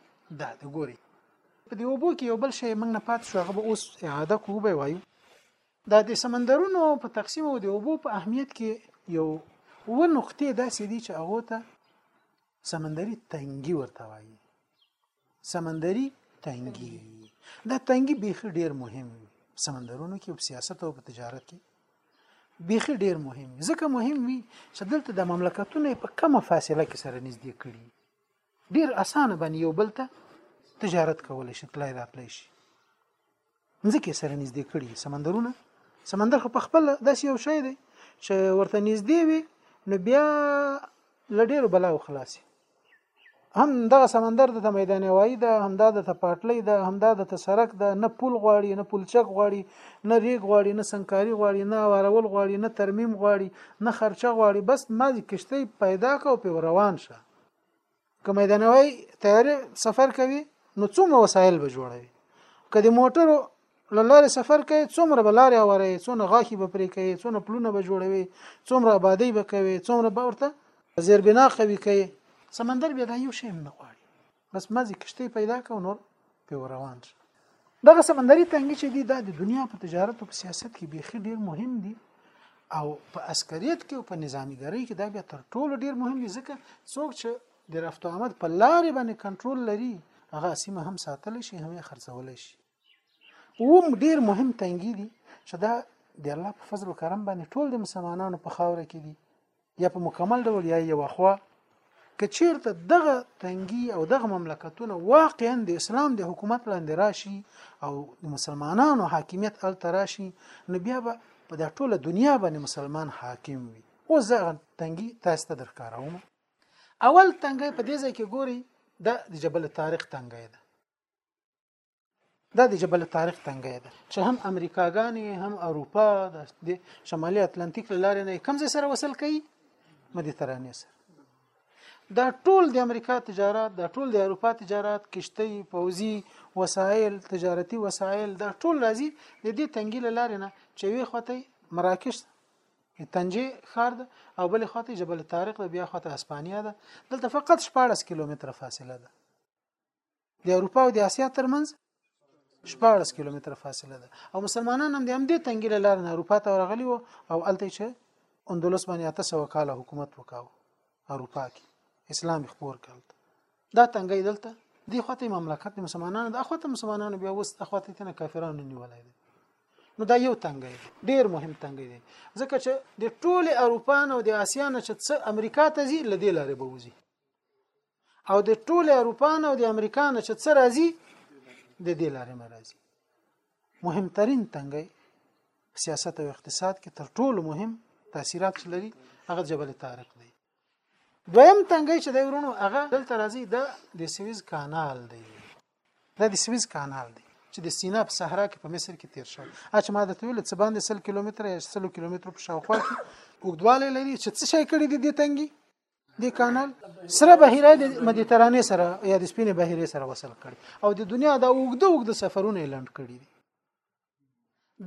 دا د ګوري په دې وبو کې یو بل شی موږ نه پات شو هغه به اوس اعاده کوو به وایو دا د سمندرونو په تقسیم او د وبو په اهمیت کې یو و نقطې داسې دي چې هغه ته سمندري تنګي ورته وایي سمندري تنګي دا تنګي به ډیر مهم وي سمندرونو کې په سیاست او په تجارت کې بیخي ډیر مهم وي ځکه مهم وي چې دلته د مملکتونو په کمه فاصله کې سره نږدې کړي ډیر اسانه باندې یو بل ته تجارت کول شي تلای راتلای شي ځکه سره نږدې کړي سمندرونه سمندر خو په خپل داسې یو شی دی چې ورته نږدې وي نو بیا لډیر بلاو خلاصي هم دغه سمندر د میدان وای د همدا د تپاټلې د همدا د تسرک د نه پول غواړي نه پولچک غواړي نه ریګ غواړي نه سنکاري غواړي نه وارول غواړي نه ترمیم غواړي نه خرچه غواړي بس ما د کشته پیدا کو په روان شه که میدان وای تیارې سفر کوي نو څومره وسایل به جوړوي که د موټرو له لارې سفر کوي څومره به لارې اوري څونه غاښي به پرې کوي څونه پلونه به جوړوي څومره آبادی به کوي څومره به ورته زیربنا قوي کوي سمندر بیا دا یو شی نه غواړي بس مزي کشته پیدا کو نور په روان شي دغه سمندري تنګي چې دی دا د دنیا په تجارت او په سیاست کې بیخي ډیر مهم دي او په عسکریت کې او په نظامیګرۍ کې دا بیا تر ټولو ډیر مهم دي ځکه څوک چې د رفت آمد په لارې باندې کنټرول لري هغه سیمه هم ساتل شي هم یې خرڅول شي اوم ډیر مهم تنګي دي چې دا د الله په فضل او کرم باندې ټول د مسلمانانو په خاوره کې دي یا په مکمل ډول یا یو خوا کچیرته دغه تنګي او دغه مملکتونه واقعا د اسلام د حکومت لاندې راشي او د مسلمانانو حاکمیت ال تراشي نو بیا به په دا ټوله دنیا باندې مسلمان حاکم وي او زه تنګي تاسو ته درکاروم اول تنګي په دې ځای کې ګوري د جبل طارق تنګي ده دا د جبل طارق تنګه ده چې هم امریکاګانې هم اروپا د شمالي اتلانتیک لارې نه کم ځای سره وصل کوي مدیترانه سره دا ټول د امریکا تجارت دا ټول د اروپا تجارت کشتۍ پوزي وسایل تجارتي وسایل دا ټول راځي د دې تنګي لارې نه چې وی خوته مراکش تنجه خار ده او بل خواته جبل طارق ده بیا خواته اسپانیا ده دلته فقط 14 کیلومتر فاصله ده د اروپا او د اسیا ترمنځ 14 کیلومتر فاصله ده او مسلمانان هم د همدې تنګي لار نه اروپا ته ورغلي وو او الته چې اندلس باندې 800 کال حکومت وکاو اروپا کې اسلام خپور کړ دا تنګي دلته دی خواته مملکت د مسلمانانو د اخواته مسلمانانو بیا وس اخواته تنه کافرانو نیولای دي نو دا یو تنګي ډیر مهم تنګي دی ځکه چې د ټوله اروپا او د اسیا نه چې امریکا ته ځي لدی لارې به وځي او د ټول اروپا نه او د امریکا نه چې څه راځي د دې لارې نه راځي مهمترین تنګي سیاست او اقتصاد کې تر ټولو مهم تاثیرات چې لري هغه جبل طارق دی دویم تنګي چې د ورونو هغه دلته راځي د د سویز کانال دی دا د سویز کانال دی چې د سینا په صحرا کې په مصر کې تیر شو اچ ما د تویل څه باندې 100 کیلومتر یا 100 کیلومتر په شاوخوا کې وګدواله لري چې څه شي کړی دی د تنګي دی کانال سره بهیره د مدیترانه سره یا د سپینې بهیره سره وصل کړي او د دنیا دا اوګده اوګده سفرونه اعلان کړي دي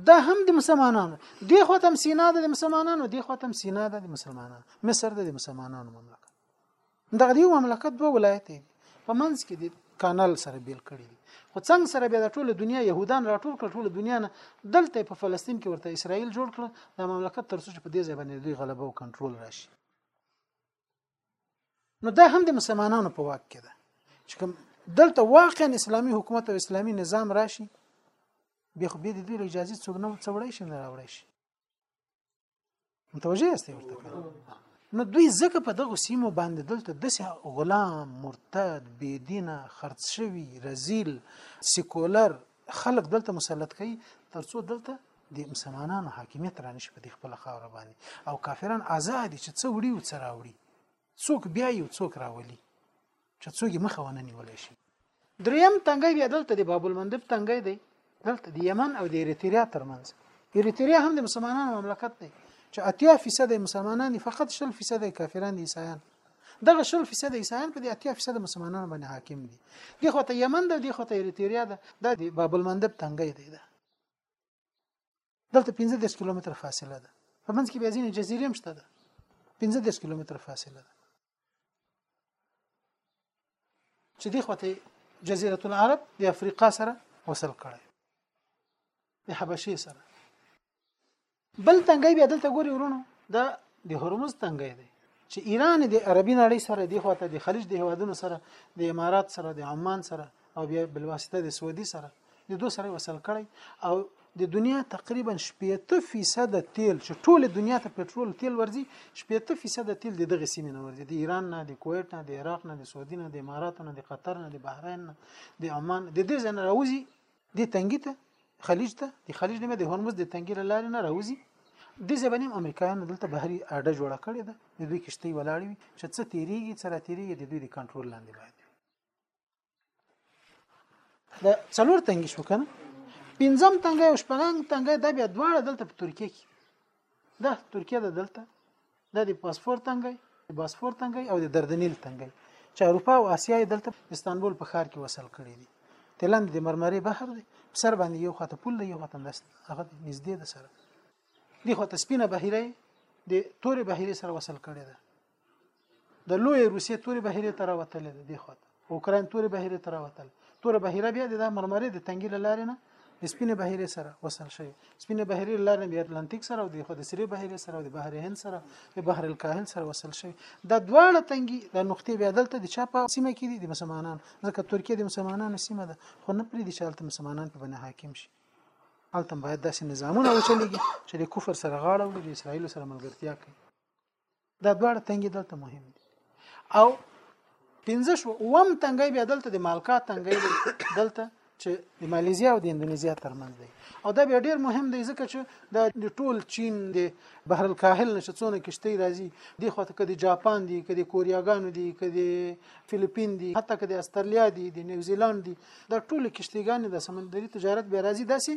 دا هم د مسلمانانو دی خو تم سینا د مسلمانانو دی خو تم سینا د مسلمانانو مصر د مسلمانانو مملکت دغه دی مملکت دوه ولایت دي په منځ کې د کانال سره بیل کړي دي خو څنګه سره به د ټوله دنیا يهودان راټول کړ ټوله دنیا نه دلته په فلسطین کې ورته اسرائیل جوړ کړ د مملکت ترڅو چې په دې ځای باندې دوی غلبه او کنټرول راشي نو دا هم د مسلمانانو په واک کې ده چې کوم دلته واقعا اسلامی حکومت او اسلامی نظام راشي به خو به د دې اجازه څوک نه څوړی شي نه راوړی شي متوجه یاست ورته نو دوی ځکه په دغه سیمو باندې دلته د غلام مرتد بيدینه خرڅ شوی رزیل سیکولر خلک دلته مسلط کړي ترڅو دلته د مسلمانانو حاکمیت را نشي په دې خپل خاور باندې او کافران آزاد چې څو وړي او څو راوړي څوک بیا یو څوک راولي چې څوک مخه ونه نیول شي دریم تنګي بیا دلته د باب المندب تنګي دی دلته د یمن او د اریتریا ترمنځ اریتریا هم د مسلمانانو مملکت دی چې اتیا فیصد مسلمانان فقط شل فیصد کافران دي عیسایان دغه شل فیصد عیسایان په دې اتیا فیصد مسلمانانو باندې حاکم دي دی خو ته یمن ده دی خو ته اریتریا ده د باب المندب تنګي دی ده دلته 15 کیلومتر فاصله ده په منځ کې بیا ځینې جزیرې هم شته ده 15 کیلومتر فاصله ده چې دی خو ته جزیره العرب د افریقا سره وصل کړي د حبشې سره بل تنګي بیا دلته ګوري ورونو دا د هرمز تنګي دی چې ایران د عربي نړۍ سره د خواته د خلیج د هوادونو سره د امارات سره د عمان سره او بیا بل واسطه د سعودي سره د دوه سره وصل کړي او د دنیا تقریبا 70% تیل چې ټول دنیا ته پټرول تیل ورځي 70% تیل د دغه سیمې نه ورځي د ایران نه د کویت نه د عراق نه د سعودي نه د اماراتو نه د قطر نه د بحرین نه د عمان د دې ځنه راوځي دی تنګی ته خلیج ته د خلیج نیمه د هرمز د تنګی له لارې نه راوځي د زبنیم امریکایانو دلته بهري اډه جوړه کړې ده د دوی کشتۍ ولاړې وي چې څه تیریږي څه را تیریږي د دوی د کنټرول لاندې باید د څلور تنګي شو کنه پنځم تنګي او شپږم تنګي دا بیا دواړه دلته په ترکیه کې دا ترکیه د دلته د د پاسپورت تنګي د پاسپورت تنګي او د دردنیل تنګي چې اروپا او اسیا دلته استانبول په ښار کې وصل کړي دي تلند د مرمري بحر دی سر باندې یو خاطه پول دی یو خاطه نست هغه نږدې ده سره دی خو تسپینه بهیره د تورې بهیره سره وصل کړي ده د لوی روسیې تورې بهیرې ته راوتلې ده دی خواته اوکراین تورې بهیرې ته راوتل تورې بهیره بیا د مرمرې د تنګي لارې نه د سپینې بهیرې سره وصل شوی سپینې بهیرې لارې نه بیا اتلانتیک سره او د خو د سری بهیرې سره او د بحر هند سره د بحر الکاهل سره وصل شوی دا دواړه تنګي د نقطې بیا دلته د چا په سیمه کې دي د مسلمانانو ځکه ترکیه د مسلمانانو سیمه ده خو نه پرې دي چې هلته مسلمانان په بنه حاکم شي هلته باید داسې نظامونه وچلېږي چې د کفر سره غاړه وړي د اسرایل سره ملګرتیا کوي دا دواړه تنګي دلته مهم دي او پنځه شو وم تنګي بیا دلته د مالکا تنګي دلته چې د مالیزیا او د انډونیزیا ترمنځ دی او دا بیا ډیر مهم دی ځکه چې دا د ټول چین د بحر الکاهل نشه څونه کشتۍ راځي د خوته کې د جاپان دی کې د کوریاګانو دی کې د فلیپین دی حتی کې د استرالیا دی د نیوزیلند دی دا ټول کشتیګان د سمندري تجارت بیا راځي داسې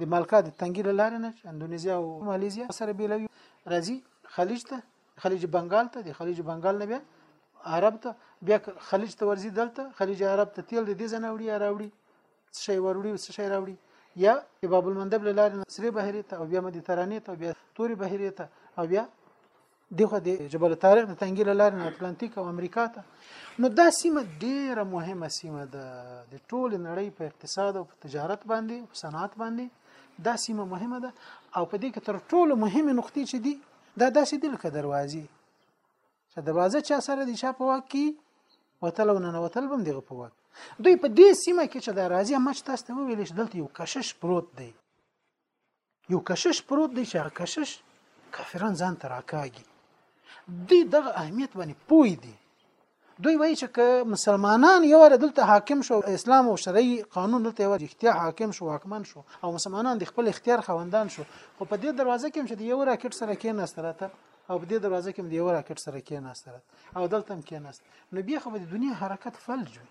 د مالکا د تنګي له لارې نه اندونیزیا او مالیزیا سره بیلوي راځي خلیج ته خلیج بنگال ته د خلیج بنگال نه بیا عرب ته بیا خلیج ته ورځي دلته خلیج عرب ته تیل د دې ځنه وړي راوړي څه شي وروړي څه شي راوړي یا باب المندب له لارې سری بحیره ته او بیا مدیترانې ته بیا توري بحیره ته او بیا دغه د جبل طارق د تنګي له لارې اتلانتیک او امریکا ته نو دا سیمه ډیره مهمه سیمه ده د ټول نړۍ په اقتصاد او په تجارت باندې او صنعت باندې دا سیمه مهمه ده او په دې کې تر ټولو مهمه نقطې چې دي دا داسې دي لکه دروازې چې دروازه چا سره دي چا په واک کې وتل او نه وتل بم دغه په واک دوی په دې سیمه کې چې د راځي مچ تاسو ته ویل چې دلته یو کشش پروت دی یو کشش پروت دی چې هغه کشش کافران ځان ته راکاږي دی دغه اهمیت باندې پوي دي دوی وایي چې که مسلمانان یو ور دلته حاکم شو اسلام او شرعي قانون دلته یو اختیار حاکم شو واکمن شو او مسلمانان د خپل اختیار خوندان شو خو په دې دروازه کې چې یو راکټ سره کې نه ستراته او په دې دروازه کې د یو راکټ سره کې نه ستراته او دلته هم کې نه نو بیا خو د دنیا حرکت فلج وي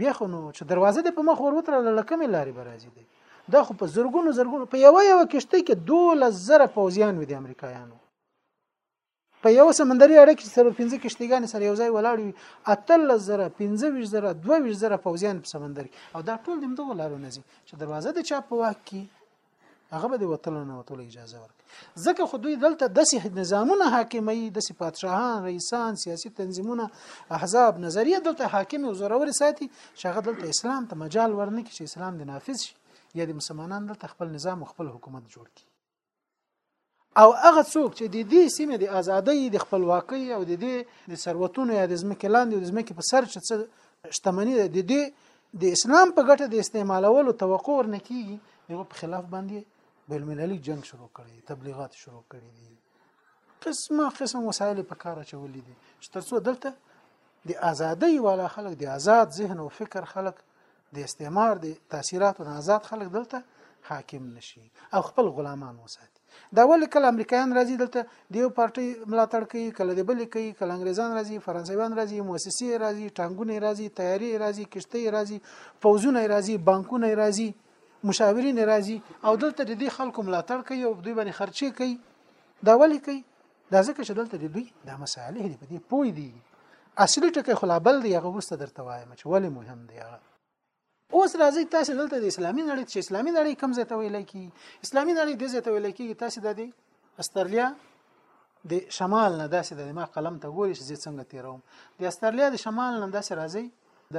بیا خو نو چې دروازه دې په مخ وروتره لکمې لارې به راځي دی دا خو په زرګونو زرګونو په یو یو کشته کې 12000 پوزیان وي د امریکایانو په یو سمندري اړه کې سره 15 کشتیګان سره یو ځای ولاړ وي 18000 15000 22000 پوزیان په سمندر کې او دا ټول د مدغه لارو نه چې دروازه د چا په واک کې هغه به د وطن نه وتل اجازه ورکړي ځکه خو دوی دلته د سه نظامونه حاکمي د سه پادشاهان رئیسان سیاسي تنظیمونه احزاب نظریه دلته حاکم او زورور ساتي چې هغه دلته اسلام ته مجال ورنکړي چې اسلام د نافذ شي یا د مسلمانان دلته خپل نظام او خپل حکومت جوړ کړي او هغه څوک چې د دې سیمې د ازادۍ د خپلواکۍ او د دې د ثروتونو یا د ځمکې لاندې د ځمکې په سر چې څه شتمنۍ د دې د اسلام په ګټه د استعمالولو توقع ورنه کیږي هغه په خلاف باندې بین المللي جنگ شروع کړي تبلیغات شروع کړي دي قسمه قسم وسایل په کار اچولې دي چې ترڅو دلته د ازادۍ والا خلک د آزاد ذهن او فکر خلک د استعمار د تاثیراتو نه آزاد خلک دلته حاکم نشي او خپل غلامان وساتي دا ولې کله امریکایان راځي دلته د یو پارټي ملاتړ کوي کله د بلې کوي کله انګریزان راځي فرانسویان راځي موسسې راځي ټانګونه راځي تیاری راځي کشتۍ راځي پوزونه راځي بانکونه راځي مشاورین راځي او دلته د دې خلکو ملاتړ کوي او دوی باندې خرچي کوي دا ولې کوي دا ځکه چې دلته د دوی د مسالې دی په دې پوي دی اصلي ټکی خو لا بل دی هغه ورسته درته وایم چې ولې مهم دی هغه اوس راځي تاسو دلته د اسلامي نړۍ چې اسلامي نړۍ کم زیته ویل کی اسلامي نړۍ د زیته ویل کی تاسو د استرالیا د شمال نه داسې د ما قلم ته ګوري چې څنګه تیروم د استرالیا د شمال نه داسې راځي د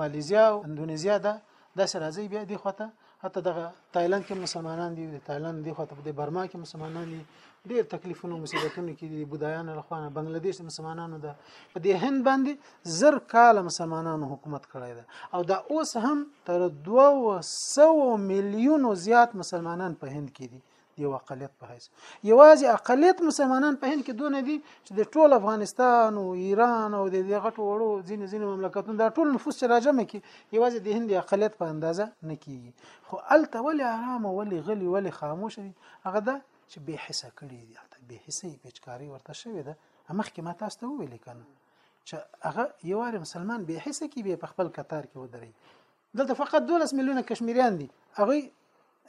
مالیزیا او اندونیزیا ده داسې راځي بیا دی خواته حتی دغه تایلند کې مسلمانان دي د تایلند دی خواته د برما کې مسلمانان دي ډېر تکلیفونه او مصیبتونه کې دي بودایانو له خوانه بنگلاديش مسلمانانو ده په دې هند باندې زر کال مسلمانانو حکومت کړی ده او دا اوس هم تر 200 میلیونو زیات مسلمانان په هند کې دي یو اقلیت په حیث یوازې اقلیت مسلمانان په هند کې دونه دي چې د ټول افغانستان او ایران او د غټو وړو ځینې ځینې مملکتونو دا ټول نفوس چې راجمع کی یوازې د هند اقلیت په اندازه نه کیږي خو الته ولې آرام ولې غلي ولې خاموش دي هغه دا چې به حسه کړی دي الته به حسه پیچکاری ورته شوی ده مخکې ما تاسو ته ویل کنه چې هغه یو مسلمان به حسه کې به په خپل کتار کې ودرې دلته فقط 12 میلیونه کشمیریان دي هغه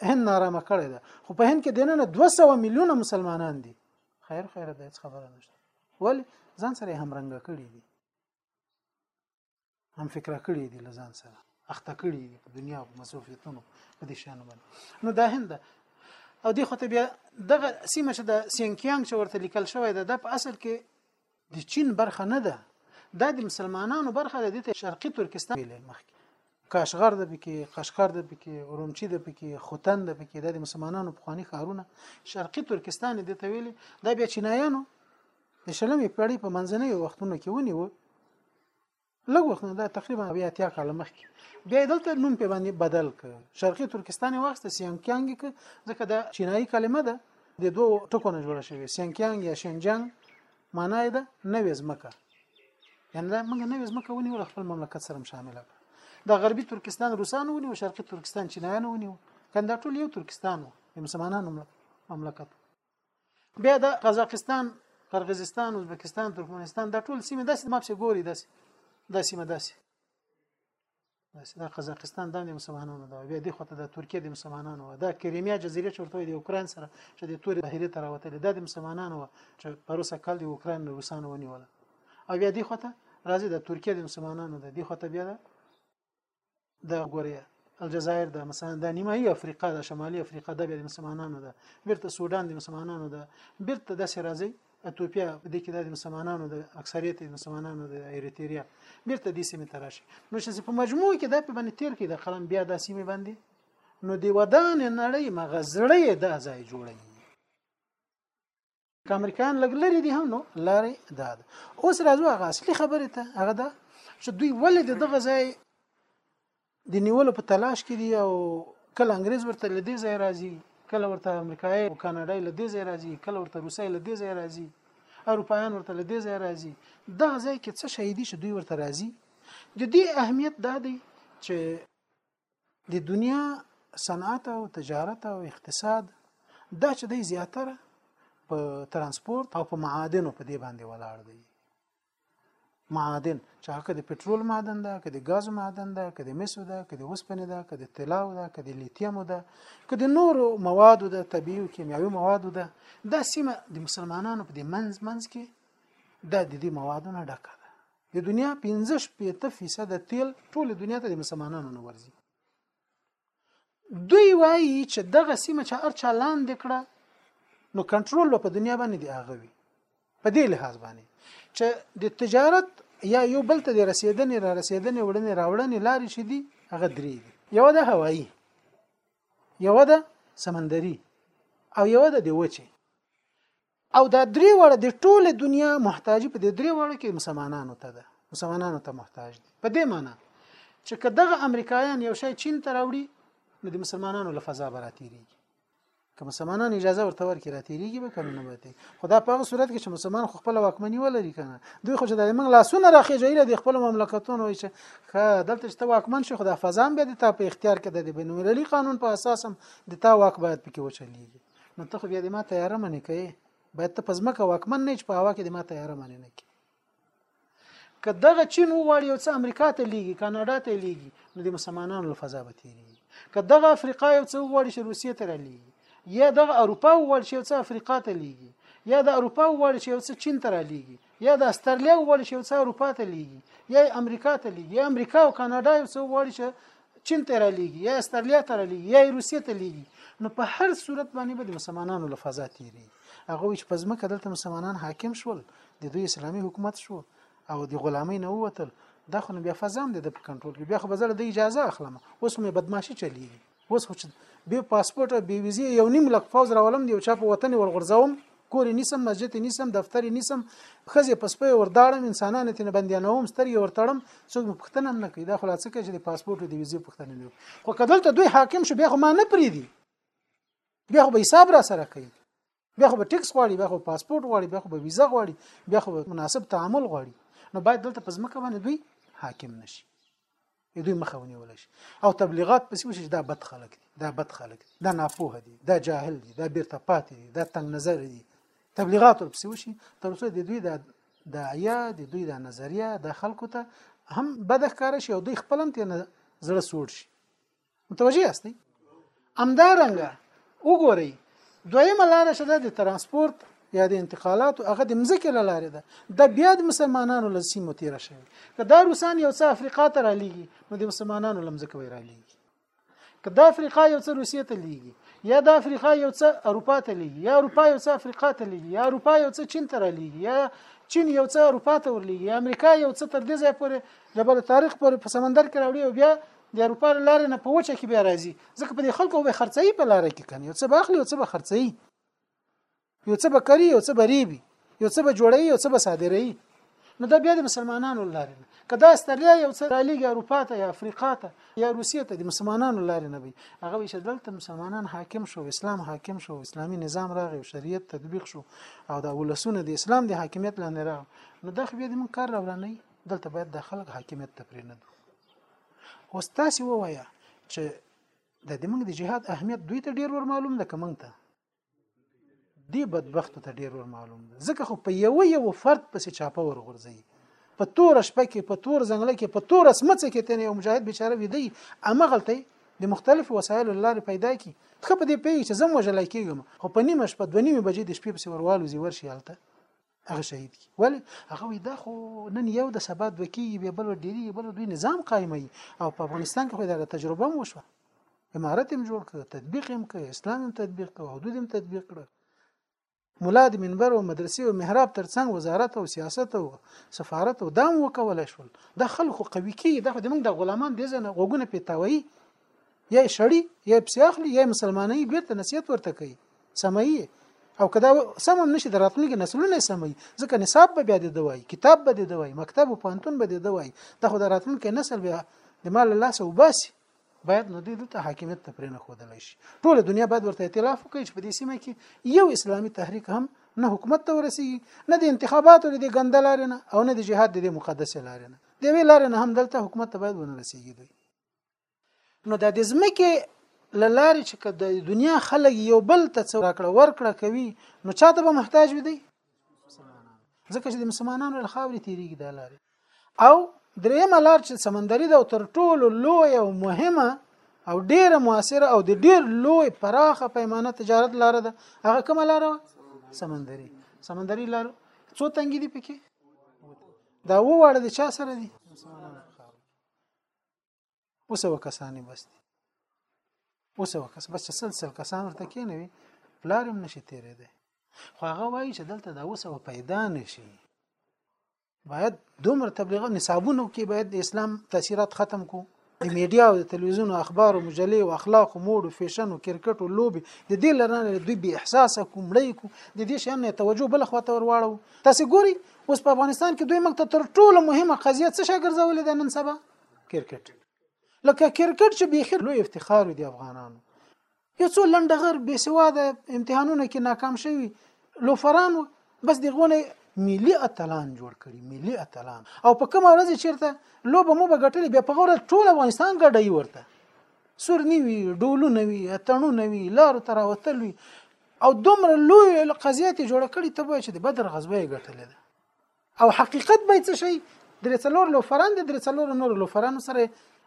هند نارامه کړی ده خو په هند کې دنه 200 میلیونه مسلمانان دي خیر خیر ده هیڅ خبره نشته ولی ځان سره هم رنګ کړی دي هم فکر کړی دي لزان سره اخته کړی دي په دنیا او مسوفیتونو په دې شان باندې نو دا هند او دی خو ته بیا دغه سیمه چې د سینکیانګ چې ورته لیکل شوی ده د په اصل کې د چین برخه نه ده دا د مسلمانانو برخه ده د شرقي ترکستان ویلې مخکې کاشغر د پکې قشقر د پکې رومچي د پکې خوتن د پکې د مسلمانانو پخوانی ښارونه شرقي ترکستان د تویل دا بیا چینایانو د شلمې پیړۍ په منځنۍ وختونو کې ونیو لږ وخت نه دا تقریبا بیا اتیا کال مخکې بیا دلته نوم په باندې بدل ک شرقي ترکستان واخست سیانکیانګ ک ځکه دا چینایي کلمه ده د دوه ټکو نه جوړه شوې سیانکیانګ یا شنجنګ معنی یې ده نوې ځمکه یعنی دا موږ نوې ځمکه ونیول خپل مملکت سره شامل کړ د غربي ترکستان روسانو ونیو شرقي ترکستان چینایانو ونیو کنده ټول یو ترکستان و مسلمانانو مملکت بیا د قزاقستان قرغیزستان ازبکستان ترکمنستان دا ټول سیمه داسې ما په ګوري داسې دا سیمه داسې داسې دا قزاقستان د مسلمانانو دا بیا دی خو ته د ترکیه د مسلمانانو دا کریمیا جزیره چورته د اوکران سره چې د تورې بحیره تر وتل دا د مسلمانانو چې پروسه کال د اوکران روسانو ونیول او بیا دی خو ته راځي د ترکیه د مسلمانانو د دی خو ته بیا دا ګوریا الجزائر ده مثلا د نیمایي افریقا د شمالي افریقا د بیا مسلمانانو ده بیرته سودان د مسلمانانو ده بیرته د سرازي اتوپیا په دې کې د مسلمانانو د اکثریت مسلمانانو د ایریتریا بیرته د سیمه تراشي نو چې په مجموع کې د په باندې تیر کې د قلم بیا د سیمه باندې نو دی ودان نړۍ مغزړې د ځای جوړي که امریکایان لګ لري دي هم نو لاري دا ده اوس راځو هغه اصلي خبره ته هغه دا چې دوی ولې دغه ځای د نیولو په تلاش کې دي او کله انګريز ورته لدی ځای راځي کله ورته امریکای او کاناډا لدی ځای راځي کله ورته روسي لدی ځای راځي اروپایان ورته لدی ځای راځي دغه ځای کې څه شي دي چې دوی ورته راځي د دې اهمیت دا دی چې د دنیا صنعت او تجارت او اقتصاد دا چې دی زیاتره په ترانسپورت او په معادنو په دې باندې ولاړ دی معادن چې هغه د پټرول معدن ده که د غاز معدن ده که د مسو ده که د وسپنې ده که د طلاو ده که د لیتیم ده که د نورو موادو ده طبيعي او کیمیاوي موادو ده دا سیمه د مسلمانانو په د منځ منځ کې دا د دې موادو نه ډکه ده د دنیا 15 شپېته فیصد تیل ټول دنیا ته د مسلمانانو نه ورځي دوی وایي چې دغه سیمه چې هر چا لاندې کړه نو کنټرول په دنیا باندې دی هغه وي په دې لحاظ باندې چې د تجارت یا یو بل ته د رسیدنې را رسیدنې وړنې راوړنې لارې شې دي هغه درې دي یو د هوایی یو د سمندري او یو د دی وچه او دا درې وړه د ټوله دنیا محتاجی په دې درې وړه کې مسلمانانو ته ده مسلمانانو ته محتاج دي په دې معنی چې کداغه امریکایان یو شی چین ته راوړي نو د مسلمانانو له فضا براتيريږي که مسلمانان اجازه ورته ورکړي راتيريږي به کنه نه وته خدا په هغه صورت کې چې مسلمان خو خپل واکمني ولري کنه دوی خو چې د موږ لاسونه راخېږي د خپل مملکتونو چې دلته چې واکمن شي خدا فضا به د تا په اختیار کې د بنورلي قانون په اساس هم د تا واک باید پکې وچلېږي نو ته خو بیا د ما تیاره منې کوي باید ته په ځمکه واکمن نه چې په هوا کې د ما تیاره منې نه کوي که دغه چین وغواړي یو څه امریکا ته لیږي کاناډا ته لیږي نو د مسلمانانو له فضا به تیریږي که دغه افریقا یو څه وغواړي چې روسیې ته رالیږي یا دغه اروپا وغواړي چې یو څه افریقا ته لیږي یا د اروپا وغواړي چې یو څه چین ته رالیږي یا د استرالیا وغواړي چې یو څه اروپا ته لیږي یا امریکا ته لیږي یا امریکا او کاناډا یو څه وغواړي چې چین ته رالیږي یا استرالیا ته رالیږي یا روسیې ته لیږي نو په هر صورت باندې به د مسلمانانو له فضا تیری هغه چې په ځمکه دلته مسلمانان حاکم شول د دوی اسلامي حکومت شو او د غلامۍ نه ووتل دا خو بیا فضا هم د په کنټرول کې بیا خو به زه د اجازه اخلم اوس مې بدمعشي چلیږي اوس خو چې به پاسپورت او به ویزه یو نیم لک فوز راولم دی او چا په وطن ورغورځوم کور نیسم مسجد نیسم دفتر نیسم خزه پس په ورداړم انسانان ته نه بندیانوم سترګې ورتړم څوک پښتنه هم نه کوي دا خلاصه کې چې د پاسپورت او د ویزه پښتنه نه خو کدل ته دوی حاکم شو به خو ما نه پریدي بیا خو به حساب را سره کوي بیا خو به ټیکس غواړي بیا خو پاسپورت غواړي بیا خو به ویزه غواړي بیا خو مناسب تعامل غواړي نو باید دلته په ځمکه باندې دوی حاکم نشي دوی مخه ونیول شي او تبلیغات پسې وشي دا بد خلک دي دا بد خلک دي دا ناپوه دي دا جاهل دي دا بیرته پاتې دي دا تنگ نظر دي تبلیغات ورپسې وشي تر څو د دوی دا داعیه د دوی دا نظریه د خلکو ته هم بد ښکار شي او دوی خپل هم ته زړه سوړ شي متوجه یاستئ همدارنګه وګورئ دویمه لار چې د ترانسپورت یا د انتقالاتو هغه د مزکه لاره ده د بیا د مسلمانانو له سیمو تیر شوی که دا روسان یو څه افریقا ته را لیږي نو د مسلمانانو لمزکه وی را لیږي که دا افریقا یو څه روسیې ته لیږي یا د افریقا یو څه اروپا ته لیږي یا اروپا یو څه افریقا ته لیږي یا اروپا یو څه چین ته را لیږي یا چین یو څه اروپا ته ورلیږي یا امریکا یو څه تر دې ځای پورې جبل طارق پورې په سمندر کې راوړي او بیا د اروپا له لارې نه په وچه کې بیا راځي ځکه په دې خلکو به خرڅي په لار کې کني یو څه باخلي یو څه به خرڅي یو څه به کوي یو څه به ریبي یو څه به جوړي یو څه به صادري نو دا بیا د مسلمانانو لارې نه کدا استرلیا یو څه رالیږي اروپا ته یا افریقا ته یا روسیې ته د مسلمانانو لارې نه وي هغه وی چې دلته مسلمانان حاکم شو اسلام حاکم شو اسلامي نظام راغی او شریعت تطبیق شو او دا ولسونه د اسلام د حاکمیت لاندې راغله نو دا خو بیا د من کار راولنی دلته باید د خلک حاکمیت ته پرې نه اوس تاسو ووایه چې د دې موږ د جهاد اهمیت دوی ته ډیر ور معلوم ده کوم ته دی بدبخت ته ډیر ور معلوم ده ځکه خو په یو یو فرد پسې چاپه ور غورځي په تور شپه کې په تور ځنګل کې په تور اسمڅه کې تنه یو مجاهد بیچاره وي دی اما غلطي د مختلف وسایل لارې پیدا کی خو په دې پیږي چې زم وجلای کیږم خو په نیمه شپه دوه نیمه بجې د شپې په ورواله زی ورشي حالت هغه شهید کی ولی هغه وی دا خو نن یو د سبا دوه کیږي به بل ډیری بل دوی نظام قائمي او په افغانستان کې خو دا تجربه مو شو امارت هم جوړ کړ تطبیق هم کړ اسلام هم تطبیق کړ حدود هم تطبیق کړ مولا د منبر او مدرسې او محراب ترڅنګ وزارت او سیاست او سفارت او دام وکول شول د خلکو قوي کی د موږ د غلامان دي زنه غوګونه پیتاوي یا شړی یا پسې اخلي یا مسلمانې بیرته نصیحت ورته کوي سمایي او کدا سم هم نشي دراتلونکي نسلونه سمي ځکه نصاب به بیا د دوای کتاب به د دوای مکتب او پانتون به د دوای د خدای راتلونکي نسل بیا د مال الله سو باسي باید نو دوی دلته حاکمیت ته پرې نه خودلی شي ټول دنیا باید ورته اعتراف وکړي چې په دې سیمه کې یو اسلامي تحریک هم نه حکومت ته ورسیږي نه د انتخاباتو د ګنده لارې نه او نه د جهاد د مقدسې لارې نه د وی لارې نه هم دلته حکومت ته باید ونه رسیږي دوی نو د دې ځمکې لارې چې د دنیا خلک یو بل ته څو راکړه ورکړه کوي نو چاته به محتاج وي دی ځکه چې د مسلمانانو له خاورې تیریږي دا لارې او درېمه لار چې سمندري ده او تر ټولو لوی او مهمه او ډیره موثره او د ډیر لوی پراخه پیمانه تجارت لار ده هغه کومه لار سمندري سمندري لار څو تنګي دي پکې دا وواړه د چا سره دي اوس و کسان بس دي اوس و کس بس سل سل کسان ورته کېنه وي پلارم نشي تیرې دی خو هغه وایي چې دلته دا اوس و پیدا نشي باید دومره تبلیغ نصابونو کې باید د اسلام تاثیرات ختم کو د میډیا او د تلویزیون او اخبار او مجلې او اخلاق او موډ او فیشن او کرکټ او لوبي د دې لرنه دوی به احساس کومړی کو د دې شان نه توجه بل خواته ورواړو تاسو ګوري اوس په افغانستان کې دوی موږ ته تر ټولو مهمه قضیه څه شي ګرځولې ده نن سبا کرکټ لکه کرکټ چې بيخي لوی افتخار دی افغانانو یو څو لنډغر بې سواده امتحانونه کې ناکام شوي لوفران بس دغونه ملي اتلان جوړ کړي ملي اتلان او په کومه ورځ چیرته لوبه مو بغټلې بیا په غوړه ټول افغانستان ګډي ورته سور نیوي ډولو نوي اتڼو نوي لار تر وتلوي او دومره لوی قضیه ته جوړ کړی ته به چې د بدر غزوه یې ګټلې ده او حقیقت به څه شي درې څلور لوفران دي درې څلور نور لوفرانو سره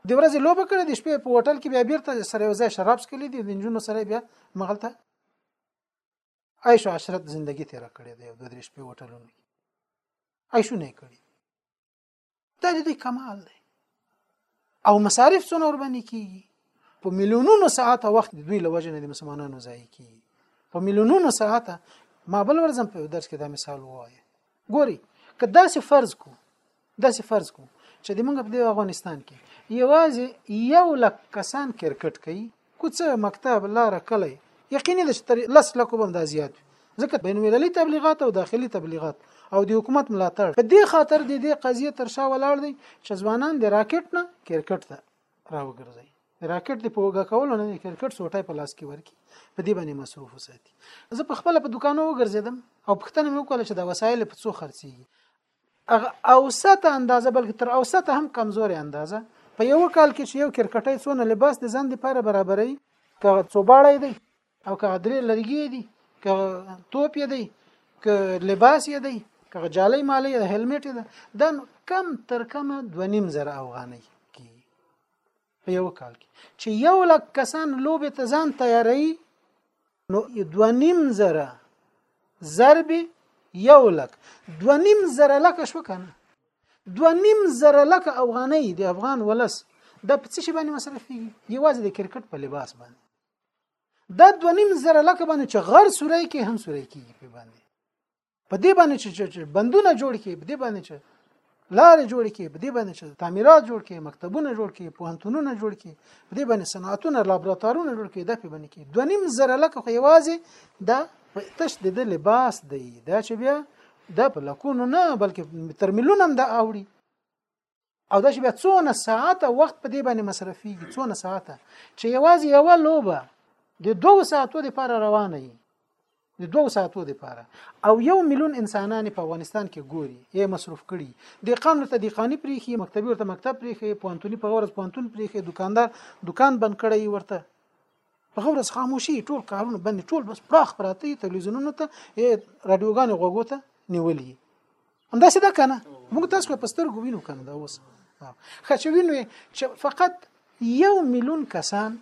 د ورځې لوبه کړې د شپې په هوټل کې بیا بیرته سره یو ځای شراب څکلي دي د نجونو سره بیا مغلته عیش او عشرت زندگی تیر کړې ده یو دوه درې شپې هوټلونو کې عیشونه یې کړي دا د کمال دی او مصارف څونه ور باندې کیږي په میلیونونو ساعت وخت دوی لوجنه د مسلمانانو ځای کیږي په میلیونونو ساعت ما بل ورځم په درس کې دا مثال وایي ګوري که داسې فرض کو داسې فرض کو چې د موږ په افغانستان کې یوازې یو لک کسان کرکټ کوي کوڅه مکتب لاره کلی یقیني ده چې تر لس لکو به دا زیات وي ځکه بین المللي تبلیغات او داخلي تبلیغات او د حکومت ملاتړ په دې خاطر د دې قضیه تر شا ولاړ دی چې ځوانان د راکټ نه کرکټ ته راوګرځي راکټ د پوګه کول نه کرکټ سوټای په لاس کې ورکی په دې باندې مصروف وساتي زه په خپل په دکانو وګرځیدم او پښتنه مې وکړه چې دا وسایل په څو خرڅيږي هغه اوسط اندازه بلکې تر اوسط هم کمزوري اندازه په یو کال کې چې یو کرکټي څونه لباس د ځان لپاره برابرې که څوباړې دی او که درې لرګي دي که توپ دی که لباس دی که جالۍ مالۍ د هلمټ ده دا کم تر کمه 2.5 زره افغانۍ په یو کال کې چې یو لک کسان لوبې ته ځان تیاروي نو دوه نیم زره ضرب یو لک دوه نیم زره لک شو کنه دوه نیم زره لک افغانۍ د افغان ولس د په څه شي باندې مصرفيږي یوازې د کرکټ په لباس باندې دا دوه نیم زره لک باندې چې غر سورې کې هم سورې کېږي په باندې په دې باندې چې بندونه جوړ کړي په دې باندې چې لارې جوړ کړي په دې باندې چې تعمیرات جوړ کړي مکتبونه جوړ کړي پوهنتونونه جوړ کړي په دې باندې صنعتونه لابراتوارونه جوړ کړي دا په باندې کې 2.5 زره لکه خو یوازې دا تش د دې لباس دی دا چې بیا دا په لکونو نه بلکې ترملونه هم دا اوړي او دا چې بیا څونه ساعته وخت په دې باندې مصرفيږي څونه ساعته چې یوازې یو لوبه د دوو ساعتو لپاره روانه وي د دوو ساعتو لپاره او یو میلیون انسانان په افغانستان کې ګوري یې مصرف کړي د قانون ته د قانوني پریخي مکتبي ورته مکتب پریخي پوانتونی په ورځ پوانتون پریخي دکاندار دکان بند کړی ورته په ورځ خاموشي ټول کارونه بند ټول بس پراخ پراته تلویزیونونو ته رادیوګان غوګو ته نیولې همداسې ده کنه موږ تاسو په سترګو وینو کنه دا اوس خچ وینو چې فقط یو میلیون کسان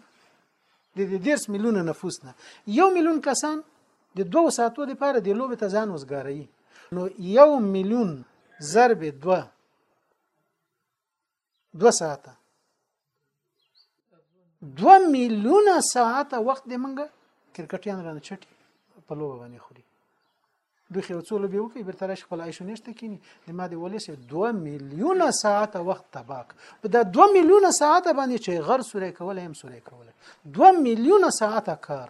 د 10 میلیون نفوس نه یو میلیون کسان د 2 ساعتو لپاره د لوبې ته ځان وسګاري نو یو میلیون ضرب 2 دو ساعته دو میلیونه ساعته وخت دی منګه کرکټیان رانه چټي په لوبه باندې خوري دوی خو څو لوبي وکړي بیرته راشي خپل عیش نشته کینی د ما دی ولې سه 2 میلیونه ساعته وخت تباک په دا 2 میلیونه ساعته باندې چې غر سورې کول هم سورې کول 2 میلیونه ساعته کار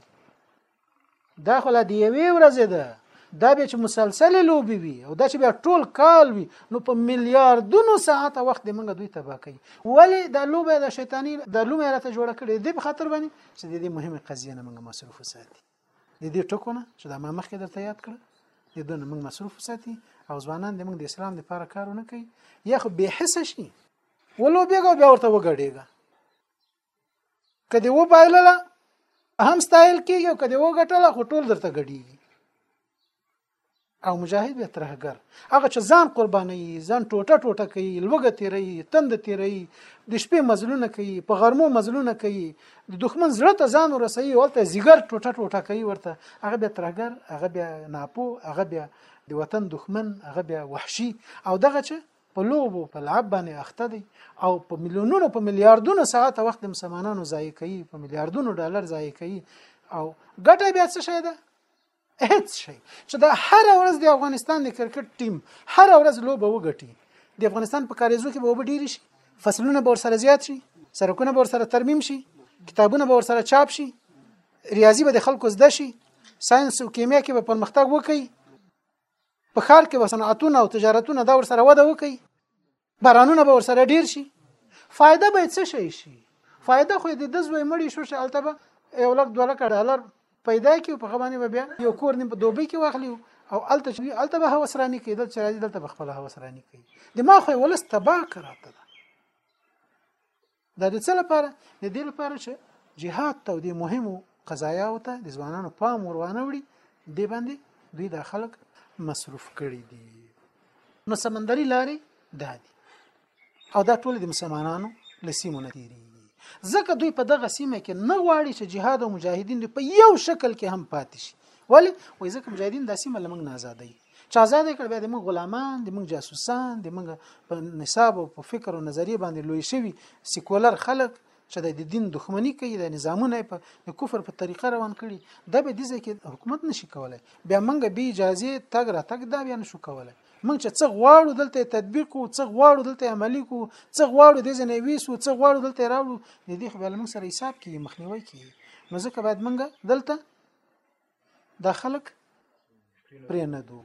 دا خو لا دی یوې ورځې ده دا به چې مسلسل لوبي وي او دا چې بیا ټول کال وي نو په میلیارډونو ساعت وخت د منګه دوی تبا کوي ولی دا لوبه د شیطانی د لومه راته جوړ کړي د په خاطر باندې چې د دې مهمه قضیه نه منګه مصروف ساتي د دې ټکونه چې دا ما مخکې درته یاد کړ د دې نه منګه مصروف ساتي او ځوانان د منګه د اسلام لپاره کارونه کوي یا خو به حس شي ولو بیګو بیا ورته وګړيږي کدی و بایلله هم ستایل کیږي او کدی و غټله خو ټول درته غړيږي او مجاهد به ترهګر هغه چې ځان قرباني ځان ټوټه ټوټه کوي لوګه تیری تند تیری د شپې مزلونه کوي په غرمو مزلونه کوي د دښمن زړه ته ځان ورسوي ولته زیګر ټوټه ټوټه کوي ورته هغه به ترهګر هغه به ناپو هغه به د وطن دښمن هغه به وحشي او دغه چې په لوبو په لعب باندې اخته دي او په میلیونونو په میلیارډونو ساعت وخت د مسلمانانو ضایع کوي په میلیارډونو ډالر ضایع کوي او ګټه بیا څه شي ده هیڅ شي چې دا هر ورځ د افغانستان د کرکټ ټیم هر ورځ لوبه وګټي د افغانستان په کاریزو کې به وب ډیر شي فصلونه به ورسره زیات شي سرکونه به ورسره ترمیم شي کتابونه به ورسره چاپ شي ریاضي به د خلکو زده شي ساينس او کیمیا کې به پرمختګ وکړي په ښار کې به صنعتونه او تجارتونه دا ورسره وده وکړي بارانونه به ورسره ډیر شي فایده به څه شي شي فایده خو د دزوی مړی شو چې التبه یو لک دوه لک ډالر پیدا کی په خبرني به بیا یو کور نیم په دوبۍ کې واخلي او الته چې الته به هوس رانی کوي دلته چې راځي دلته به خپل هوس رانی کوي دماغ خو ولس تباه کراته ده دا د څه لپاره د دې لپاره چې جهاد ته د مهمو قضایاو ته د ځوانانو پام وروانه وړي دی باندې دوی دا خلک مصروف کړي دي نو سمندري لارې دا دي او دا ټول د مسلمانانو له سیمو نه تیریږي ځکه دوی په دغه سیمه کې نه غواړي چې جهاد او مجاهدین په یو شکل کې هم پاتې شي ولی وای ځکه مجاهدین د سیمه لمنګ نه آزادای چې آزاد کړ بیا د موږ غلامان د موږ جاسوسان د موږ په نصاب او په فکر او نظریه باندې لوی شوی سیکولر خلک چې د دین دښمنی کوي د نظامونه په د کفر په طریقه روان کړي دا به دي ځکه حکومت نشي کولای بیا موږ به اجازه تګ را تګ دا بیا نشو کولای موږ چې څه غواړو دلته تطبیق او څه غواړو دلته عملی کو څه غواړو د ځنې ویسو څه غواړو دلته راوړو د دې خو بل موږ سره حساب کیږي مخنیوي کیږي نو ځکه باید موږ دلته دا خلک پرې نه دو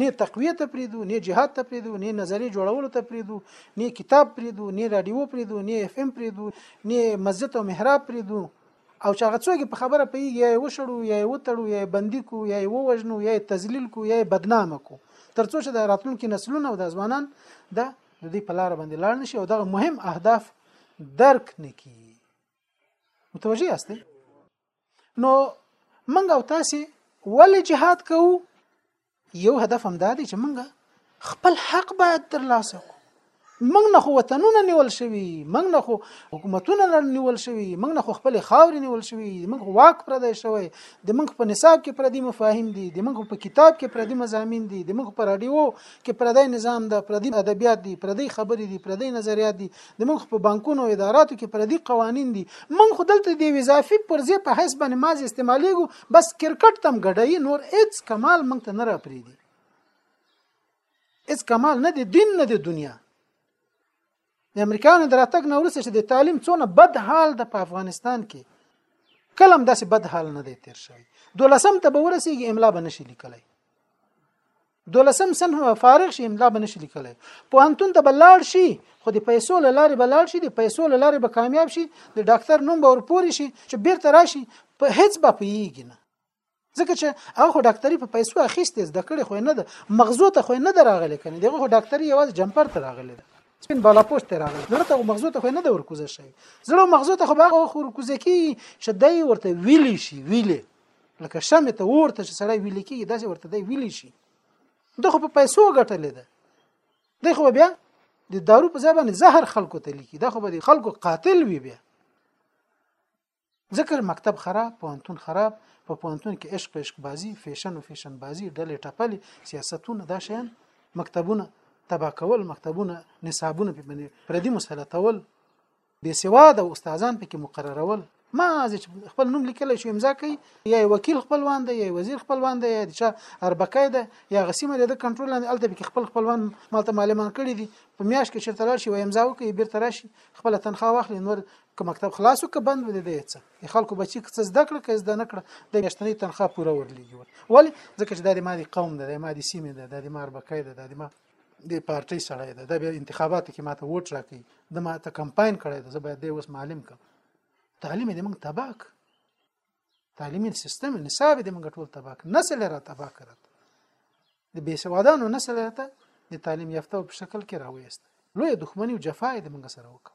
نه تقویه ته پریدو نه جهاد ته پریدو نه نظری جوړولو ته پریدو نه کتاب پریدو نه رادیو پریدو نه اف ام پریدو نه مسجد او محراب پریدو او چې هغه څوګي په خبره پیږي یا وشړو یا وتړو یا بندي کو یا ووجنو یا تذلیل کو یا بدنام کو ترڅو چې د راتلونکو نسلونو او د ځوانان د دې په لار باندې لاړ نشي او دغه مهم اهداف درک نکي متوجه یاست نو منګه او تاسو ولې جهاد کوو یو هدف هم دا دی چې منګه خپل حق باید ترلاسه کړو موږ نه خو وطنونه نیول شوي موږ نه خو حکومتونه نیول شوي موږ نه خو خپل خاورې نیول شوي موږ واک پر دی شوی د موږ په نصاب کې پر دې مفاهیم دي د موږ په کتاب کې پر دې مزامین دي د موږ په رادیو کې پر دې نظام ده پر دې ادبیات دي پر دې خبرې دي پر دې نظریات دي د موږ په بانکونو او اداراتو کې پردي قوانين دي موږ خو دلته د وظایفي پرځې په حیث باندې مازې استعمالېږو بس کرکټ تم ګډایي نور هیڅ کمال موږ ته نه را پریدي هیڅ کمال نه دی دین نه دی دنیا د امریکایانو د راتګ نه وروسته چې د تعلیم څونه بد حال د په افغانستان کې کلم داسې بد حال نه دی تیر شوی دولسم ته به ورسیږي املا به نشي لیکلی دولسم سن فارغ شي املا به نشي لیکلی پوهنتون ته بلاړ شي خو د پیسو له لارې بلاړ شي د پیسو له لارې به کامیاب شي د ډاکټر نوم به ورپوري شي چې بیرته راشي په هیڅ به پیږي نه ځکه چې هغه خو ډاکټري په پیسو اخیستې زده کړې خو نه ده مغزو ته خو نه ده راغلې کنه دغه خو ډاکټري یوازې جمپر ته راغلې ده سپین بالا پوسټ ته راغلې زړه ته مغزو ته خو نه ده ورکوزه شي زړه مغزو ته خو هغه ورکوزه کی چې دای ورته ویلی شي ویلی لکه شمه ته ورته چې سړی ویل کېږي داسې ورته دی ویل شي د خو په پیسو ګټلې ده د خو بیا د دارو په ځای باندې زهر خلکو ته لیکي دا خو به د خلکو قاتل وي بیا ذکر مکتب خراب پوهنتون خراب په پوهنتون کې عشق عشق بازی فیشن او فیشن بازی ډلې ټپلې سیاستونه دا شیان مکتبونه تبا کول مکتبونه نصابونه په باندې پردي مسلطول بې سواده استادان پکې مقررول ما چې خپل نوم لیکل شو امضا کوي یا وکیل خپلوان دی یا وزیر خپلوان دی یا چې اربکای دی یا غسیمه د کنټرول لاندې الته کې خپل خپلوان مالته معلمان کړی دي په میاش کې چرته لار شي و امضا وکړي بیرته راشي خپل تنخواه واخلي نور که مکتب خلاص وک بند ودی دی څه خلکو بچی که څه زده کړ که زده نه کړ د میاشتنی تنخواه پوره ورلیږي ولی ځکه چې د مادي قوم ده د مادي سیمه ده د مار بکای ده د مادي د پارټي سړی ده دا بیا انتخاباتو کې ماته ووټ راکړي د ماته کمپاین کړی ده زه باید دی اوس معلم کم تعلیم دې موږ تباه کړ تعلیمي سیستم نصاب دې موږ ټول تباه کړ نسل را تباه کړ د بیسوادانو نسل راته د تعلیم یافته په شکل کې راوېست لوی دښمنی او جفا دې موږ سره وکړ